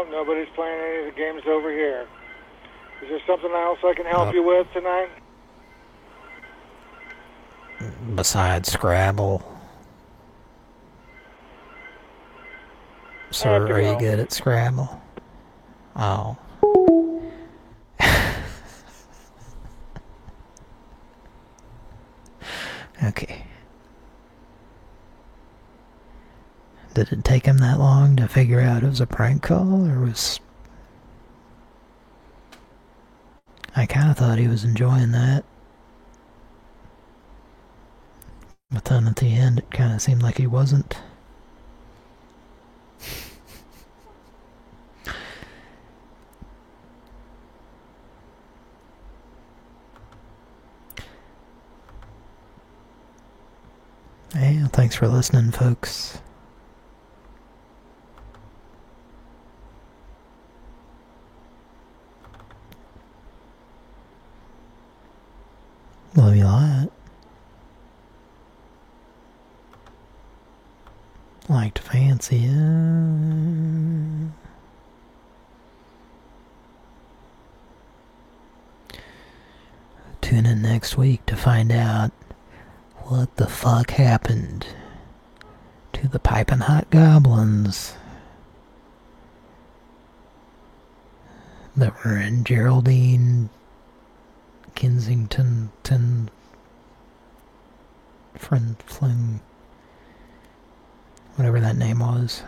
No, nobody's playing any of the games over here. Is there something else I can help uh, you with tonight? Besides Scrabble. After are you good at Scrabble? Oh. okay. Did it take him that long to figure out it was a prank call, or was... I kind of thought he was enjoying that. But then at the end, it kind of seemed like he wasn't. Hey, thanks for listening, folks. Love you a lot. Like to. Tune in next week to find out what the fuck happened to the piping hot goblins that were in Geraldine Kensington Tin Friend Fling whatever that name was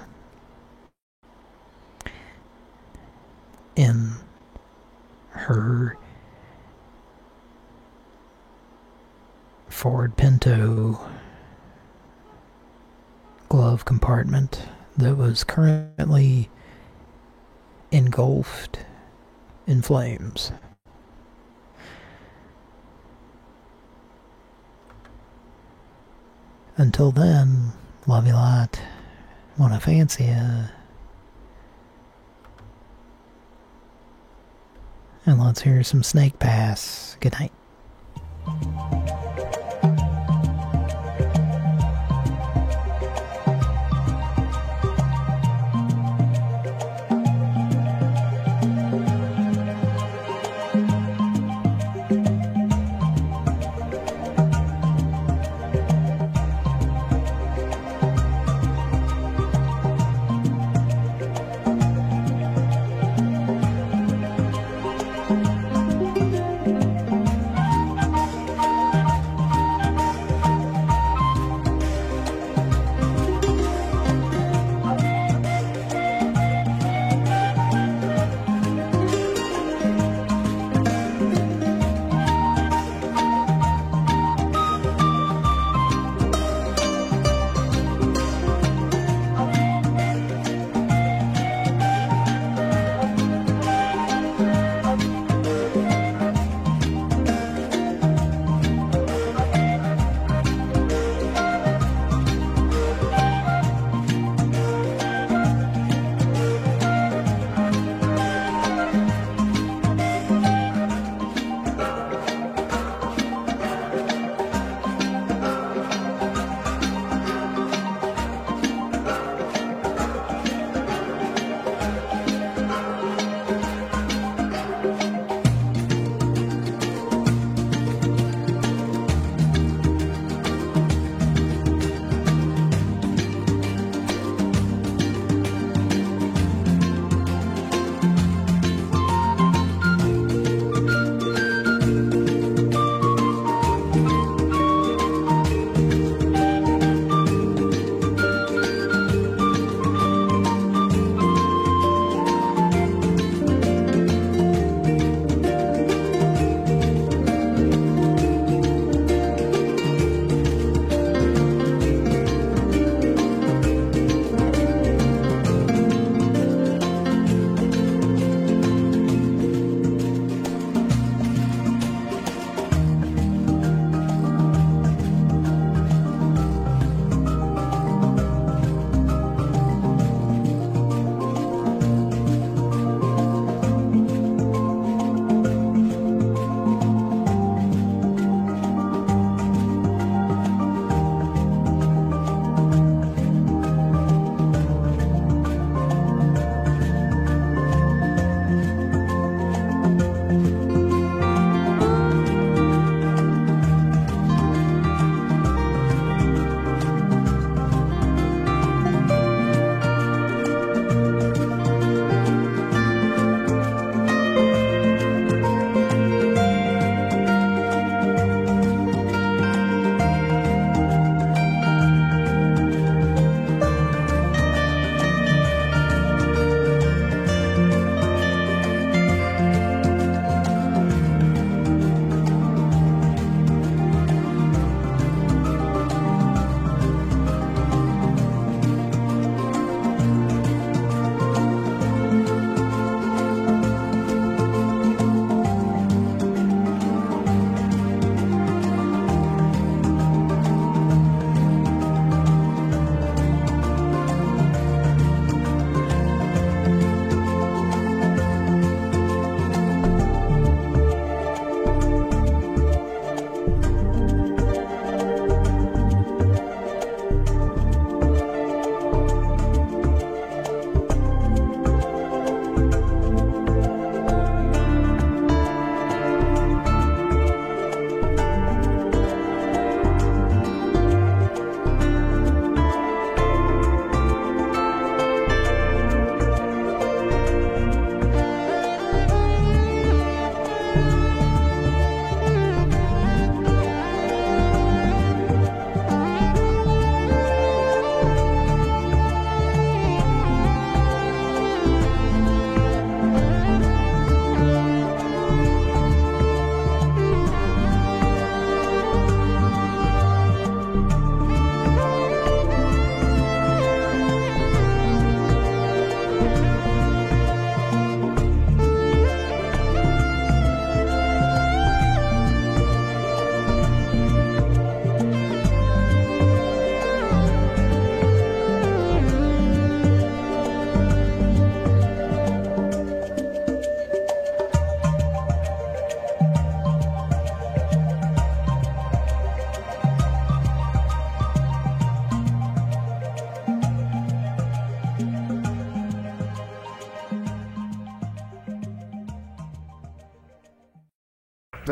in her Ford Pinto glove compartment that was currently engulfed in flames. Until then, love you lot. Wanna fancy ya. And let's hear some Snake Pass. Good night.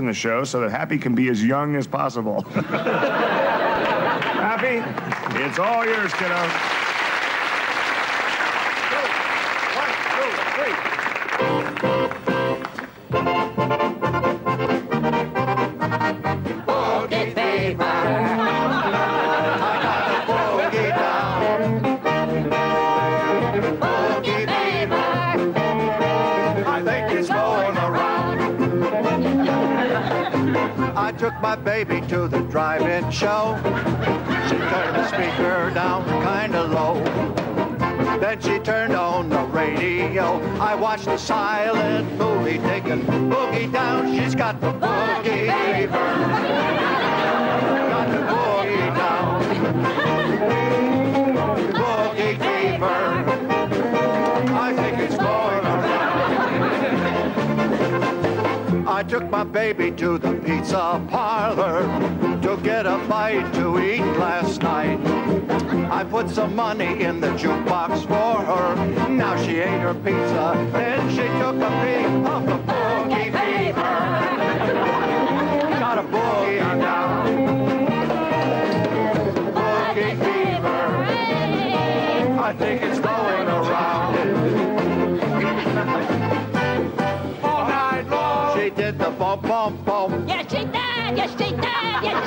The show so that Happy can be as young as possible. Happy, it's all yours, kiddo. Baby to the drive-in show. She turned the speaker down kinda low. Then she turned on the radio. I watched the silent movie taking boogie down. She's got the boogie fever. Got the boogie down. Boogie fever. I think it's going around. I took my baby to the pizza parlor to get a bite to eat last night. I put some money in the jukebox for her. Now she ate her pizza, then she took a peek of the boogie fever. Got a boogie down. Boogie fever. I think it's going around. All night long. She did the bump, bump, bump.